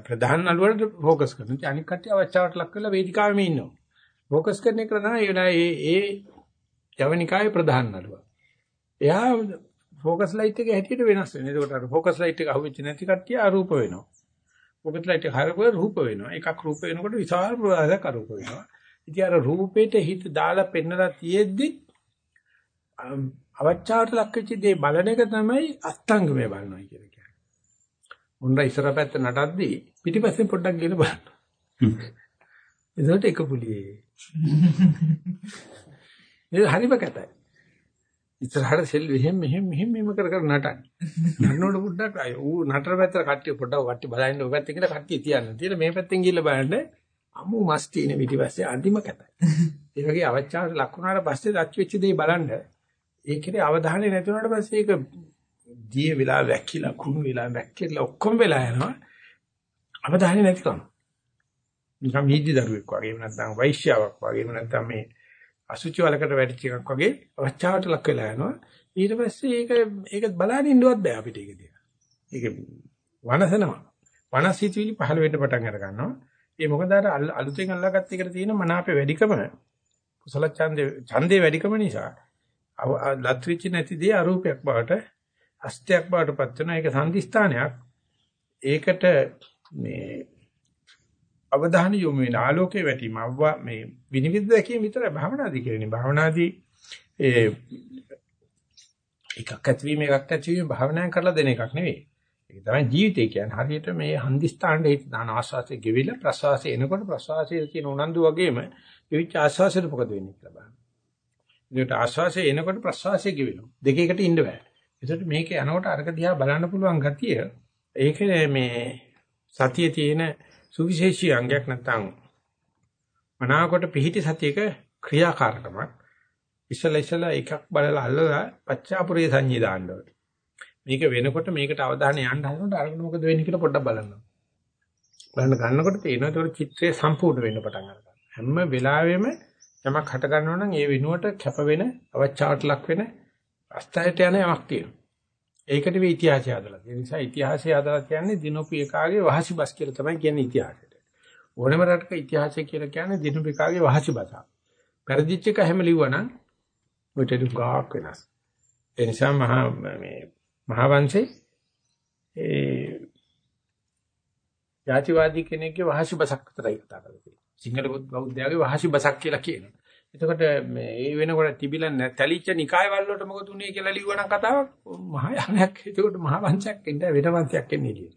ප්‍රධාන නළුවට ફોકસ කරනවා. අනික කට්ටිය අවචාවට ලක් කරලා වේදිකාවෙම ඉන්නවා. ફોકસ කරන එක තමයි ඒ ඒ යවනිකායේ ප්‍රධාන නළුවා. එයා ફોකස් ලයිට් එක හැටියට වෙනස් වෙනවා. එතකොට අර ફોકસ ලයිට් එක අහුවෙච්ච නැති කට්ටිය අරූප වෙනවා. ફોકස් ලයිට් එක හරව රූප වෙනවා. එකක් රූප වෙනකොට විශාල ප්‍රවාහයක් අරූප වෙනවා. ඉතින් අර රූපේට හිත දාලා පෙන්නලා තියෙද්දි අවචාරට ලක්වෙච්ච දේ බලන එක තමයි අස්තංගමය බලනවා කියලා කියන්නේ. උන්ට ඉස්සර පැත්ත නටද්දී පිටිපස්සෙන් පොඩ්ඩක් ගිහලා බලන්න. එතකොට එක පුළියේ. ඒ හරිම කතයි. ඉස්සරහට සෙල් මෙහෙම මෙහෙම මෙහෙම මෙහෙම කර කර නටන්නේ. නන්නෝඩ පොඩ්ඩක් අය ඌ නතර පැත්තට කට්ටිය පොඩ්ඩක් කට්ටිය බලන්න ඔය පැත්තෙන් කියලා කට්ටිය තියන්න. තියලා මේ පැත්තෙන් ගිහලා බලන්න අමු මස් තියෙන පිටිපස්සේ අන්තිම කැතයි. ඒ වගේ අවචාරයට ලක් වුණාට පස්සේ දච්ච වෙච්ච දේ බලන්න ඒකේ අවධානය නැති වුණාට පස්සේ ඒක දිය වෙලා වැක්කිලා කුණු වෙලා වැක්කිලා ඔක්කොම වෙලා යනවා. අවධානය නැතිකම. නිකම් මීදි දරුවෙක් වගේ එහෙම නැත්නම් වෛශ්‍යාවක් වගේ එහෙම නැත්නම් මේ අසුචි වලකට වැටිච්ච එකක් වගේ අවචාවට ලක් වෙලා යනවා. ඊට පස්සේ ඒක ඒක බලන්න ඉන්නවත් බෑ අපිට ඒක දිහා. ඒක වනසනවා. වනසිතවිලි පහළ වෙන්න පටන් අර ගන්නවා. ඒ මොකද අර අලුතෙන් අල්ලාගත්ත එකට තියෙන මනාපේ වැඩිකම කුසල ඡන්දේ ඡන්දේ වැඩිකම නිසා ලත්විච නැති දේ අරූපයක් බවට අස්ත්‍යක් බවට පත් වෙනවා. ඒක සංදිස්ථානයක්. ඒකට මේ අවධානය යොමු වෙන ආලෝකයේ වැටීම අවවා මේ විනිවිද දැකීම විතරයි භාවනාදී කියන්නේ. භාවනාදී ඒ එකක් ඇතිවීම එකක් ඇතිවීම භාවනාවෙන් කරලා දෙන එකක් නෙවෙයි. ඒක තමයි ජීවිතය කියන්නේ. හරියට මේ හන්දිස්ථානයේ හිට දාන ආස්වාසයේ ගෙවිලා ප්‍රසවාසයේ එනකොට ප්‍රසවාසයේ තියෙන උනන්දු වගේම එවිච්ච ආස්වාසයට මොකද වෙන්නේ කියලා බලන්න. ඒකට ආස්වාසයේ එනකොට ප්‍රසවාසයේ ගෙවිනවා. දෙකේකට ඉන්න බෑ. ඒකට මේක යනකොට අරක දිහා බලන්න පුළුවන් ගතිය ඒකේ මේ සතියේ තියෙන සුවිශේෂී අංගයක් නැත්නම් මනාවකට පිහිටි සතියක ක්‍රියාකාරකමක් ඉස්සලා ඉස්සලා එකක් බලලා අල්ලලා පච්චාපුරේ සංඤ්ඤේ දාන්න ඕනේ. මේක වෙනකොට මේකට අවධානය යන්න හදනකොට අරගෙන මොකද වෙන්නේ කියලා පොඩ්ඩක් බලන්න. බලන්න ගන්නකොට තේරෙනවා ඒතකොට චිත්‍රය සම්පූර්ණ වෙන්න පටන් ගන්නවා. හැම වෙලාවෙම යමක් හට ගන්නවා නම් ඒ වෙනුවට කැප වෙන අවචාවට ලක් වෙන අස්තයට යන යමක් තියෙනවා. ඒකට මේ ඉතිහාසය හදලා තියෙන නිසා ඉතිහාසය හදලා කියන්නේ දිනපු එකාගේ වහසි බස් කියලා තමයි කියන්නේ ඉතිහාසයට. ඕනම රටක ඉතිහාසය කියලා කියන්නේ දිනපු එකාගේ වහසි බස. පෙරදිච්ච එක හැම ලිව්වනම් ඔයිට ගාක් වෙනස්. ඒ නිසා මහා මේ මහා වංශේ ඒ ජාතිවාදී කෙනෙක්ගේ වහසි බසක් විතරයි කතා කරන්නේ. සිංහල බෞද්ධයාගේ වහසි බසක් කියලා කියනවා. එතකොට මේ ඒ වෙනකොට තිබිලා තැලිච්ච නිකාය වල වලට මොකද උනේ කියලා ලිව්වනම් කතාවක් මහායානයක් එතකොට මහා වංශයක් එන්න වෙන වංශයක් එන්නේ ඉතින්.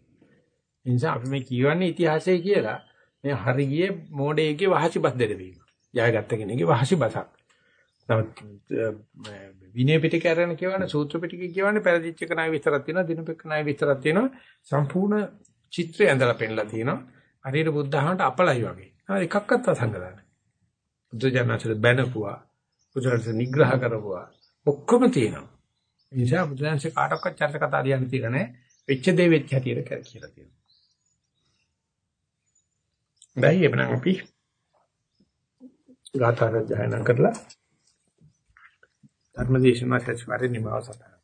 ඒ නිසා අපි මේ කියවන්නේ ඉතිහාසය කියලා මේ හරියේ මොඩේගේ වහසි බස් දෙදවීම. ජයගත්ත කෙනෙක්ගේ වහසි බසක්. නමුත් විනය පිටකය අරගෙන කියවන සූත්‍ර පිටකය කියවන්නේ පෙරදිච්ච කණයි විතරක් තියෙනවා දිනපෙක කණයි විතරක් තියෙනවා සම්පූර්ණ චිත්‍රය ඇඳලා පෙන්නලා තියෙනවා. හරියට බුද්ධහමට අපලයි වගේ. එකක්වත් අසංගතයි. බුදුජානසල බැනපුවා බුදුරජාණන් නිග්‍රහ කරපුවා ඔක්කොම තියෙනවා. ඒ නිසා බුදුරජාණන්සේ කාටවත් චරිත කතා ලියන්න තියෙන නෑ. වෙච්ච දේ වෙච්ච හැටියට කියලා තියෙනවා. දැන් එබනම් අපි ගාථා රජයන කරලා ධර්මදේශනා සත්‍යවරින් නිමාව සටහන